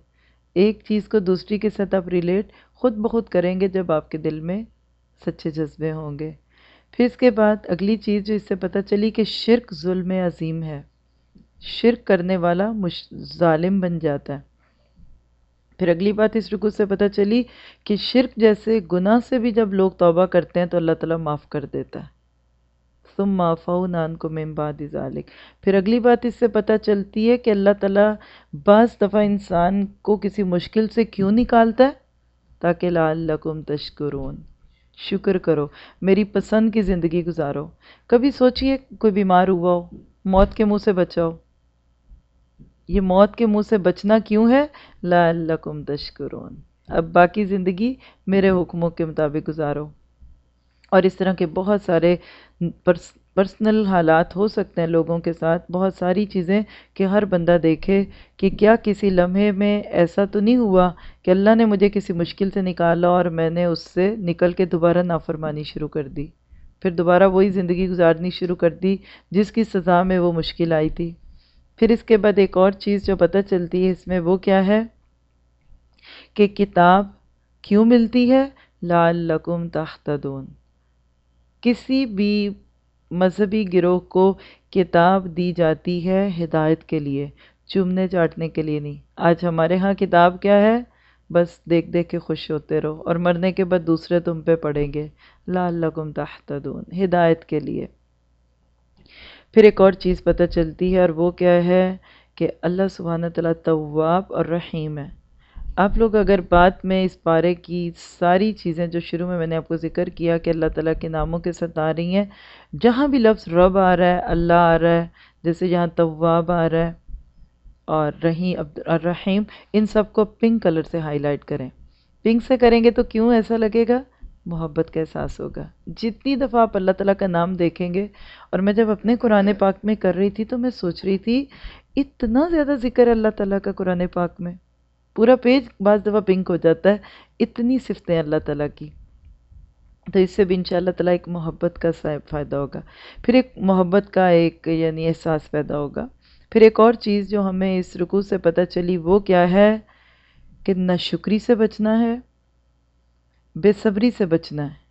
A: ایک چیز کو دوسری کے ساتھ آپ ریلیٹ خود بخود کریں گے جب آپ کے دل میں سچے جذبے ہوں گے۔ پھر اس کے بعد اگلی چیز جو اس سے پتہ چلی کہ شرک ظلم عظیم ہے۔ شرک کرنے والا مش، ظالم بن جاتا ہے۔ پھر اگلی بات اس رکو سے پتہ چلی کہ شرک جیسے گناہ سے بھی جب لوگ توبہ کرتے ہیں تو اللہ تعالیٰ معاف کر دیتا ہے۔ تم معافو نان کو ممباد ذالک پھر اگلی بات اس سے پتہ چلتی ہے کہ اللہ تعالیٰ بعض دفعہ انسان کو کسی مشکل سے کیوں نکالتا ہے؟ تاکہ لعلکم تشکرون۔ شکر کرو، میری پسند کی زندگی گزارو۔ کبھی سوچئے کوئی بیمار ہوا ہو، موت کے منہ سے بچاؤ یہ موت کے منہ سے بچنا کیوں ہے؟ لعلکم تشکرون۔ اب باقی زندگی میرے حکموں کے مطابق گزارو۔ اور اس طرح کے بہت سارے پرس، پرسنل حالات ہو سکتے ہیں لوگوں کے ساتھ۔ بہت ساری چیزیں کہ ہر بندہ دیکھے کہ کیا کسی لمحے میں ایسا تو نہیں ہوا کہ اللہ نے مجھے کسی مشکل سے نکالا اور میں نے اس سے نکل کے دوبارہ نافرمانی شروع کر دی۔ پھر دوبارہ وہی زندگی گزارنی شروع کر دی جس کی سزا میں وہ مشکل آئی تھی۔ پھر اس کے بعد ایک اور چیز جو پتہ چلتی ہے اس میں وہ کیا ہے؟ کہ کتاب کیوں ملتی ہے؟ لعلکم تحتدون کسی بھی مذہبی گروہ کو کتاب دی جاتی ہے ہدایت کے لیے، چومنے چاٹنے کے لیے نہیں۔ آج ہمارے ہاں کتاب کیا ہے؟ بس دیکھ دیکھ کے خوش ہوتے رہو اور مرنے کے بعد دوسرے تم پہ پڑیں گے۔ لعلکم تحتدون ہدایت کے لیے۔ پھر ایک اور چیز پتہ چلتی ہے اور وہ کیا ہے کہ اللہ سبحانہ تعالیٰ تواب اور رحیم ہے۔ آپ لوگ اگر بات میں اس پارے کی ساری چیزیں جو شروع میں میں نے آپ کو ذکر کیا کہ اللہ تعالیٰ کے ناموں کے ساتھ آ رہی ہیں، جہاں بھی لفظ رب آ رہا ہے، اللہ آ رہا ہے، جیسے یہاں تواب آ رہا ہے اور رحیم، عبد الرحیم ان سب کو پنک کلر سے ہائی لائٹ کریں۔ پنک سے کریں گے تو کیوں ایسا لگے گا؟ محبت کا احساس ہوگا۔ جتنی دفعہ آپ اللہ تعالیٰ کا نام دیکھیں گے، اور میں جب اپنے قرآن پاک میں کر رہی تھی تو میں سوچ رہی تھی، اتنا زیادہ ذکر ہے اللہ تعالیٰ کا قرآن پاک میں۔ پورا پیج بعض دفعہ پنک ہو جاتا ہے، اتنی صفتیں اللہ تعالیٰ کی۔ تو اس سے بھی ان شاء اللہ تعالیٰ ایک محبت کا فائدہ ہوگا۔ پھر ایک محبت کا ایک یعنی احساس پیدا ہوگا۔ پھر ایک اور چیز جو ہمیں اس رکوع سے پتہ چلی، وہ کیا ہے؟ کہ نہ شکری سے بچنا ہے۔ بے صبری سے بچنا ہے۔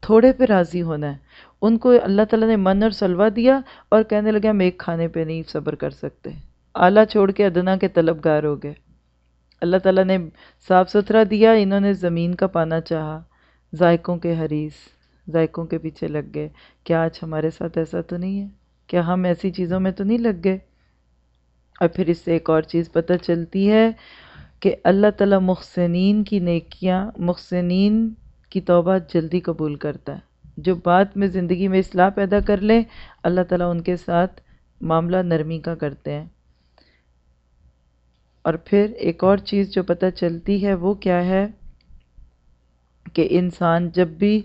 A: تھوڑے پہ راضی ہونا ہے۔ ان کو اللہ تعالیٰ نے من اور سلوا دیا اور کہنے لگے ہم ایک کھانے پہ نہیں صبر کر سکتے۔ اعلیٰ چھوڑ کے ادنا کے طلبگار ہو گئے۔ اللہ تعالیٰ نے صاف ستھرا دیا، انہوں نے زمین کا پانا چاہا۔ ذائقوں کے حریث، ذائقوں کے پیچھے لگ گئے۔ کیا آج ہمارے ساتھ ایسا تو نہیں ہے؟ کیا ہم ایسی چیزوں میں تو نہیں لگ گئے؟ اور پھر اس سے ایک اور چیز پتہ چلتی ہے۔ کہ اللہ تعالیٰ محسنین کی نیکیاں، محسنین کی توبہ جلدی قبول کرتا ہے۔ جو بات میں زندگی میں اصلاح پیدا کر لیں اللہ تعالیٰ ان کے ساتھ معاملہ نرمی کا کرتے ہیں۔ اور پھر ایک اور چیز جو پتہ چلتی ہے، وہ کیا ہے کہ انسان جب بھی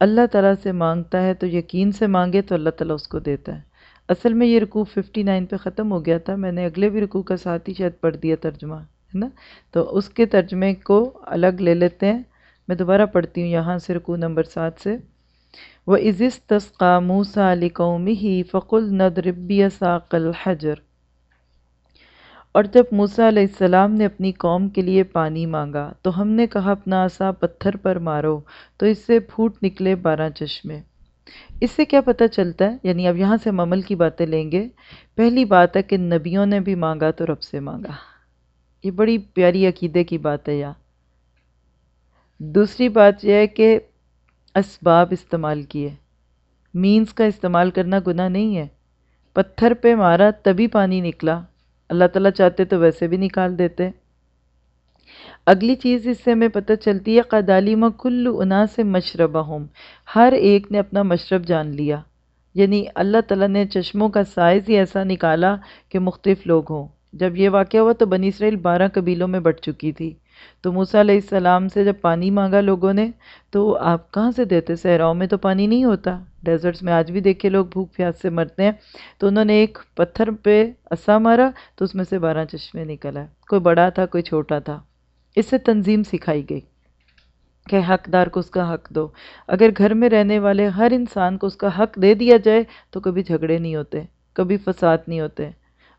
A: اللہ تعالیٰ سے مانگتا ہے، تو یقین سے مانگے تو اللہ تعالیٰ اس کو دیتا ہے۔ اصل میں یہ رکوع ففٹی نائن پہ ختم ہو گیا تھا، میں نے اگلے بھی رکوع کا ساتھ ہی شاید پڑھ دیا ترجمہ۔ ہے نا؟ تو اس کے ترجمے کو الگ لے لیتے ہیں۔ میں دوبارہ پڑھتی ہوں یہاں سے رکوع نمبر سات سے۔ وہ عزت تسقا موسا علی قومی ہی فقل ندربی ساق الحجر اور جب موسیٰ علیہ السلام نے اپنی قوم کے لیے پانی مانگا تو ہم نے کہا، اپنا آسا پتھر پر مارو، تو اس سے پھوٹ نکلے بارہ چشمے اس سے کیا پتہ چلتا ہے؟ یعنی اب یہاں سے ہم عمل کی باتیں لیں گے۔ پہلی بات ہے کہ نبیوں نے بھی مانگا تو رب سے مانگا۔ یہ بڑی پیاری عقیدے کی بات ہے یا دوسری بات یہ ہے کہ اسباب استعمال کیے۔ مینز کا استعمال کرنا گناہ نہیں ہے۔ پتھر پہ مارا تبھی پانی نکلا۔ اللہ تعالیٰ چاہتے تو ویسے بھی نکال دیتے۔ اگلی چیز اس سے ہمیں پتہ چلتی ہے قدالیم کل انا سے مشربہ ہوں ہر ایک نے اپنا مشرب جان لیا۔ یعنی اللہ تعالیٰ نے چشموں کا سائز ہی ایسا نکالا کہ مختلف لوگ ہوں۔ جب یہ واقعہ ہوا تو بنی اسرائیل بارہ قبیلوں میں بٹ چکی تھی۔ تو موسیٰ علیہ السلام سے جب پانی مانگا لوگوں نے، تو آپ کہاں سے دیتے؟ صحراؤں میں تو پانی نہیں ہوتا۔ ڈیزرٹس میں آج بھی دیکھے لوگ بھوک پیاس سے مرتے ہیں۔ تو انہوں نے ایک پتھر پہ اسا مارا، تو اس میں سے بارہ چشمے نکل آئے۔ کوئی بڑا تھا، کوئی چھوٹا تھا۔ اس سے تنظیم سکھائی گئی کہ حقدار کو اس کا حق دو۔ اگر گھر میں رہنے والے ہر انسان کو اس کا حق دے دیا جائے، تو کبھی جھگڑے نہیں ہوتے، کبھی فساد نہیں ہوتے۔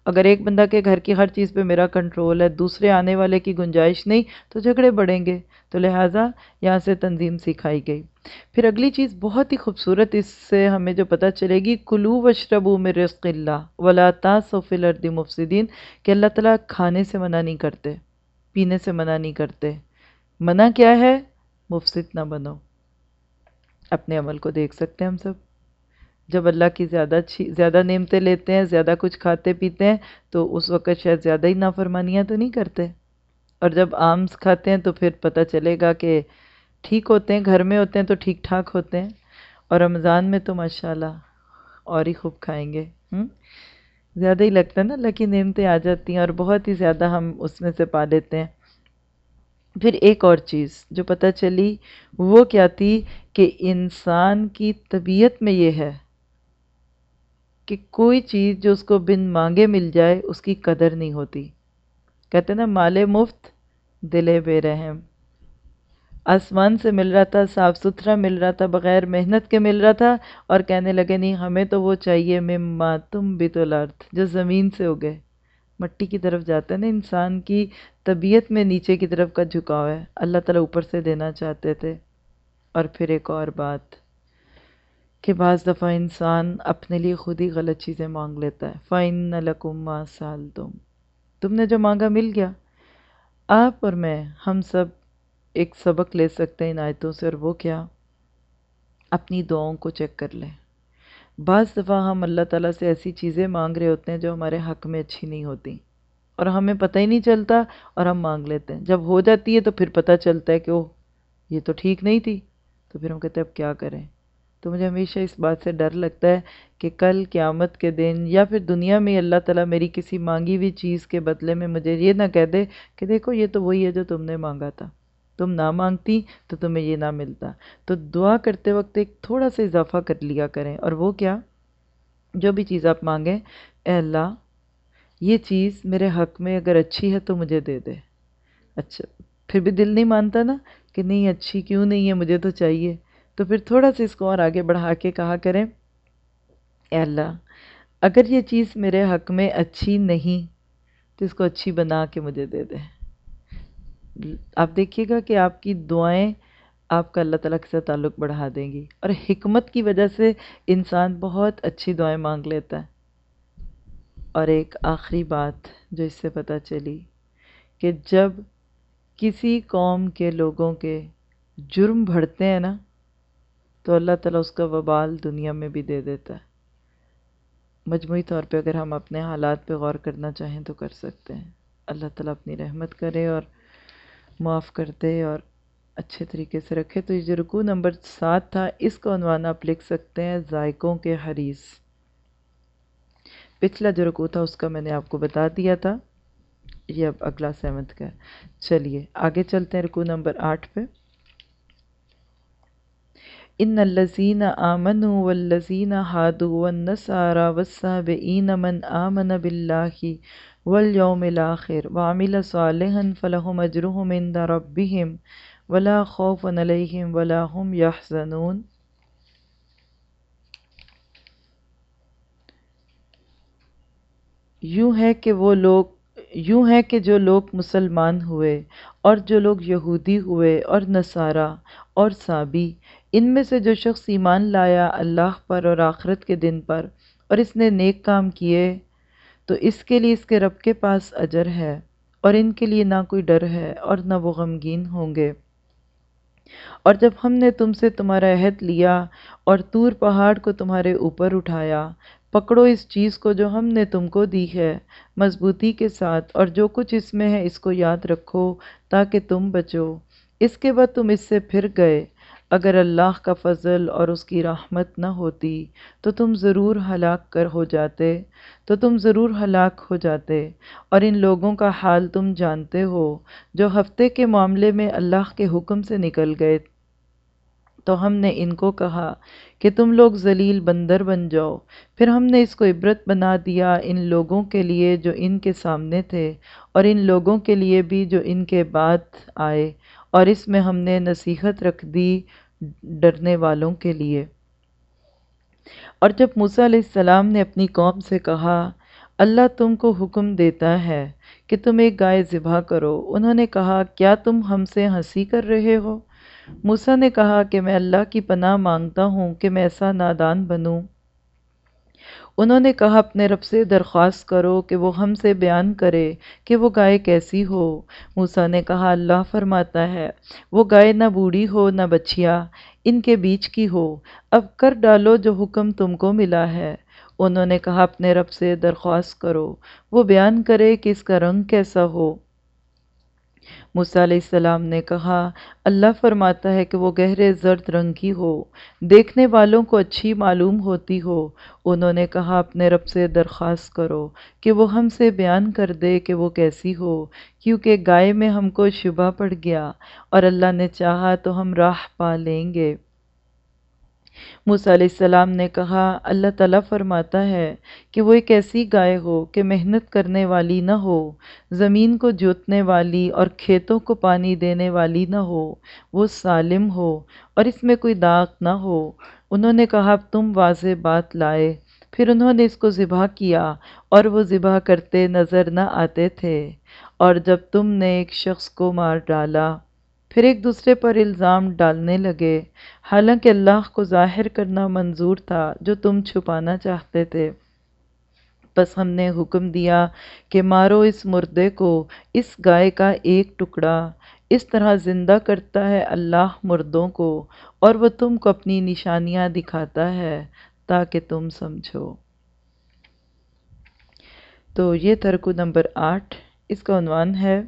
A: اگر ایک بندہ کے گھر کی ہر چیز پہ میرا کنٹرول ہے، دوسرے آنے والے کی گنجائش نہیں، تو جھگڑے بڑھیں گے۔ تو لہٰذا یہاں سے تنظیم سکھائی گئی۔ پھر اگلی چیز بہت ہی خوبصورت، اس سے ہمیں جو پتہ چلے گی، کلو وشربو میں رزق اللہ ولا تاسف الارض مفسدین، کہ اللہ تعالیٰ کھانے سے منع نہیں کرتے، پینے سے منع نہیں کرتے۔ منع کیا ہے؟ مفسد نہ بنو۔ اپنے عمل کو دیکھ سکتے ہیں ہم سب۔ جب اللہ کی زیادہ اچھی زیادہ نعمتیں لیتے ہیں، زیادہ کچھ کھاتے پیتے ہیں، تو اس وقت شاید زیادہ ہی نافرمانیاں تو نہیں کرتے۔ اور جب آمس کھاتے ہیں تو پھر پتہ چلے گا کہ ٹھیک ہوتے ہیں، گھر میں ہوتے ہیں تو ٹھیک ٹھاک ہوتے ہیں۔ اور رمضان میں تو ماشاء اللہ اور ہی خوب کھائیں گے۔ زیادہ ہی لگتا ہے نا اللہ کی نعمتیں آ جاتی ہیں اور بہت ہی زیادہ ہم اس میں سے پا لیتے ہیں۔ پھر ایک اور چیز جو پتہ چلی وہ کیا تھی کہ انسان کی طبیعت میں یہ ہے۔ کہ کوئی چیز جو اس کو بن مانگے مل جائے، اس کی قدر نہیں ہوتی۔ کہتے نا، مال مفت دلے بے رحم۔ آسمان سے مل رہا تھا، صاف ستھرا مل رہا تھا، بغیر محنت کے مل رہا تھا۔ اور کہنے لگے، نہیں، ہمیں تو وہ چاہیے، مما تم بھی تو لرت جو زمین سے ہو گئے مٹی کی طرف جاتا ہے نا، انسان کی طبیعت میں نیچے کی طرف کا جھکاؤ ہے۔ اللہ تعالیٰ اوپر سے دینا چاہتے تھے۔ اور پھر ایک اور بات۔ کہ بعض دفعہ انسان اپنے لیے خود ہی غلط چیزیں مانگ لیتا ہے۔ فائن لکم ما سال تم تم نے جو مانگا مل گیا۔ آپ اور میں، ہم سب ایک سبق لے سکتے ہیں ان آیتوں سے اور وہ کیا؟ اپنی دعاؤں کو چیک کر لیں۔ بعض دفعہ ہم اللہ تعالیٰ سے ایسی چیزیں مانگ رہے ہوتے ہیں جو ہمارے حق میں اچھی نہیں ہوتی۔ اور ہمیں پتہ ہی نہیں چلتا اور ہم مانگ لیتے ہیں۔ جب ہو جاتی ہے تو پھر پتہ چلتا ہے کہ اوہ، یہ تو ٹھیک نہیں تھی۔ تو پھر ہم کہتے ہیں، اب کیا کریں؟ تو مجھے ہمیشہ اس بات سے ڈر لگتا ہے کہ کل قیامت کے دن یا پھر دنیا میں اللہ تعالیٰ میری کسی مانگی ہوئی چیز کے بدلے میں مجھے یہ نہ کہہ دے کہ دیکھو یہ تو وہی ہے جو تم نے مانگا تھا۔ تم نہ مانگتی تو تمہیں یہ نہ ملتا۔ تو دعا کرتے وقت ایک تھوڑا سا اضافہ کر لیا کریں۔ اور وہ کیا؟ جو بھی چیز آپ مانگیں، اے اللہ، یہ چیز میرے حق میں اگر اچھی ہے تو مجھے دے دے۔ اچھا پھر بھی دل نہیں مانتا نا کہ نہیں اچھی کیوں نہیں ہے، مجھے تو چاہیے۔ تو پھر تھوڑا سا اس کو اور آگے بڑھا کے کہا کریں، اے اللہ، اگر یہ چیز میرے حق میں اچھی نہیں، تو اس کو اچھی بنا کے مجھے دے دے۔ آپ دیکھیے گا کہ آپ کی دعائیں آپ کا اللہ تعالیٰ کے ساتھ تعلق بڑھا دیں گی۔ اور حکمت کی وجہ سے انسان بہت اچھی دعائیں مانگ لیتا ہے۔ اور ایک آخری بات جو اس سے پتہ چلی کہ جب کسی قوم کے لوگوں کے جرم بڑھتے ہیں نا تو اللہ تعالیٰ اس کا وبال دنیا میں بھی دے دیتا ہے۔ مجموعی طور پہ اگر ہم اپنے حالات پہ غور کرنا چاہیں تو کر سکتے ہیں۔ اللہ تعالیٰ اپنی رحمت کرے اور معاف کر دے اور اچھے طریقے سے رکھے۔ تو یہ جو رکو نمبر سات تھا، اس کا عنوان آپ لکھ سکتے ہیں، ذائقوں کے حریث پچھلا جو رکو تھا، اس کا میں نے آپ کو بتا دیا تھا۔ یہ اب اگلا سیونتھ کا ہے۔ چلیے، آگے چلتے ہیں رکو نمبر آٹھ پہ۔ ان الذین آمنوا والذین حادوا والنصارى والصابئین من آمن باللہ والیوم الاخر وعمل صالحا فلهم اجرهم عند ربهم ولا خوف علیہم ولا هم يحزنون یوں ہے کہ وہ لوگ یوں ہے کہ جو لوگ مسلمان ہوئے اور جو لوگ یہودی ہوئے اور نصارہ اور صابی ان میں سے جو شخص ایمان لایا اللہ پر اور آخرت کے دن پر اور اس نے نیک کام کیے، تو اس کے لیے اس کے رب کے پاس اجر ہے اور ان کے لیے نہ کوئی ڈر ہے اور نہ وہ غمگین ہوں گے۔ اور جب ہم نے تم سے تمہارا عہد لیا اور طور پہاڑ کو تمہارے اوپر اٹھایا، پکڑو اس چیز کو جو ہم نے تم کو دی ہے، مضبوطی کے ساتھ اور جو کچھ اس میں ہے اس کو یاد رکھو تاکہ تم بچو۔ اس کے بعد تم اس سے پھر گئے اگر اللہ کا فضل اور اس کی رحمت نہ ہوتی تو تم ضرور ہلاک کر ہو جاتے، تو تم ضرور ہلاک ہو جاتے۔ اور ان لوگوں کا حال تم جانتے ہو جو ہفتے کے معاملے میں اللہ کے حکم سے نکل گئے۔ تو ہم نے ان کو کہا کہ تم لوگ ذلیل بندر بن جاؤ۔ پھر ہم نے اس کو عبرت بنا دیا ان لوگوں کے لیے جو ان کے سامنے تھے، اور ان لوگوں کے لیے بھی جو ان کے بعد آئے۔ اور اس میں ہم نے نصیحت رکھ دی ڈرنے والوں کے لیے۔ اور جب موسیٰ علیہ السلام نے اپنی قوم سے کہا، اللہ تم کو حکم دیتا ہے کہ تم ایک گائے ذبح کرو، انہوں نے کہا، کیا تم ہم سے ہنسی کر رہے ہو؟ موسیٰ نے کہا کہ میں اللہ کی پناہ مانگتا ہوں کہ میں ایسا نادان بنوں۔ انہوں نے کہا، اپنے رب سے درخواست کرو کہ وہ ہم سے بیان کرے کہ وہ گائے کیسی ہو۔ موسیٰ نے کہا، اللہ فرماتا ہے، وہ گائے نہ بوڑھی ہو نہ بچیا ان کے بیچ کی ہو۔ اب کر ڈالو جو حکم تم کو ملا ہے۔ انہوں نے کہا، اپنے رب سے درخواست کرو، وہ بیان کرے کہ اس کا رنگ کیسا ہو۔ موسیٰ علیہ السلام نے کہا، اللہ فرماتا ہے کہ وہ گہرے زرد رنگ کی ہو، دیکھنے والوں کو اچھی معلوم ہوتی ہو۔ انہوں نے کہا، اپنے رب سے درخواست کرو کہ وہ ہم سے بیان کر دے کہ وہ کیسی ہو، کیونکہ گائے میں ہم کو شبہ پڑ گیا اور اللہ نے چاہا تو ہم راہ پا لیں گے۔ موسیٰ علیہ السلام نے کہا، اللہ تعالیٰ فرماتا ہے کہ وہ ایک ایسی گائے ہو کہ محنت کرنے والی نہ ہو، زمین کو جوتنے والی اور کھیتوں کو پانی دینے والی نہ ہو، وہ سالم ہو اور اس میں کوئی داغ نہ ہو۔ انہوں نے کہا، اب تم واضح بات لائے۔ پھر انہوں نے اس کو ذبح کیا اور وہ ذبح کرتے نظر نہ آتے تھے۔ اور جب تم نے ایک شخص کو مار ڈالا پھر ایک دوسرے پر الزام ڈالنے لگے۔ حالانکہ اللہ کو ظاہر کرنا منظور تھا جو تم چھپانا چاہتے تھے۔ بس ہم نے حکم دیا کہ مارو اس مردے کو، اس گائے کا ایک ٹکڑا۔ اس طرح زندہ کرتا ہے اللہ مردوں کو اور وہ تم کو اپنی نشانیاں دکھاتا ہے تاکہ تم سمجھو۔ تو یہ ترکو نمبر آٹھ اس کا عنوان ہے۔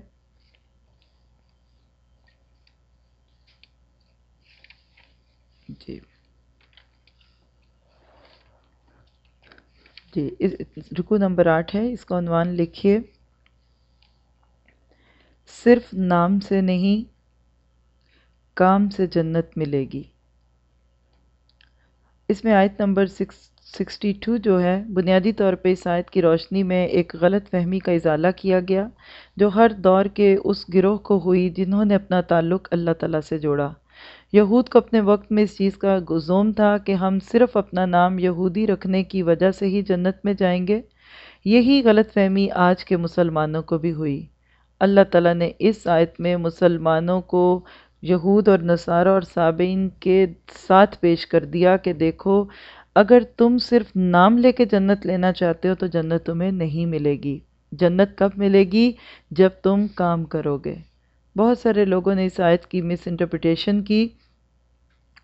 A: جی۔ جی رکو نمبر آٹھ ہے، اس کا عنوان لکھیے۔ صرف نام سے نہیں، کام سے جنت ملے گی۔ اس میں آیت نمبر سکس، سکسٹی ٹو جو ہے، بنیادی طور پہ اس آیت کی روشنی میں ایک غلط فہمی کا ازالہ کیا گیا، جو ہر دور کے اس گروہ کو ہوئی جنہوں نے اپنا تعلق اللہ تعالیٰ سے جوڑا۔ یہود کو اپنے وقت میں اس چیز کا گزوم تھا کہ ہم صرف اپنا نام یہودی رکھنے کی وجہ سے ہی جنت میں جائیں گے۔ یہی غلط فہمی آج کے مسلمانوں کو بھی ہوئی۔ اللہ تعالیٰ نے اس آیت میں مسلمانوں کو یہود اور نصارہ اور صابین کے ساتھ پیش کر دیا کہ دیکھو، اگر تم صرف نام لے کے جنت لینا چاہتے ہو تو جنت تمہیں نہیں ملے گی۔ جنت کب ملے گی؟ جب تم کام کرو گے۔ بہت سارے لوگوں نے اس آیت کی مس انٹرپریٹیشن کی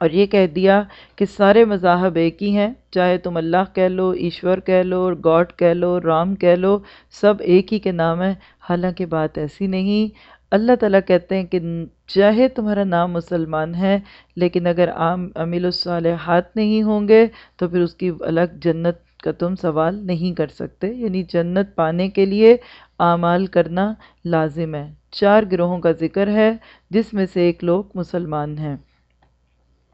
A: اور یہ کہہ دیا کہ سارے مذاہب ایک ہی ہیں، چاہے تم اللہ کہہ لو، ایشور کہہ لو گاڈ کہہ لو رام کہہ لو، سب ایک ہی کے نام ہیں۔ حالانکہ بات ایسی نہیں، اللہ تعالیٰ کہتے ہیں کہ چاہے تمہارا نام مسلمان ہے، لیکن اگر عام امیل الصالحات نہیں ہوں گے، تو پھر اس کی الگ جنت کا تم سوال نہیں کر سکتے۔ یعنی جنت پانے کے لیے اعمال کرنا لازم ہے۔ چار گروہوں کا ذکر ہے، جس میں سے ایک لوگ مسلمان ہیں۔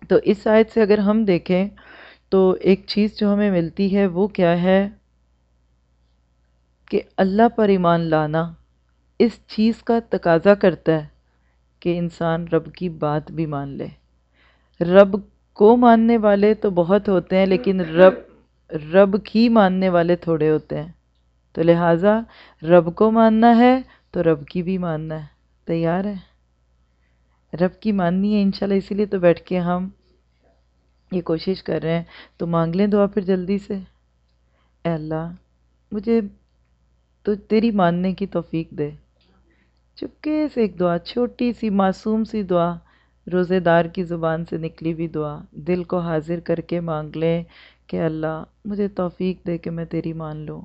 A: تو اس آیت سے اگر ہم دیکھیں تو ایک چیز جو ہمیں ملتی ہے وہ کیا ہے؟ کہ اللہ پر ایمان لانا اس چیز کا تقاضا کرتا ہے کہ انسان رب کی بات بھی مان لے۔ رب کو ماننے والے تو بہت ہوتے ہیں، لیکن رب رب کی ماننے والے تھوڑے ہوتے ہیں۔ تو لہٰذا رب کو ماننا ہے تو رب کی بھی ماننا ہے۔ تیار ہے؟ رب کی ماننی ہے انشاءاللہ، اسی لیے تو بیٹھ کے ہم یہ کوشش کر رہے ہیں۔ تو مانگ لیں دعا پھر جلدی سے۔ اے اللہ، مجھے تو تیری ماننے کی توفیق دے۔ چپکے سے ایک دعا، چھوٹی سی، معصوم سی دعا، روزے دار کی زبان سے نکلی بھی دعا۔ دل کو حاضر کر کے مانگ لیں کہ اللہ مجھے توفیق دے کہ میں تیری مان لوں۔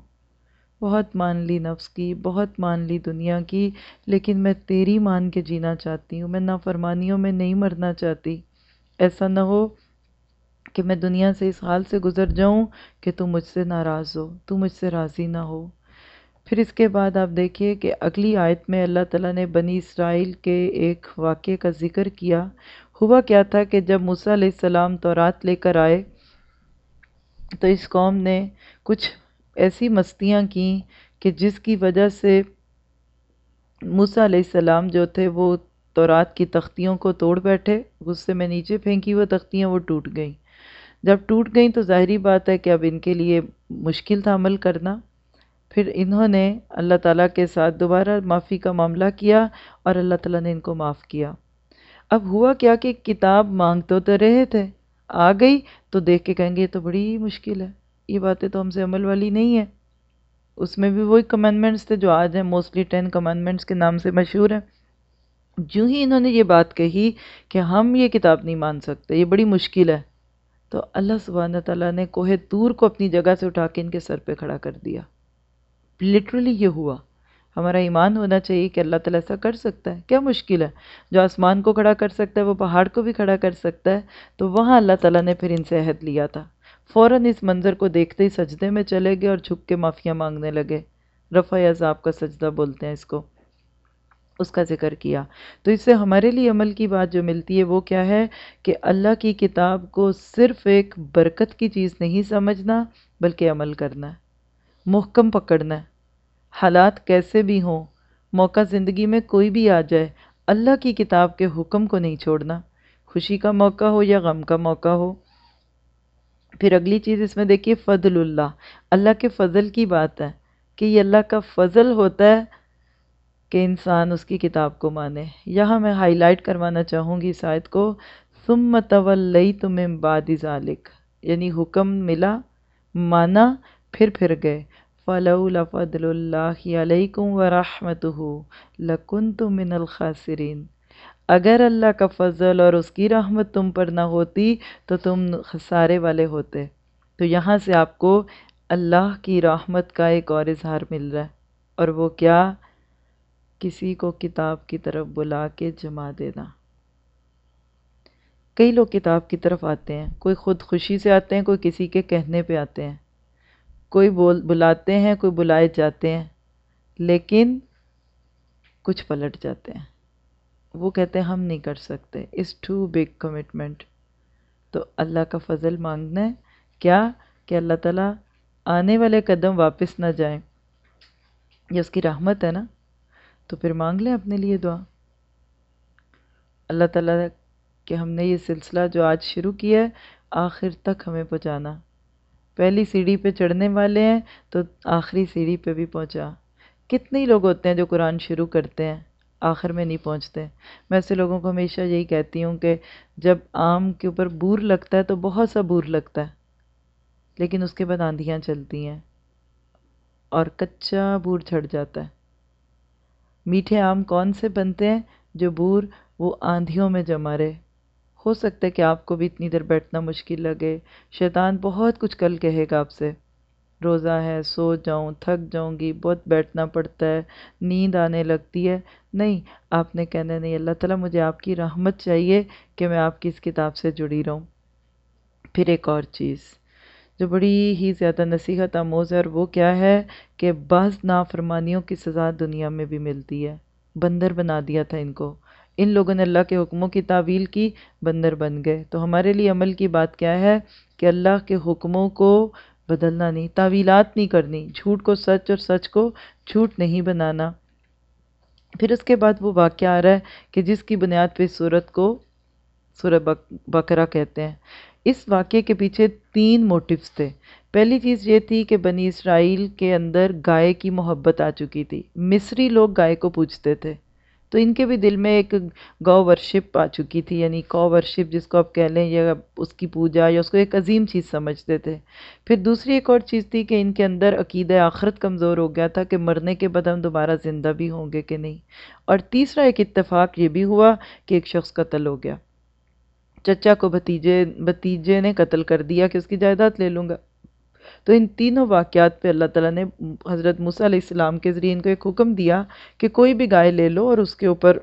A: بہت مان لی نفس کی، بہت مان لی دنیا کی، لیکن میں تیری مان کے جینا چاہتی ہوں، میں نافرمانیوں میں نہیں مرنا چاہتی۔ ایسا نہ ہو کہ میں دنیا سے اس حال سے گزر جاؤں کہ تو مجھ سے ناراض ہو، تو مجھ سے راضی نہ ہو۔ پھر اس کے بعد آپ دیکھیے کہ اگلی آیت میں اللہ تعالیٰ نے بنی اسرائیل کے ایک واقعے کا ذکر کیا۔ ہوا کیا تھا کہ جب موسیٰ علیہ السلام تورات لے کر آئے تو اس قوم نے کچھ ایسی مستیاں کیں کہ جس کی وجہ سے موسیٰ علیہ السلام جو تھے وہ تورات کی تختیوں کو توڑ بیٹھے، غصے میں نیچے پھینکی وہ تختیاں، وہ ٹوٹ گئیں۔ جب ٹوٹ گئیں تو ظاہری بات ہے کہ اب ان کے لیے مشکل تھا عمل کرنا۔ پھر انہوں نے اللہ تعالیٰ کے ساتھ دوبارہ معافی کا معاملہ کیا اور اللہ تعالیٰ نے ان کو معاف کیا۔ اب ہوا کیا کہ کتاب مانگ تو رہے تھے، آ گئی تو دیکھ کے کہیں گے یہ تو بڑی مشکل ہے۔ یہ باتیں تو ہم سے عمل والی نہیں ہیں۔ اس میں بھی وہی کمینڈمنٹس تھے جو آج ہیں موسٹلی ٹین کمینڈمنٹس کے نام سے مشہور ہیں۔ جو ہی انہوں نے یہ بات کہی کہ ہم یہ کتاب نہیں مان سکتے، یہ بڑی مشکل ہے۔ تو اللہ سبحانہ تعالیٰ نے کوہ دور کو اپنی جگہ سے اٹھا کے ان کے سر پہ کھڑا کر دیا۔ لٹرلی یہ ہوا۔ ہمارا ایمان ہونا چاہیے کہ اللہ تعالیٰ ایسا کر سکتا ہے۔ کیا مشکل ہے؟ جو آسمان کو کھڑا کر سکتا ہے، وہ پہاڑ کو بھی کھڑا کر سکتا ہے۔ تو وہاں اللہ تعالیٰ نے پھر ان سے عہد لیا تھا۔ فوراً اس منظر کو دیکھتے ہی سجدے میں چلے گئے اور جھک کے معافیاں مانگنے لگے۔ رفع عذاب کا سجدہ بولتے ہیں اس کو۔ اس کا ذکر کیا۔ تو اس سے ہمارے لیے عمل کی بات جو ملتی ہے وہ کیا ہے کہ اللہ کی کتاب کو صرف ایک برکت کی چیز نہیں سمجھنا بلکہ عمل کرنا ہے۔ محکم پکڑنا ہے۔ حالات کیسے بھی ہوں، موقع زندگی میں کوئی بھی آ جائے، اللہ کی کتاب کے حکم کو نہیں چھوڑنا۔ خوشی کا موقع ہو یا غم کا موقع ہو پھر اگلی چیز اس میں دیکھیے، فضل اللہ۔ اللہ کے فضل کی بات ہے کہ یہ اللہ کا فضل ہوتا ہے کہ انسان اس کی کتاب کو مانے۔ یہاں میں ہائی لائٹ کروانا چاہوں گی اس آیت کو، ثم تولی تمہیں بعد ذالک یعنی حکم ملا، مانا، پھر پھر گئے۔ فلولا فضل اللہ علیکم ورحمتہ، لکنتم من الخاسرین۔ اگر اللہ کا فضل اور اس کی رحمت تم پر نہ ہوتی تو تم خسارے والے ہوتے۔ تو یہاں سے آپ کو اللہ کی رحمت کا ایک اور اظہار مل رہا ہے اور وہ کیا؟ کسی کو کتاب کی طرف بلا کے جما دینا۔ کئی لوگ کتاب کی طرف آتے ہیں، کوئی خود خوشی سے آتے ہیں، کوئی کسی کے کہنے پہ آتے ہیں۔ کوئی بول، بلاتے ہیں، کوئی بلائے جاتے ہیں، لیکن کچھ پلٹ جاتے ہیں۔ وہ کہتے ہیں ہم نہیں کر سکتے۔ اس ٹو بگ کمٹمنٹ تو اللہ کا فضل مانگنا ہے کیا؟ کہ اللہ تعالیٰ آنے والے قدم واپس نہ جائیں۔ یہ اس کی رحمت ہے نا؟ تو پھر مانگ لیں اپنے لیے دعا۔ اللہ تعالیٰ کہ ہم نے یہ سلسلہ جو آج شروع کیا ہے، آخر تک ہمیں پہنچانا۔ پہلی سیڑھی پہ چڑھنے والے ہیں تو آخری سیڑھی پہ بھی پہنچا۔ کتنے لوگ ہوتے ہیں جو قرآن شروع کرتے ہیں۔ آخر میں نہیں پہنچتے۔ میں ایسے لوگوں کو ہمیشہ یہی کہتی ہوں کہ جب آم کے اوپر بور لگتا ہے تو بہت سا بور لگتا ہے، لیکن اس کے بعد آندھیاں چلتی ہیں اور کچا بور چھڑ جاتا ہے۔ میٹھے آم کون سے بنتے ہیں جو بور وہ آندھیوں میں جما رہے؟ ہو سکتا ہے کہ آپ کو بھی اتنی دیر بیٹھنا مشکل لگے۔ شیطان بہت کچھ کل کہے گا آپ سے۔ روزہ ہے، سو جاؤں، تھک جاؤں گی، بہت بیٹھنا پڑتا ہے، نیند آنے لگتی ہے۔ نہیں، آپ نے کہنا نہیں، اللہ تعالیٰ مجھے آپ کی رحمت چاہیے کہ میں آپ کی اس کتاب سے جڑی رہوں۔ پھر ایک اور چیز، جو بڑی ہی زیادہ نصیحت آموز ہے اور وہ کیا ہے کہ بعض نافرمانیوں کی سزا دنیا میں بھی ملتی ہے۔ بندر بنا دیا تھا ان کو۔ ان لوگوں نے اللہ کے حکموں کی تعویل کی، بندر بن گئے۔ تو ہمارے لیے عمل کی بات کیا ہے کہ اللہ کے حکموں کو بدلنا نہیں، تعویلات نہیں کرنی، جھوٹ کو سچ اور سچ کو جھوٹ نہیں بنانا۔ پھر اس کے بعد وہ واقعہ آ رہا ہے کہ جس کی بنیاد پہ صورت کو سورہ بکرا کہتے ہیں۔ اس واقعے کے پیچھے تین موٹیوز تھے۔ پہلی چیز یہ تھی کہ بنی اسرائیل کے اندر گائے کی محبت آ چکی تھی۔ مصری لوگ گائے کو پوچھتے تھے۔ تو ان کے بھی دل میں ایک گو ورشپ آ چکی تھی یعنی کو ورشپ جس کو آپ کہہ لیں، یا اس کی پوجا، یا اس کو ایک عظیم چیز سمجھتے تھے۔ پھر دوسری ایک اور چیز تھی کہ ان کے اندر عقیدہ آخرت کمزور ہو گیا تھا کہ مرنے کے بعد ہم دوبارہ زندہ بھی ہوں گے کہ نہیں۔ اور تیسرا ایک اتفاق یہ بھی ہوا کہ ایک شخص قتل ہو گیا۔ چچا کو بھتیجے بھتیجے نے قتل کر دیا کہ اس کی جائیداد لے لوں گا۔ تو ان تینوں واقعات پہ اللہ تعالیٰ نے حضرت موسیٰ علیہ السلام کے ذریعے ان کو ایک حکم دیا کہ کوئی بھی گائے لے لو اور اس کے اوپر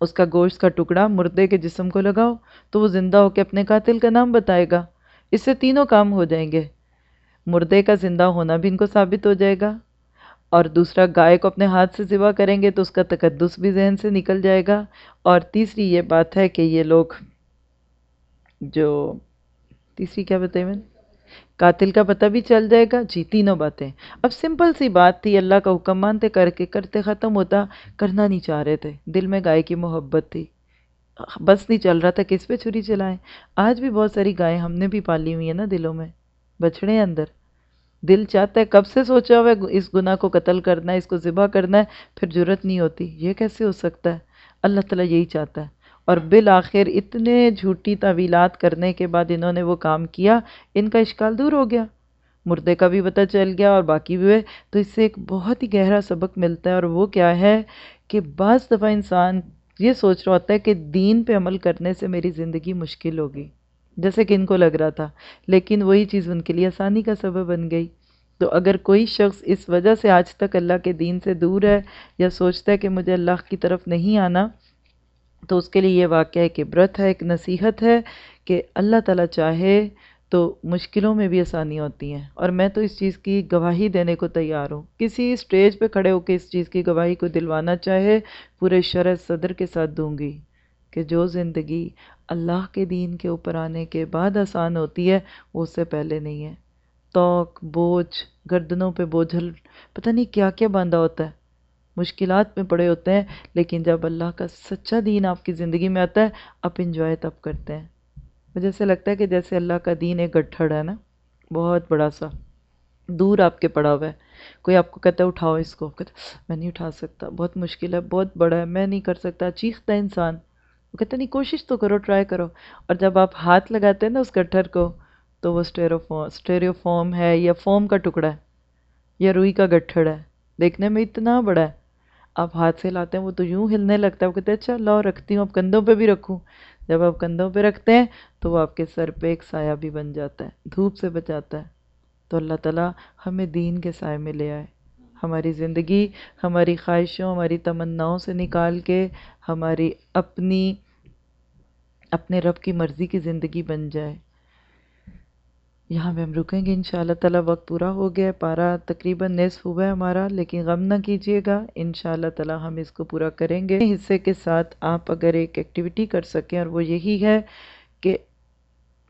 A: اس کا گوشت کا ٹکڑا، مردے کے جسم کو لگاؤ تو وہ زندہ ہو کے اپنے قاتل کا نام بتائے گا۔ اس سے تینوں کام ہو جائیں گے۔ مردے کا زندہ ہونا بھی ان کو ثابت ہو جائے گا اور دوسرا، گائے کو اپنے ہاتھ سے ذبح کریں گے تو اس کا تقدس بھی ذہن سے نکل جائے گا۔ اور تیسری یہ بات ہے کہ یہ لوگ جو، تیسری کیا بتائی میں نے؟ قاتل کا پتہ بھی چل جائے گا جی تینوں باتیں۔ اب سمپل سی بات تھی، اللہ کا حکم مانتے کر کے کرتے ختم ہوتا، کرنا نہیں چاہ رہے تھے۔ دل میں گائے کی محبت تھی۔ بس نہیں چل رہا تھا، کس پہ چھری چلائیں؟ آج بھی بہت ساری گائیں ہم نے بھی پالی ہوئی ہیں نا دلوں میں۔ بچڑے اندر۔ دل چاہتا ہے، کب سے سوچا ہوا ہے، اس گناہ کو قتل کرنا ہے، اس کو ذبح کرنا ہے، پھر جرت نہیں ہوتی۔ یہ کیسے ہو سکتا ہے؟ اللہ تعالیٰ یہی چاہتا ہے۔ اور بالآخر اتنے جھوٹی طویلات کرنے کے بعد انہوں نے وہ کام کیا، ان کا اشکال دور ہو گیا۔ مردے کا بھی پتہ چل گیا اور باقی بھی ہوئے۔ تو اس سے ایک بہت ہی گہرا سبق ملتا ہے اور وہ کیا ہے کہ بعض دفعہ انسان یہ سوچ رہا ہوتا ہے کہ دین پہ عمل کرنے سے میری زندگی مشکل ہوگی، جیسے کہ ان کو لگ رہا تھا۔ لیکن وہی چیز ان کے لیے آسانی کا سبب بن گئی۔ تو اگر کوئی شخص اس وجہ سے آج تک اللہ کے دین سے دور ہے یا سوچتا ہے کہ مجھے اللہ کی طرف نہیں آنا تو اس کے لیے یہ واقعہ ایک عبرت ہے، ایک نصیحت ہے کہ اللہ تعالیٰ چاہے تو مشکلوں میں بھی آسانی ہوتی ہیں۔ اور میں تو اس چیز کی گواہی دینے کو تیار ہوں۔ کسی اسٹیج پہ کھڑے ہو کے اس چیز کی گواہی کو دلوانا چاہے، پورے شرح صدر کے ساتھ دوں گی کہ جو زندگی اللہ کے دین کے اوپر آنے کے بعد آسان ہوتی ہے، وہ اس سے پہلے نہیں ہے۔ توق، بوجھ، گردنوں پہ بوجھل، پتہ نہیں کیا کیا باندھا ہوتا ہے۔ مشکلات میں پڑے ہوتے ہیں، لیکن جب اللہ کا سچا دین آپ کی زندگی میں آتا ہے، آپ انجوائے تب کرتے ہیں۔ مجھے ایسے لگتا ہے کہ جیسے اللہ کا دین ایک گٹھڑ ہے نا، بہت بڑا سا، دور آپ کے پڑا ہوا ہے۔ کوئی آپ کو کہتا ہے، اٹھاؤ اس کو کہتا میں نہیں اٹھا سکتا، بہت مشکل ہے، بہت بڑا ہے، میں نہیں کر سکتا، چیختا ہے انسان۔ وہ کہتا نہیں، کوشش تو کرو ٹرائی کرو۔ اور جب آپ ہاتھ لگاتے ہیں نا اس گٹھر کو، تو وہ اسٹیرو فوم اسٹیریو فوم ہے یا فوم کا ٹکڑا ہے یا روئی کا گٹھڑ ہے۔ دیکھنے میں اتنا بڑا ہے۔ آپ ہاتھ سے لاتے ہیں، وہ تو یوں ہلنے لگتا ہے، وہ کہتے ہیں اچھا لاؤ، رکھتی ہوں، اب کندھوں پہ بھی رکھوں۔ جب آپ کندھوں پہ رکھتے ہیں تو وہ آپ کے سر پہ ایک سایہ بھی بن جاتا ہے، دھوپ سے بچاتا ہے۔ تو اللہ تعالیٰ ہمیں دین کے سائے میں لے آئے۔ ہماری زندگی، ہماری خواہشوں، ہماری تمناؤں سے نکال کے ہماری اپنی، اپنے رب کی مرضی کی زندگی بن جائے۔ یہاں پہ ہم رکیں گے ان شاء اللہ تعالیٰ وقت پورا ہو گیا ہے، پارا تقریباً نصف ہوا ہے ہمارا، لیکن غم نہ کیجیے گا ان شاء اللہ تعالیٰ ہم اس کو پورا کریں گے۔ حصے کے ساتھ آپ اگر ایک ایکٹیویٹی کر سکیں، اور وہ یہی ہے کہ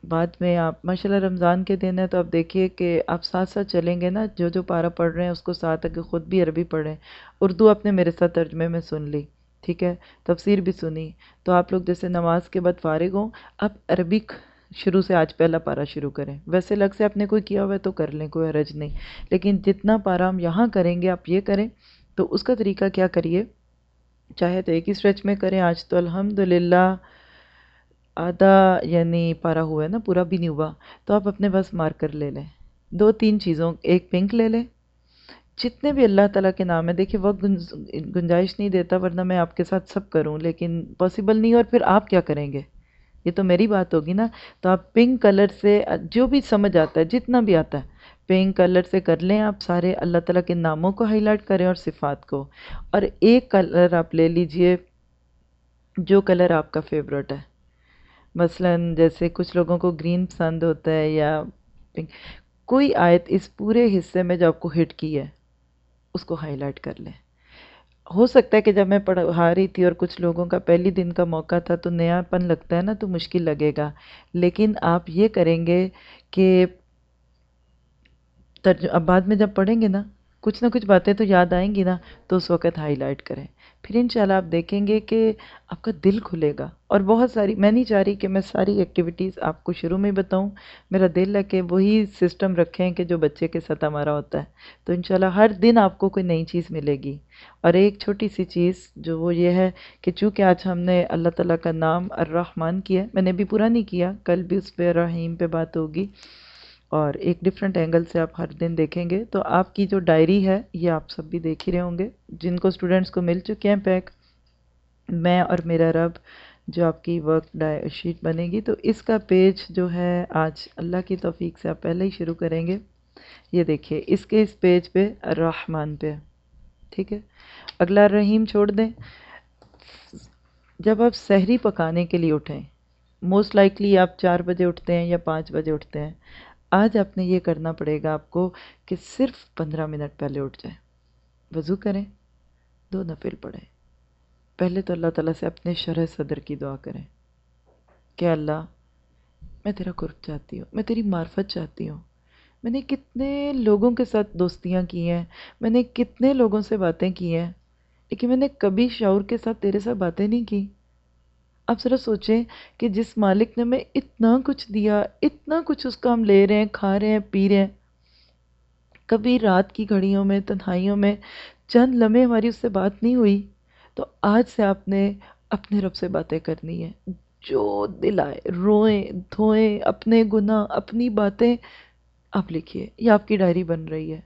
A: بعد میں آپ ماشاء اللہ رمضان کے دن ہے، تو آپ دیکھیے کہ آپ ساتھ ساتھ چلیں گے نا، جو جو پارا پڑھ رہے ہیں، اس کو ساتھ اگر خود بھی عربی پڑھیں۔ اردو آپ نے میرے ساتھ ترجمے میں سن لی، ٹھیک ہے؟ تفسیر بھی سنی۔ تو آپ لوگ جیسے نماز کے بعد فارغ ہوں، آپ عربک شروع سے آج پہلا پارا شروع کریں۔ ویسے لگ سے آپ نے کوئی کیا ہوا ہے تو کر لیں، کوئی حرج نہیں۔ لیکن جتنا پارا ہم یہاں کریں گے، آپ یہ کریں تو اس کا طریقہ کیا کریے؟ چاہے تو ایک ہی اسٹریچ میں کریں۔ آج تو الحمدللہ آدھا یعنی پارا ہوا ہے نا، پورا بھی نہیں ہوا۔ تو آپ اپنے پاس مارکر لے لیں۔ دو تین چیزوں، ایک پنک لے لیں۔ جتنے بھی اللہ تعالیٰ کے نام ہے دیکھیے وقت گنجائش نہیں دیتا ورنہ میں آپ کے ساتھ سب کروں، لیکن پاسبل نہیں۔ اور پھر آپ کیا کریں گے؟ یہ تو میری بات ہوگی نا، تو آپ پنک کلر سے، جو بھی سمجھ آتا ہے، جتنا بھی آتا ہے پنک کلر سے کر لیں آپ سارے، اللہ تعالیٰ کے ناموں کو ہائی لائٹ کریں اور صفات کو۔ اور ایک کلر آپ لے لیجیے، جو کلر آپ کا فیوریٹ ہے۔ مثلا جیسے کچھ لوگوں کو گرین پسند ہوتا ہے یا پنک کوئی آیت اس پورے حصے میں جو آپ کو ہٹ کی ہے، اس کو ہائی لائٹ کر لیں۔ ہو سکتا ہے کہ جب میں پڑھا رہی تھی اور کچھ لوگوں کا پہلی دن کا موقع تھا تو نیا پن لگتا ہے نا تو مشکل لگے گا۔ لیکن آپ یہ کریں گے کہ اب بعد میں جب پڑھیں گے نا، کچھ نہ کچھ باتیں تو یاد آئیں گی نا تو اس وقت ہائی لائٹ کریں۔ پھر انشاءاللہ آپ دیکھیں گے کہ آپ کا دل کھلے گا۔ اور بہت ساری، میں نہیں چاہ رہی کہ میں ساری ایکٹیویٹیز آپ کو شروع میں بتاؤں۔ میرا دل ہے کہ وہی سسٹم رکھیں کہ جو بچے کے ساتھ ہمارا ہوتا ہے۔ تو انشاءاللہ ہر دن آپ کو کوئی نئی چیز ملے گی۔ اور ایک چھوٹی سی چیز جو وہ یہ ہے کہ چونکہ آج ہم نے اللہ تعالیٰ کا نام الرحمن کیا ہے، میں نے بھی پورا نہیں کیا، کل بھی اس پہ رحیم پہ بات ہوگی۔ اور ایک ڈفرینٹ اینگل سے آپ ہر دن دیکھیں گے تو آپ کی جو ڈائری ہے یہ آپ سب بھی دیکھ ہی رہے ہوں گے۔ جن کو اسٹوڈنٹس کو مل چکے ہیں پیک میں اور میرا رب، جو آپ کی ورک شیٹ بنے گی۔ تو اس کا پیج جو ہے آج اللہ کی توفیق سے آپ پہلے ہی شروع کریں گے۔ یہ دیکھیے، اس کے اس پیج پہ الرحمن پہ۔ ٹھیک ہے؟ اگلا رحیم چھوڑ دیں۔ جب آپ سحری پکانے کے لیے اٹھیں موسٹ لائکلی آپ چار بجے اٹھتے ہیں یا پانچ بجے اٹھتے ہیں۔ آج آپ نے یہ کرنا پڑے گا آپ کو کہ صرف پندرہ منٹ پہلے اٹھ جائیں۔ وضو کریں، دو نفل پڑھیں۔ پہلے تو اللہ تعالیٰ سے اپنے شرح صدر کی دعا کریں کہ اللہ، میں تیرا قرب چاہتی ہوں، میں تیری معرفت چاہتی ہوں۔ میں نے کتنے لوگوں کے ساتھ دوستیاں کی ہیں، میں نے کتنے لوگوں سے باتیں کی ہیں، لیکن میں نے کبھی شعور کے ساتھ تیرے ساتھ باتیں نہیں کی۔ آپ ذرا سوچیں کہ جس مالک نے میں اتنا کچھ دیا، اتنا کچھ اس کا ہم لے رہے ہیں، کھا رہے ہیں، پی رہے ہیں۔ کبھی رات کی گھڑیوں میں، تنہائیوں میں چند لمحے ہماری اس سے بات نہیں ہوئی، تو آج سے آپ نے اپنے رب سے باتیں کرنی ہیں۔ جو دل آئے، روئیں، دھوئیں، اپنے گناہ، اپنی باتیں آپ لکھیے، یہ آپ کی ڈائری بن رہی ہے۔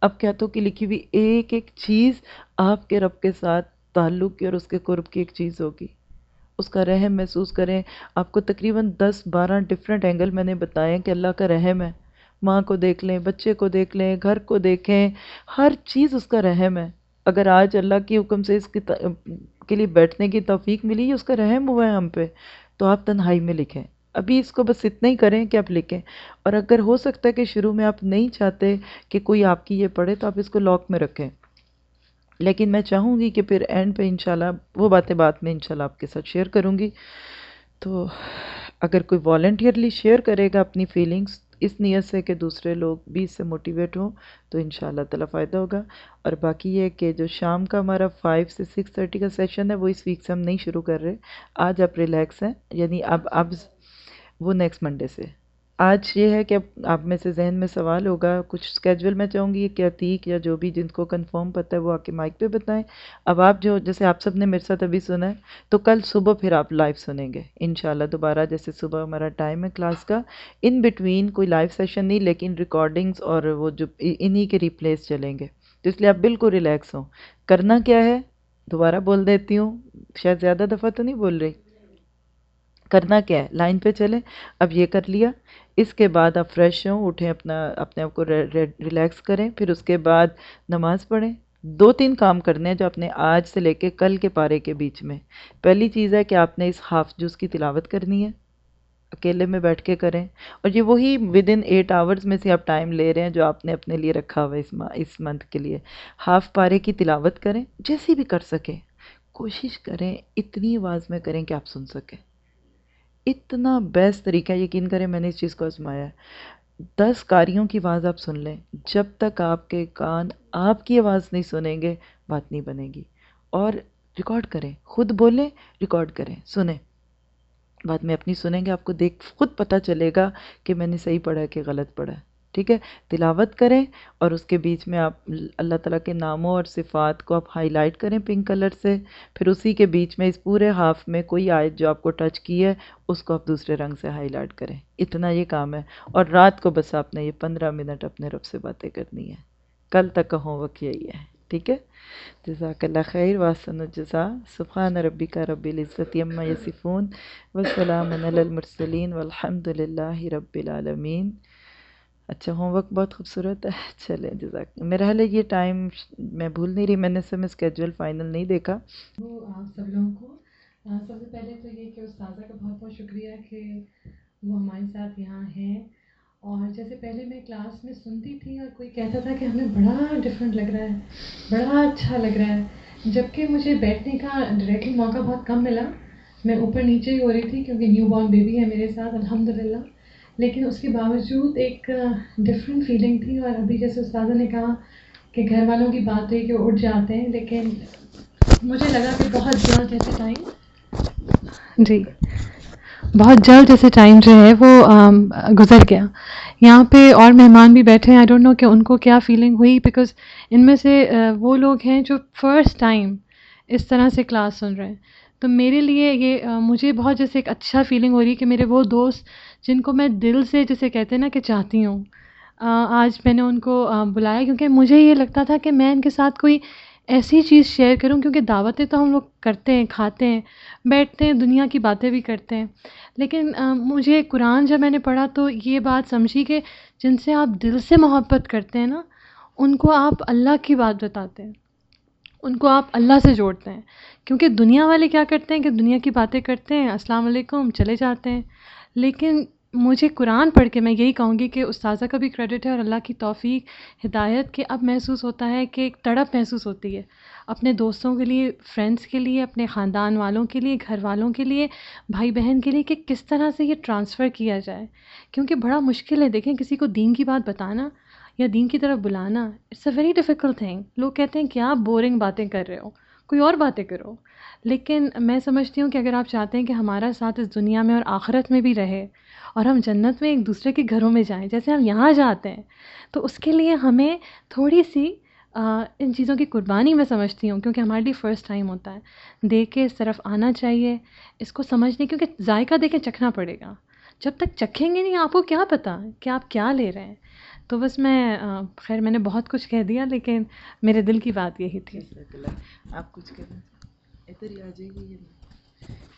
A: اب کیا تو کہ لکھی ہوئی ایک ایک چیز آپ کے رب کے ساتھ تعلق کی اور اس کے قرب کی ایک چیز ہوگی۔ اس کا رحم محسوس کریں۔ آپ کو تقریباً دس بارہ ڈفرینٹ اینگل میں نے بتایا کہ اللہ کا رحم ہے۔ ماں کو دیکھ لیں، بچے کو دیکھ لیں، گھر کو دیکھیں، ہر چیز اس کا رحم ہے۔ اگر آج اللہ کی حکم سے اس کی کے لیے بیٹھنے کی توفیق ملی، اس کا رحم ہوا ہے ہم پہ، تو آپ تنہائی میں لکھیں۔ ابھی اس کو بس اتنا ہی کریں کہ آپ لکھیں۔ اور اگر ہو سکتا ہے کہ شروع میں آپ نہیں چاہتے کہ کوئی آپ کی یہ پڑھے، تو آپ اس کو لاک میں رکھیں۔ لیکن میں چاہوں گی کہ پھر اینڈ پہ انشاءاللہ وہ باتیں بات میں انشاءاللہ آپ کے ساتھ شیئر کروں گی۔ تو اگر کوئی والنٹیئرلی شیئر کرے گا اپنی فیلنگس اس نیت سے کہ دوسرے لوگ بھی اس سے موٹیویٹ ہوں، تو انشاءاللہ تعالیٰ فائدہ ہوگا۔ اور باقی یہ کہ جو شام کا ہمارا فائیو سے سکس تھرٹی کا سیشن ہے، وہ اس ویک سے ہم نہیں شروع کر رہے۔ آج آپ ریلیکس ہیں یعنی اب اب وہ نیکسٹ منڈے سے۔ آج یہ ہے کہ اب آپ میں سے ذہن میں سوال ہوگا، کچھ اسکیجول میں چاہوں گی کہ عتیق یا جو بھی جن کو کنفرم پتہ ہے وہ آ کے مائک پہ بتائیں۔ اب آپ جو، جیسے آپ سب نے میرے ساتھ ابھی سنا ہے، تو کل صبح پھر آپ لائیو سنیں گے۔ انشاءاللہ دوبارہ جیسے صبح ہمارا ٹائم ہے کلاس کا ان بٹوین کوئی لائیو سیشن نہیں، لیکن ریکارڈنگز اور وہ جو انہی کے ریپلیس چلیں گے۔ تو اس لیے آپ بالکل ریلیکس ہوں۔ کرنا کیا ہے؟ دوبارہ بول دیتی ہوں، شاید زیادہ دفعہ تو نہیں بول رہی۔ کرنا کیا ہے؟ لائن پہ چلیں۔ اب یہ کر لیا۔ اس کے بعد آپ فریش ہوں، اٹھیں اپنا، اپنے آپ کو ریلیکس کریں۔ پھر اس کے بعد نماز پڑھیں۔ دو تین کام کرنے ہیں جو اپنے آج سے لے کے کل کے پارے کے بیچ میں۔ پہلی چیز ہے کہ آپ نے اس ہاف جوس کی تلاوت کرنی ہے۔ اکیلے میں بیٹھ کے کریں۔ اور یہ وہی ود ان ایٹ آورز میں سے آپ ٹائم لے رہے ہیں جو آپ نے اپنے لیے رکھا ہوا ہے اس اس منتھ کے لیے۔ ہاف پارے کی تلاوت کریں جیسی بھی کر سکیں۔ کوشش کریں، اتنی آواز میں کریں کہ آپ سن سکیں۔ اتنا بیسٹ طریقہ یقین کریں میں نے اس چیز کو آزمایا ہے۔ دس کاریوں کی آواز آپ سن لیں۔ جب تک آپ کے کان آپ کی آواز نہیں سنیں گے، بات نہیں بنے گی۔ اور ریکارڈ کریں۔ خود بولیں، ریکارڈ کریں۔ سنیں۔ بعد میں اپنی سنیں گے، آپ کو دیکھ خود پتہ چلے گا کہ میں نے صحیح پڑھا کہ غلط پڑھا ٹھیک ہے، تلاوت کریں اور اس کے بیچ میں آپ اللہ تعالیٰ کے ناموں اور صفات کو آپ ہائی لائٹ کریں پنک کلر سے، پھر اسی کے بیچ میں اس پورے ہاف میں کوئی آیت جو آپ کو ٹچ کی ہے، اس کو آپ دوسرے رنگ سے ہائی لائٹ کریں۔ اتنا یہ کام ہے۔ اور رات کو بس آپ نے یہ پندرہ منٹ اپنے رب سے باتیں کرنی ہے کل تک کا ہوم ورک یہی ہے، ٹھیک ہے؟ جزاک اللہ خیر، واسن الجزا سبحان ربی کا رب العزت یما یسفون وسلام المرسلین، والحمد للہ رب العالمین۔ اچھا ہوم ورک بہت خوبصورت ہے۔ چلیں جزاک میرا حال ہے، یہ ٹائم میں بھول نہیں رہی، میں نے سے میں اسکیجول فائنل نہیں دیکھا۔
C: آپ سب لوگوں کو سب سے پہلے تو یہ کہ استاذہ کا بہت بہت شکریہ کہ وہ ہمارے ساتھ یہاں ہیں۔ اور جیسے پہلے میں کلاس میں سنتی تھی اور کوئی کہتا تھا کہ ہمیں بڑا ڈفرینٹ لگ رہا ہے، بڑا اچھا لگ رہا ہے، جبکہ مجھے بیٹھنے کا ڈائریکٹلی موقع بہت کم ملا۔ میں اوپر نیچے ہی ہو رہی تھی کیونکہ نیو بورن بیبی ہے میرے ساتھ الحمد للہ لیکن اس کے باوجود ایک ڈفرینٹ فیلنگ تھی اور ابھی جیسے استاذہ نے کہا کہ گھر والوں کی بات ہوئی کہ اٹھ جاتے ہیں لیکن مجھے لگا کہ بہت جلد جیسے ٹائم جی بہت جلد جیسے ٹائم جو ہے وہ آم، گزر گیا۔ یہاں پہ اور مہمان بھی بیٹھے ہیں۔ آئی ڈونٹ نو کہ ان کو کیا فیلنگ ہوئی بیکاز ان میں سے آ، وہ لوگ ہیں جو فرسٹ ٹائم اس طرح سے کلاس سن رہے ہیں۔ تو میرے لیے یہ آ، مجھے بہت جیسے ایک اچھا فیلنگ ہو رہی ہے کہ میرے وہ دوست جن کو میں دل سے جیسے کہتے ہیں نا کہ چاہتی ہوں آج میں نے ان کو بلایا کیونکہ مجھے یہ لگتا تھا کہ میں ان کے ساتھ کوئی ایسی چیز شیئر کروں کیونکہ دعوتیں تو ہم لوگ کرتے ہیں، کھاتے ہیں، بیٹھتے ہیں، دنیا کی باتیں بھی کرتے ہیں۔ لیکن مجھے قرآن جب میں نے پڑھا تو یہ بات سمجھی کہ جن سے آپ دل سے محبت کرتے ہیں نا، ان کو آپ اللہ کی بات بتاتے ہیں، ان کو آپ اللہ سے جوڑتے ہیں۔ کیونکہ دنیا والے کیا کرتے ہیں کہ دنیا کی باتیں کرتے ہیں، السلام علیکم، چلے جاتے ہیں۔ لیکن مجھے قرآن پڑھ کے میں یہی کہوں گی کہ استاذہ کا بھی کریڈٹ ہے اور اللہ کی توفیق، ہدایت کہ اب محسوس ہوتا ہے کہ ایک تڑپ محسوس ہوتی ہے۔ اپنے دوستوں کے لیے فرینڈس کے لیے، اپنے خاندان والوں کے لیے، گھر والوں کے لیے، بھائی بہن کے لیے کہ کس طرح سے یہ ٹرانسفر کیا جائے۔ کیونکہ بڑا مشکل ہے، دیکھیں کسی کو دین کی بات بتانا یا دین کی طرف بلانا it's a very difficult thing لوگ کہتے ہیں، کیا بورنگ باتیں کر رہے ہو؟ کوئی اور باتیں کرو؟ لیکن میں سمجھتی ہوں کہ اگر آپ چاہتے ہیں کہ ہمارا ساتھ اس دنیا میں اور آخرت میں بھی رہے اور ہم جنت میں ایک دوسرے کے گھروں میں جائیں جیسے ہم یہاں جاتے ہیں تو اس کے لیے ہمیں تھوڑی سی آ، ان چیزوں کی قربانی میں سمجھتی ہوں کیونکہ ہمارے لیے فرسٹ ٹائم ہوتا ہے۔ دیکھ کے اس طرف آنا چاہیے اس کو سمجھنے کیونکہ ذائقہ دیکھیں چکھنا پڑے گا۔ جب تک چکھیں گے نہیں آپ کو کیا پتہ کہ آپ کیا لے رہے ہیں۔ تو بس میں آ، خیر میں نے بہت کچھ کہہ دیا لیکن میرے دل کی بات یہی تھی۔
A: آپ کچھ کریں ادھر ہی آ جائیے یہ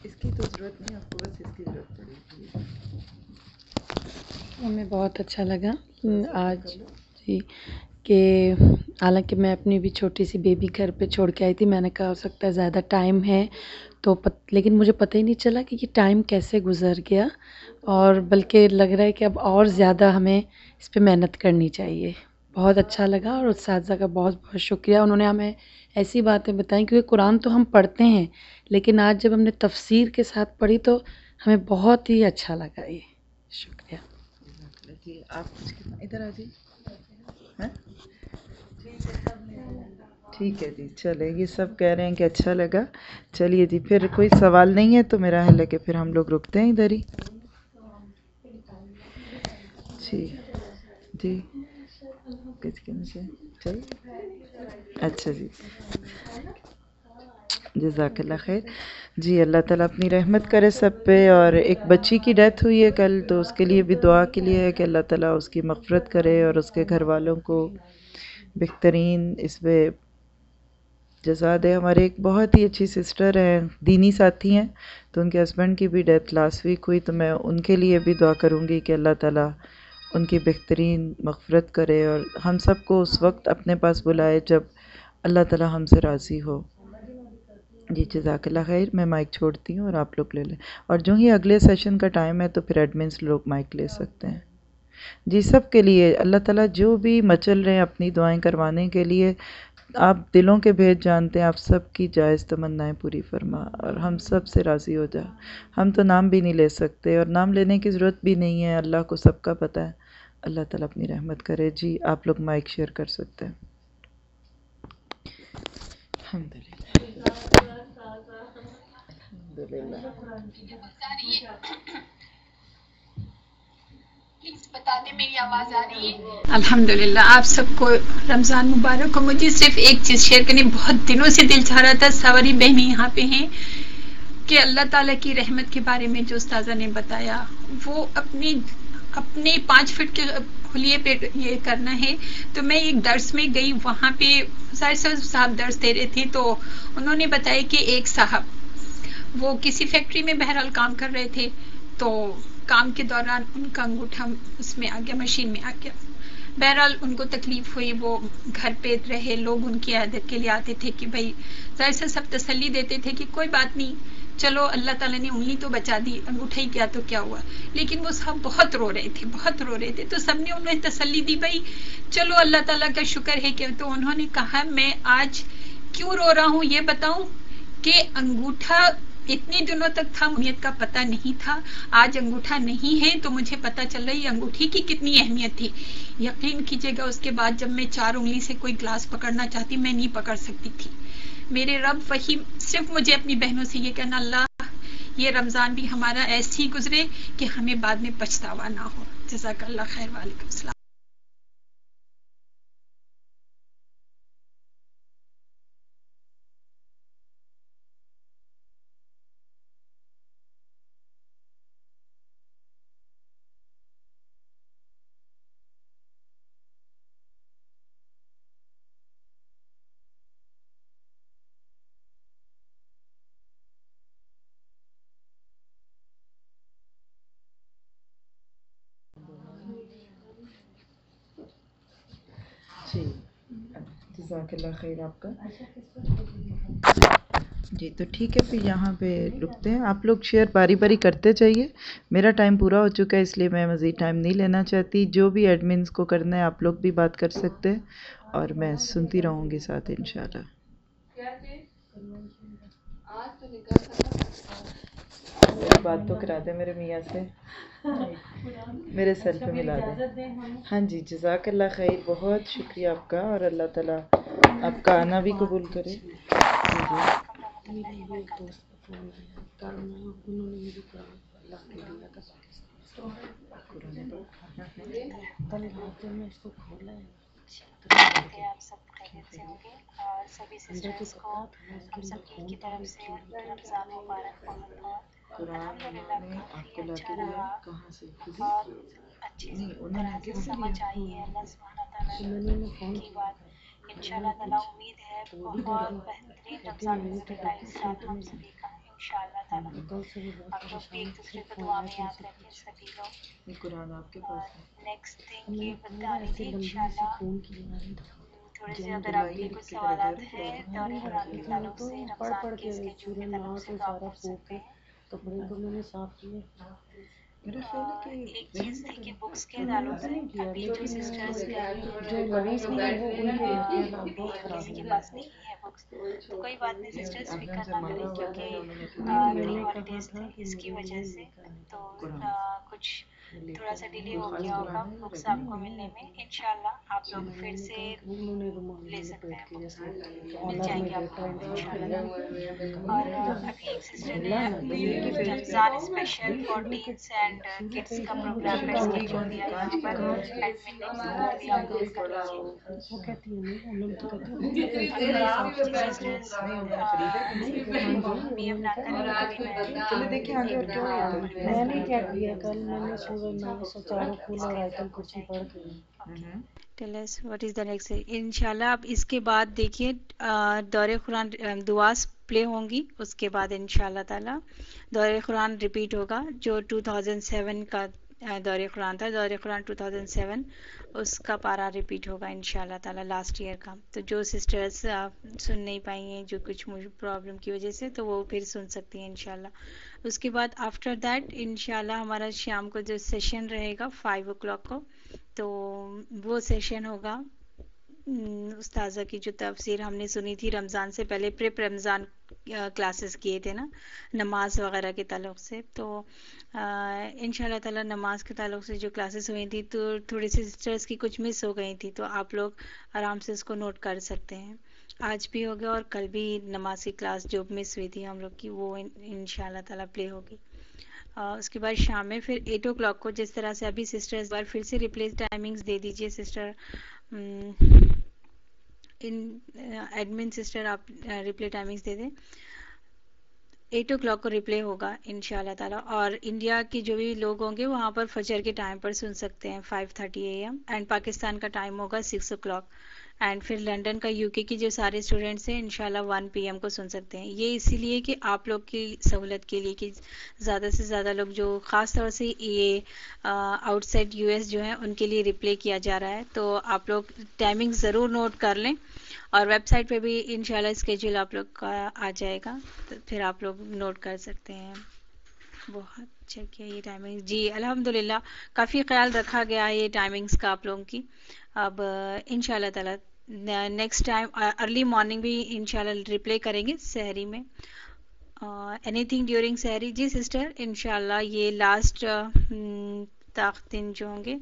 A: اس کی تو ضرورت نہیں آپ کو بس اس کی ضرورت پڑے گی۔
D: ہمیں بہت اچھا لگا۔ آج جی کہ حالانکہ میں اپنی بھی چھوٹی سی بیبی گھر پہ چھوڑ کے آئی تھی میں نے کہا ہو سکتا ہے زیادہ ٹائم ہے تو پت لیکن مجھے پتہ ہی نہیں چلا کہ یہ ٹائم کیسے گزر گیا۔ اور بلکہ لگ رہا ہے کہ اب اور زیادہ ہمیں اس پہ محنت کرنی چاہیے۔ بہت اچھا لگا اور اساتذہ کا بہت بہت شکریہ۔ انہوں نے ہمیں ایسی باتیں بتائیں، کیونکہ قرآن تو ہم پڑھتے ہیں، لیکن آج جب ہم نے تفسیر کے ساتھ پڑھی تو ہمیں بہت ہی اچھا لگا یہ۔ شکریہ۔
A: جی آپ ادھر آ جائیے۔ ہاں؟ ٹھیک ہے جی چلے، یہ سب کہہ رہے ہیں کہ اچھا لگا۔ چلیے جی پھر کوئی سوال نہیں ہے تو میرا حل ہے کہ پھر ہم لوگ رکتے ہیں ادھر ہی۔ جی۔ جی۔ کس کے سے؟ چلیے اچھا جی۔ جزاک اللہ خیر۔ جی اللہ تعالیٰ اپنی رحمت کرے سب پہ اور ایک بچی کی ڈیتھ ہوئی ہے کل، تو اس کے لیے بھی دعا کے لیے ہے کہ اللہ تعالیٰ اس کی مغفرت کرے اور اس کے گھر والوں کو بہترین اس پہ جزا دے۔ ہمارے ایک بہت ہی اچھی سسٹر ہیں، دینی ساتھی ہیں، تو ان کے ہسبینڈ کی بھی ڈیتھ لاسٹ ویک ہوئی، تو میں ان کے لیے بھی دعا کروں گی کہ اللہ تعالیٰ ان کی بہترین مغفرت کرے اور ہم سب کو اس وقت اپنے پاس بلائے جب اللہ تعالیٰ ہم سے راضی ہو۔ جی جزاک اللہ خیر، میں مائک چھوڑتی ہوں اور آپ لوگ لے لیں۔ اور جو ہی اگلے سیشن کا ٹائم ہے تو پھر ایڈمنس لوگ مائک لے سکتے ہیں۔ جی سب کے لیے اللہ تعالیٰ جو بھی مچل رہے ہیں اپنی دعائیں کروانے کے لیے، آپ دلوں کے بھید جانتے ہیں، آپ سب کی جائز تمنائیں پوری فرما اور ہم سب سے راضی ہو جا۔ ہم تو نام بھی نہیں لے سکتے اور نام لینے کی ضرورت بھی نہیں ہے، اللہ کو سب کا پتہ ہے۔ اللہ تعالیٰ اپنی رحمت کرے۔ جی آپ لوگ مائک شیئر کر سکتے ہیں۔ الحمد للہ الحمد للہ
E: آپ سب کو رمضان مبارک ہو۔ مجھے صرف ایک چیز شیئر کرنی، بہت دنوں سے دل چاہ رہا تھا سواری بہنیں یہاں پہ ہیں، کہ اللہ تعالیٰ کی رحمت کے بارے میں جو استاذہ نے بتایا، وہ اپنی اپنے پانچ فٹ کے کھلیے پہ یہ کرنا ہے۔ تو میں ایک درس میں گئی، وہاں پہ ظاہر سے صاحب درس دے رہے تھے۔ تو انہوں نے بتایا کہ ایک صاحب وہ کسی فیکٹری میں بہرحال کام کر رہے تھے۔ تو کام کے دوران ان کا انگوٹھا اس میں آ گیا، مشین میں آ گیا۔ بہرحال ان کو تکلیف ہوئی، وہ گھر پہ رہے۔ لوگ ان کی عادت کے لیے آتے تھے کہ بھائی، ظاہر سے سب تسلی دیتے تھے کہ کوئی بات نہیں چلو اللہ تعالیٰ نے انگلی تو بچا دی انگوٹھا ہی کیا تو کیا ہوا؟ لیکن وہ سب بہت رو رہے تھے، بہت رو رہے تھے۔ تو سب نے انہیں تسلی دی، بھائی چلو اللہ تعالیٰ کا شکر ہے کہ تو انہوں نے کہا، میں آج کیوں رو رہا ہوں؟ یہ بتاؤں کہ انگوٹھا اتنے دنوں تک تھا، اہمیت کا پتہ نہیں تھا۔ آج انگوٹھا نہیں ہے تو مجھے پتا چل رہا ہے انگوٹھی کی کتنی اہمیت تھی۔ یقین کیجیے گا اس کے بعد جب میں چار انگلی سے کوئی گلاس پکڑنا چاہتی، میں نہیں پکڑ سکتی تھی۔ میرے رب، وہی صرف مجھے اپنی بہنوں سے یہ کہنا، اللہ، یہ رمضان بھی ہمارا ایسے ہی گزرے کہ ہمیں بعد میں پچھتاوا نہ ہو۔ جزاک اللہ خیر، وعلیکم السلام
A: جی اللہ خیر آپ کا۔ جی تو ٹھیک ہے پھر یہاں پہ رکتے ہیں۔ آپ لوگ شیئر باری باری کرتے چاہیے میرا ٹائم پورا ہو چکا ہے اس لیے میں مزید ٹائم نہیں لینا چاہتی۔ جو بھی ایڈمنس کو کرنا ہے آپ لوگ بھی بات کر سکتے ہیں۔ اور میں سنتی رہوں گی ساتھ انشاءاللہ۔ میری بات تو کرا دیں میرے میاں سے۔ میرے سر پہ ملا دیں۔ ہاں جی جزاک اللہ خیر بہت شکریہ آپ کا۔ اور اللہ تعالیٰ آپ کا آنا بھی قبول کرے۔
F: کہ آپ سب خیریت سے؟ ہوں گے اور سبھی سسٹرس کو ہم سب کی طرف سے رمضان مبارک ہو اور الحمد للہ کافی اچھا رہا بہت اچھی طرح سے سمجھ آئی ہے اللہ سبحانہ تعالیٰ کی بات ان شاء اللہ تعالیٰ امید ہے بہت بہترین رمضان گزرے گا اس سال ہم سبھی کا ان شاء اللہ تعالیٰ۔ ہم لوگ بھی ایک دوسرے کو دعا میں یاد رکھیں سبھی لوگ۔
A: آپ
F: نیکسٹ تھنگ یہ بتا رہی تھی انشاءاللہ تھوڑے سے اگر آپ کے کچھ سوالات ہیں دور قرآن کے تعلق سے رمضان کے اسکیجول کے تعلق سے تو آپ پوچھ سکتے ہیں
D: کپڑے کو میں نے صاف کیا
A: میرا خیال ہے کہ
F: ایک چیز تھی کہ بکس کے تعلق سے ابھی جو سسٹرز
D: جو مریض نہیں وہ ان کے احتیاط بہت خراب
F: کسی کے
D: ہے
F: پاس نہیں تھوڑا سا ڈیلے ہو گیا ہوگا بکس
A: آپ کو
F: ملنے
A: میں انشاءاللہ
F: آپ
A: لوگ
F: پھر
A: سے لے
F: سکتے
A: ہیں مل جائیں
F: گے آپ کو انشاءاللہ۔ اور ابھی ایک سسٹر نے Ramzan special for teens and kids کا پروگرام کا اسکیجول دیا یہاں پر ایڈمن نے آپ لوگ کر لیجیے میں نے کیا کیا کل؟ میں نے ان شاء اللہ آپ اس کے بعد دیکھیے دور قرآن دعاس پلے ہوں گی اس کے بعد ان شاء اللہ تعالیٰ دور قرآن
A: ریپیٹ ہوگا جو 2007 کا دور قرآن
D: تھا دور قرآن 2007 اس کا پارا ریپیٹ ہوگا ان شاء اللہ تعالیٰ لاسٹ
G: ایئر کا تو جو سسٹرز سن نہیں پائیں ہیں جو کچھ پرابلم کی وجہ سے تو وہ پھر سن سکتی ہیں انشاءاللہ اس کے بعد آفٹر دیٹ انشاءاللہ ہمارا شام کو جو سیشن رہے گا فائیو او کلاک کو، تو وہ سیشن ہوگا. استاذہ کی جو تفسیر ہم نے سنی تھی، رمضان سے پہلے پریپ رمضان کلاسز کیے تھے نا، نماز وغیرہ کے تعلق سے. تو ان شاء اللہ تعالیٰ نماز کے تعلق سے جو کلاسز ہوئی تھی، تو تھوڑی سی سسٹرز کی کچھ مس ہو گئی تھی، تو آپ لوگ آرام سے اس کو نوٹ کر سکتے ہیں. آج بھی ہوگا اور کل بھی نمازی کلاس جو مس ہوئی تھی ہم لوگ کی، وہ ان شاء اللہ تعالیٰ پلے ہوگی۔ اس کے بعد شام میں پھر ایٹ او کلاک کو جس طرح سے ابھی سسٹر اس بار پھر سے ریپلیس ٹائمنگز دے دیجیے سسٹر ان ایڈمن سسٹر آپ ریپلے ٹائمنگز دے دیں۔ ایٹ او کلاک کو ریپلے ہوگا ان شاء اللہ تعالیٰ۔ اور انڈیا کے جو بھی لوگ ہوں گے، وہاں پر فجر کے ٹائم پر سن سکتے ہیں five thirty A M and Pakistan کا ٹائم ہوگا سکس او کلاک اینڈ پھر لنڈن کا یو کے کی جو سارے اسٹوڈنٹس ہیں انشاءاللہ ون پی ایم کو سن سکتے ہیں یہ اسی لیے کہ آپ لوگ کی سہولت کے لیے کہ زیادہ سے زیادہ لوگ جو خاص طور سے یہ آؤٹ سائڈ یو ایس جو ہیں ان کے لیے ریپلے کیا جا رہا ہے تو آپ لوگ ٹائمنگ ضرور نوٹ کر لیں اور ویب سائٹ پہ بھی انشاءاللہ اسکیجول آپ لوگ کا آ جائے گا تو پھر آپ لوگ نوٹ کر سکتے ہیں بہت اچھا کیا یہ ٹائمنگ جی الحمد للہ کافی خیال رکھا گیا ہے یہ ٹائمنگس کا آپ لوگوں کی اب ان شاء اللہ تعالیٰ نیکسٹ ٹائم ارلی مارننگ بھی ان شاء اللہ ریپلے کریں گے سحری میں اینی تھنگ ڈیورنگ سحری جی سسٹر ان شاء اللہ یہ لاسٹ تاختن جو ہوں گے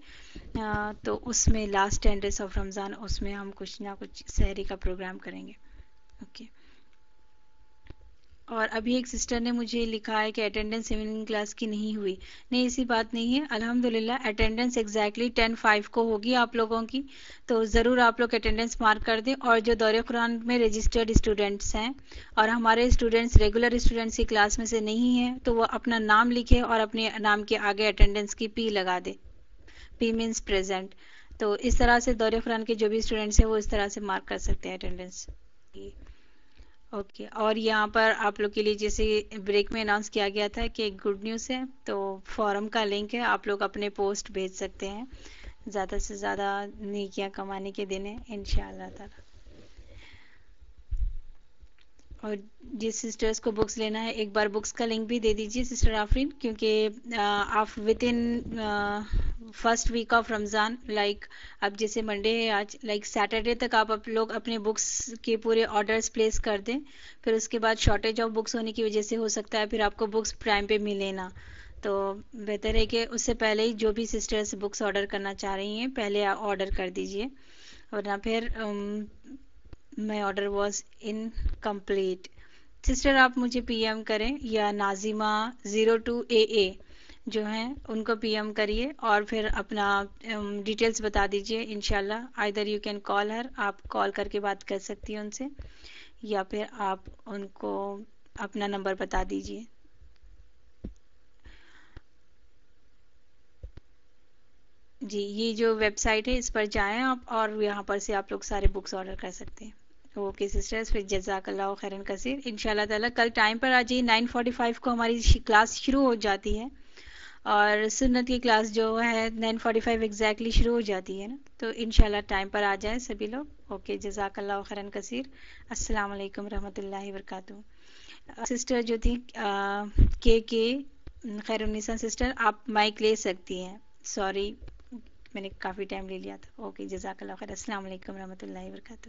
G: تو اس میں لاسٹ ٹین ڈیز آف رمضان اس میں ہم کچھ نہ کچھ سحری کا پروگرام کریں گے اوکے اور ابھی ایک سسٹر نے مجھے لکھا ہے کہ اٹینڈنس ایوننگ کلاس کی نہیں ہوئی۔ نہیں، ایسی بات نہیں ہے۔ الحمدللہ اٹینڈنس ایگزیکٹلی ٹین فائیو کو ہوگی آپ لوگوں کی۔ تو ضرور آپ لوگ اٹینڈنس مارک کر دیں۔ اور جو دور قرآن میں رجسٹرڈ اسٹوڈنٹس ہیں اور ہمارے اسٹوڈنٹس ریگولر اسٹوڈنٹس کی کلاس میں سے نہیں ہیں، تو وہ اپنا نام لکھے اور اپنے نام کے آگے اٹینڈنس کی پی لگا دے پی مینس پریزنٹ تو اس طرح سے دور قرآن کے جو بھی اسٹوڈنٹس ہیں وہ اس طرح سے مارک کر سکتے ہیں اٹینڈنس اوکے اور یہاں پر آپ لوگ کے لیے جیسے بریک میں اناؤنس کیا گیا تھا کہ ایک گڈ نیوز ہے، تو فورم کا لنک ہے، آپ لوگ اپنے پوسٹ بھیج سکتے ہیں۔ زیادہ سے زیادہ نیکیاں کمانے کے دن ہیں ان شاء اللہ تعالیٰ۔ اور جس سسٹرز کو بکس لینا ہے، ایک بار بکس کا لنک بھی دے دیجیے سسٹر آفرین کیونکہ آپ with in first week of Ramzan like اب جیسے منڈے ہے آج لائک سیٹرڈے تک آپ لوگ اپنے بکس کے پورے آرڈرز پلیس کر دیں۔ پھر اس کے بعد شارٹیج آف بکس ہونے کی وجہ سے ہو سکتا ہے، پھر آپ کو بکس پرائم پہ ملے نا۔ تو بہتر ہے کہ اس سے پہلے ہی جو بھی سسٹرز بکس آرڈر کرنا چاہ رہی ہیں، پہلے آرڈر کر دیجیے ورنہ پھر my order was incomplete sister آپ مجھے پی ایم کریں یا نازیمہ زیرو ٹو اے اے جو ہیں، ان کو پی ایم کریے اور پھر اپنا ڈیٹیلز بتا دیجیے، انشاءاللہ either you can call her آپ کال کر کے بات کر سکتی ہیں ان سے، یا پھر آپ ان کو اپنا نمبر بتا دیجیے۔ جی یہ جو ویب سائٹ ہے، اس پر جائیں آپ اور یہاں پر سے آپ لوگ سارے بکس آرڈر کر سکتے ہیں۔ اوکے سسٹرز پھر جزاک اللہ خیرن کثیر۔ ان شاء اللہ تعالیٰ کل ٹائم پر آ جائیے نائن فورٹی فائیو کو ہماری کلاس شروع ہو جاتی ہے۔ اور سنت کی کلاس جو ہے نائن فورٹی فائیو ایگزیکٹلی شروع ہو جاتی ہے نا۔ تو ان شاء اللہ ٹائم پر آ جائیں سبھی لوگ۔ اوکے، جزاک اللہ خیرن کثیر۔ السلام علیکم رحمۃ اللہ وبرکاتہ۔ سسٹر جو تھی کے کے خیر النساں سسٹر آپ مائک لے سکتی ہیں۔ سوری میں نے کافی ٹائم لے لیا تھا۔ اوکے، جزاک اللہ خیر۔ السلام
H: علیکم رحمۃ اللہ وبرکاتہ۔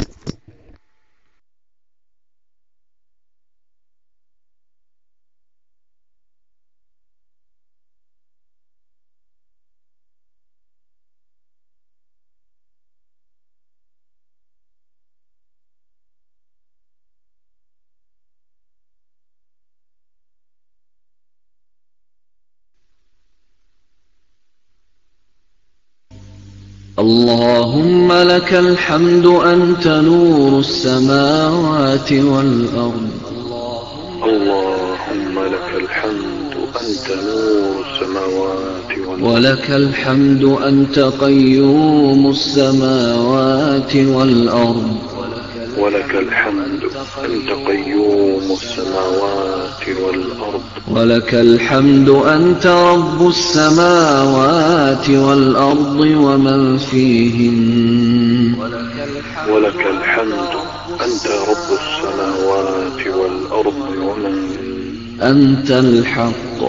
H: لك الحمد أنت نور السماوات والأرض.
I: اللهم لك الحمد أنت نور السماوات والأرض.
H: ولك الحمد أنت قيوم السماوات والأرض.
I: ولك الحمد أنت قيوم السماوات والأرض.
H: ولك الحمد أنت رب السماوات والأرض ومن فيهن.
I: ولك الحمد أنت رب السماوات والأرض ومن
H: أنت الحق.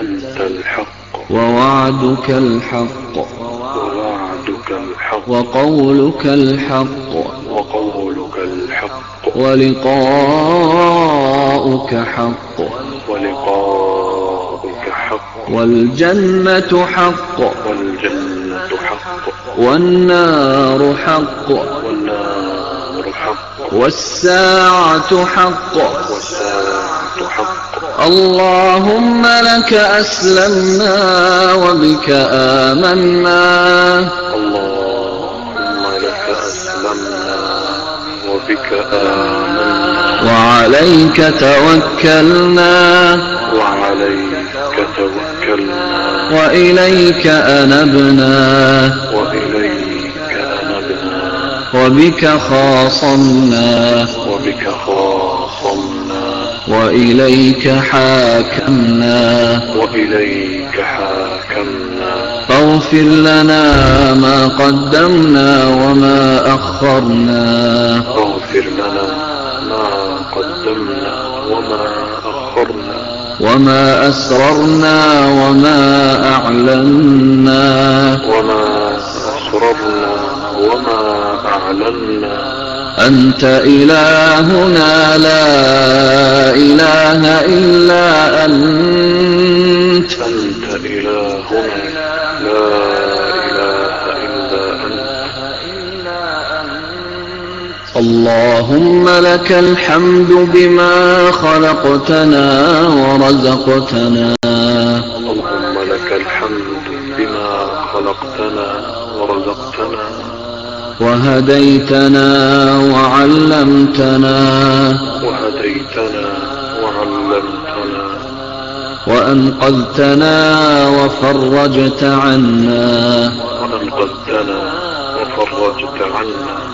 I: أنت الحق.
H: ووعدك الحق.
I: ووعدك الحق.
H: وقولك الحق.
I: وقولك الحق
H: ولقاؤك حق.
I: ولقاؤك حق.
H: والجنة حق.
I: والجنة حق.
H: والنار حق.
I: والنار حق.
H: والساعة حق.
I: والساعة حق.
H: اللهم لك أسلمنا وبك آمنا.
I: اللهم وبك آمنا
H: وعليك توكلنا.
I: وعليك توكلنا.
H: وإليك أنبنا.
I: وإليك أنبنا.
H: وبك خاصمنا.
I: وبك خاصمنا.
H: وإليك حاكمنا.
I: وإليك حاكمنا.
H: فاغفر لنا ما قدمنا وما أخرنا.
I: واغفر لنا ما قدمنا وما أخرنا.
H: وما أسررنا وما أعلنا.
I: وما أسررنا وما أعلنا.
H: أنت إلهنا لا إله إلا أنت اللهم لك الحمد بما خلقتنا ورزقتنا.
I: اللهم لك الحمد بما خلقتنا ورزقتنا.
H: وهديتنا وعلمتنا.
I: وهديتنا وعلمتنا.
H: وأنقذتنا وفرجت عنا.
I: وأنقذتنا وفرجت عنا.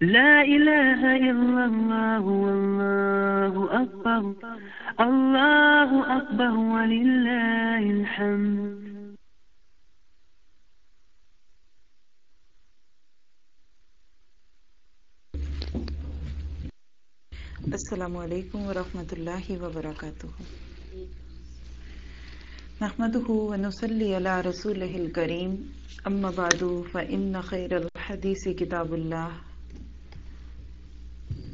J: لا إله إلا الله والله أكبر. الله أكبر ولله الحمد.
K: السلام علیکم ورحمۃ اللہ وبرکاتہ نحمده ونصلي على رسوله الكريم. أما بعد فإن خير الحديث كتاب الله.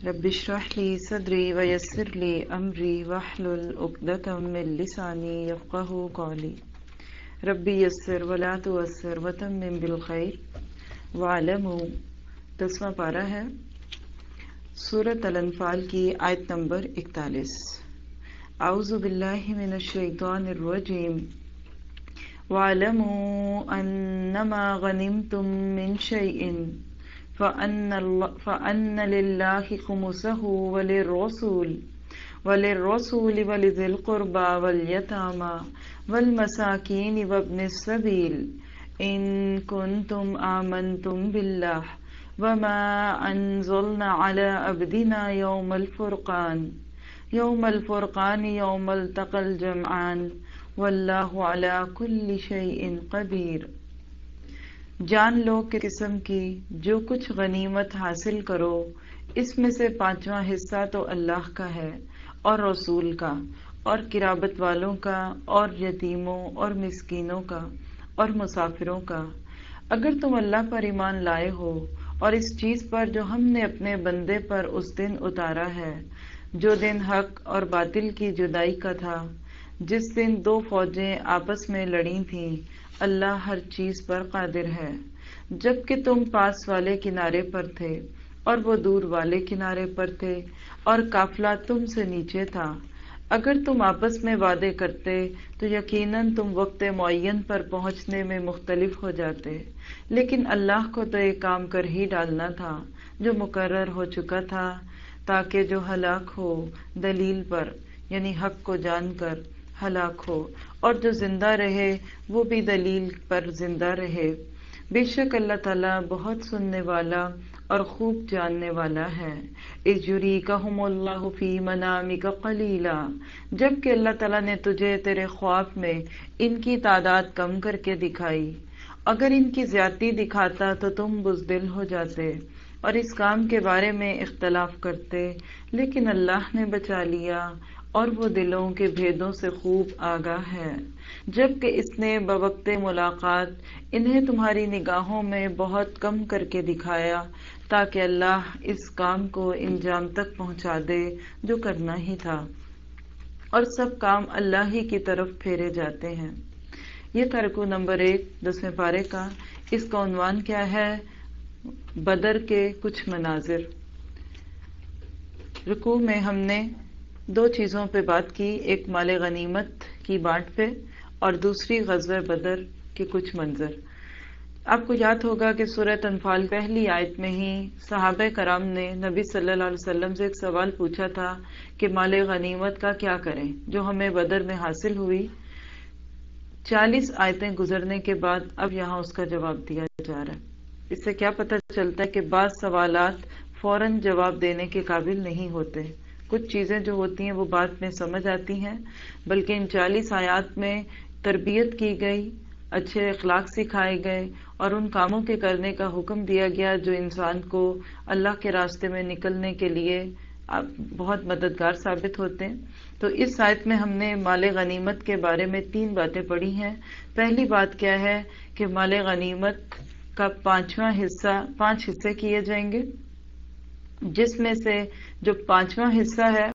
K: رب اشرح لي صدري ويسر لي أمري واحلل عقدة من لساني يفقه قولي. ربي يسر ولا تعسر وتمم بالخير. واعلموا، دسواں پارہ ہے سورت الانفال کی آیت نمبر اکتالیس۔ اعوذ باللہ من الشیطان الرجیم۔ وَاعْلَمُوا أَنَّمَا غَنِمْتُم مِّن شَيْءٍ فَأَنَّ, فأن لِلَّهِ خُمُسَهُ وَلِلرَّسُولِ
A: وللرسول ولذي القربى واليتامى والمساكين وابن السبيل. إن كنتم آمنتم بالله وما أنزلنا على عبدنا يوم الفرقان. يوم الفرقان يوم التقى الجمعان. والله على كل شيء قدير. جان لو کہ قسم کی جو کچھ غنیمت حاصل کرو، اس میں سے پانچواں حصہ تو اللہ کا ہے اور رسول کا، اور کرابت والوں کا، اور یتیموں، اور مسکینوں کا، اور مسافروں کا۔ اگر تم اللہ پر ایمان لائے ہو اور اس چیز پر جو ہم نے اپنے بندے پر اس دن اتارا ہے، جو دن حق اور باطل کی جدائی کا تھا، جس دن دو فوجیں آپس میں لڑی تھیں اللہ ہر چیز پر قادر ہے۔ جبکہ تم پاس والے کنارے پر تھے اور وہ دور والے کنارے پر تھے اور قافلہ تم سے نیچے تھا۔ اگر تم آپس میں وعدے کرتے تو یقیناً تم وقت معین پر پہنچنے میں مختلف ہو جاتے۔ لیکن اللہ کو تو ایک کام کر ہی ڈالنا تھا جو مقرر ہو چکا تھا، تاکہ جو ہلاک ہو دلیل پر یعنی حق کو جان کر ہلاک ہو اور جو زندہ رہے، وہ بھی دلیل پر زندہ رہے۔ بے شک اللہ تعالیٰ بہت سننے والا اور خوب جاننے والا ہے۔ اجری کہم اللہ فی منامی کا قلیلا۔ جبکہ اللہ تعالیٰ نے تجھے تیرے خواب میں ان کی تعداد کم کر کے دکھائی۔ اگر ان کی زیادتی دکھاتا تو تم بزدل ہو جاتے اور اس کام کے بارے میں اختلاف کرتے، لیکن اللہ نے بچا لیا۔ اور وہ دلوں کے بھیدوں سے خوب آگاہ ہے۔ جبکہ اس نے بوقت ملاقات انہیں تمہاری نگاہوں میں بہت کم کر کے دکھایا، تاکہ اللہ اس کام کو انجام تک پہنچا دے، جو کرنا ہی تھا۔ اور سب کام اللہ ہی کی طرف پھیرے جاتے ہیں۔ یہ ترکو نمبر ایک، دسویں پارے کا۔ اس کا عنوان کیا ہے؟ بدر کے کچھ مناظر۔ رکوع میں ہم نے دو چیزوں پہ بات کی، ایک مال غنیمت کی بانٹ پہ اور دوسری غزوہ بدر کے کچھ منظر۔ آپ کو یاد ہوگا کہ سورت انفال پہلی آیت میں ہی صحابہ کرام نے نبی صلی اللہ علیہ وسلم سے ایک سوال پوچھا تھا کہ مال غنیمت کا کیا کریں؟ جو ہمیں بدر میں حاصل ہوئی۔ چالیس آیتیں گزرنے کے بعد اب یہاں اس کا جواب دیا جا رہا ہے۔ اس سے کیا پتہ چلتا ہے کہ بعض سوالات فوراً جواب دینے کے قابل نہیں ہوتے۔ کچھ چیزیں جو ہوتی ہیں وہ بات میں سمجھ آتی ہیں، بلکہ ان چالیس آیات میں تربیت کی گئی، اچھے اخلاق سکھائے گئے اور ان کاموں کے کرنے کا حکم دیا گیا جو انسان کو اللہ کے راستے میں نکلنے کے لیے بہت مددگار ثابت ہوتے ہیں۔ تو اس آیت میں ہم نے مال غنیمت کے بارے میں تین باتیں پڑھی ہیں۔ پہلی بات کیا ہے کہ مال غنیمت کا پانچواں حصہ پانچ حصے کیے جائیں گے۔ جس میں سے جو پانچواں حصہ ہے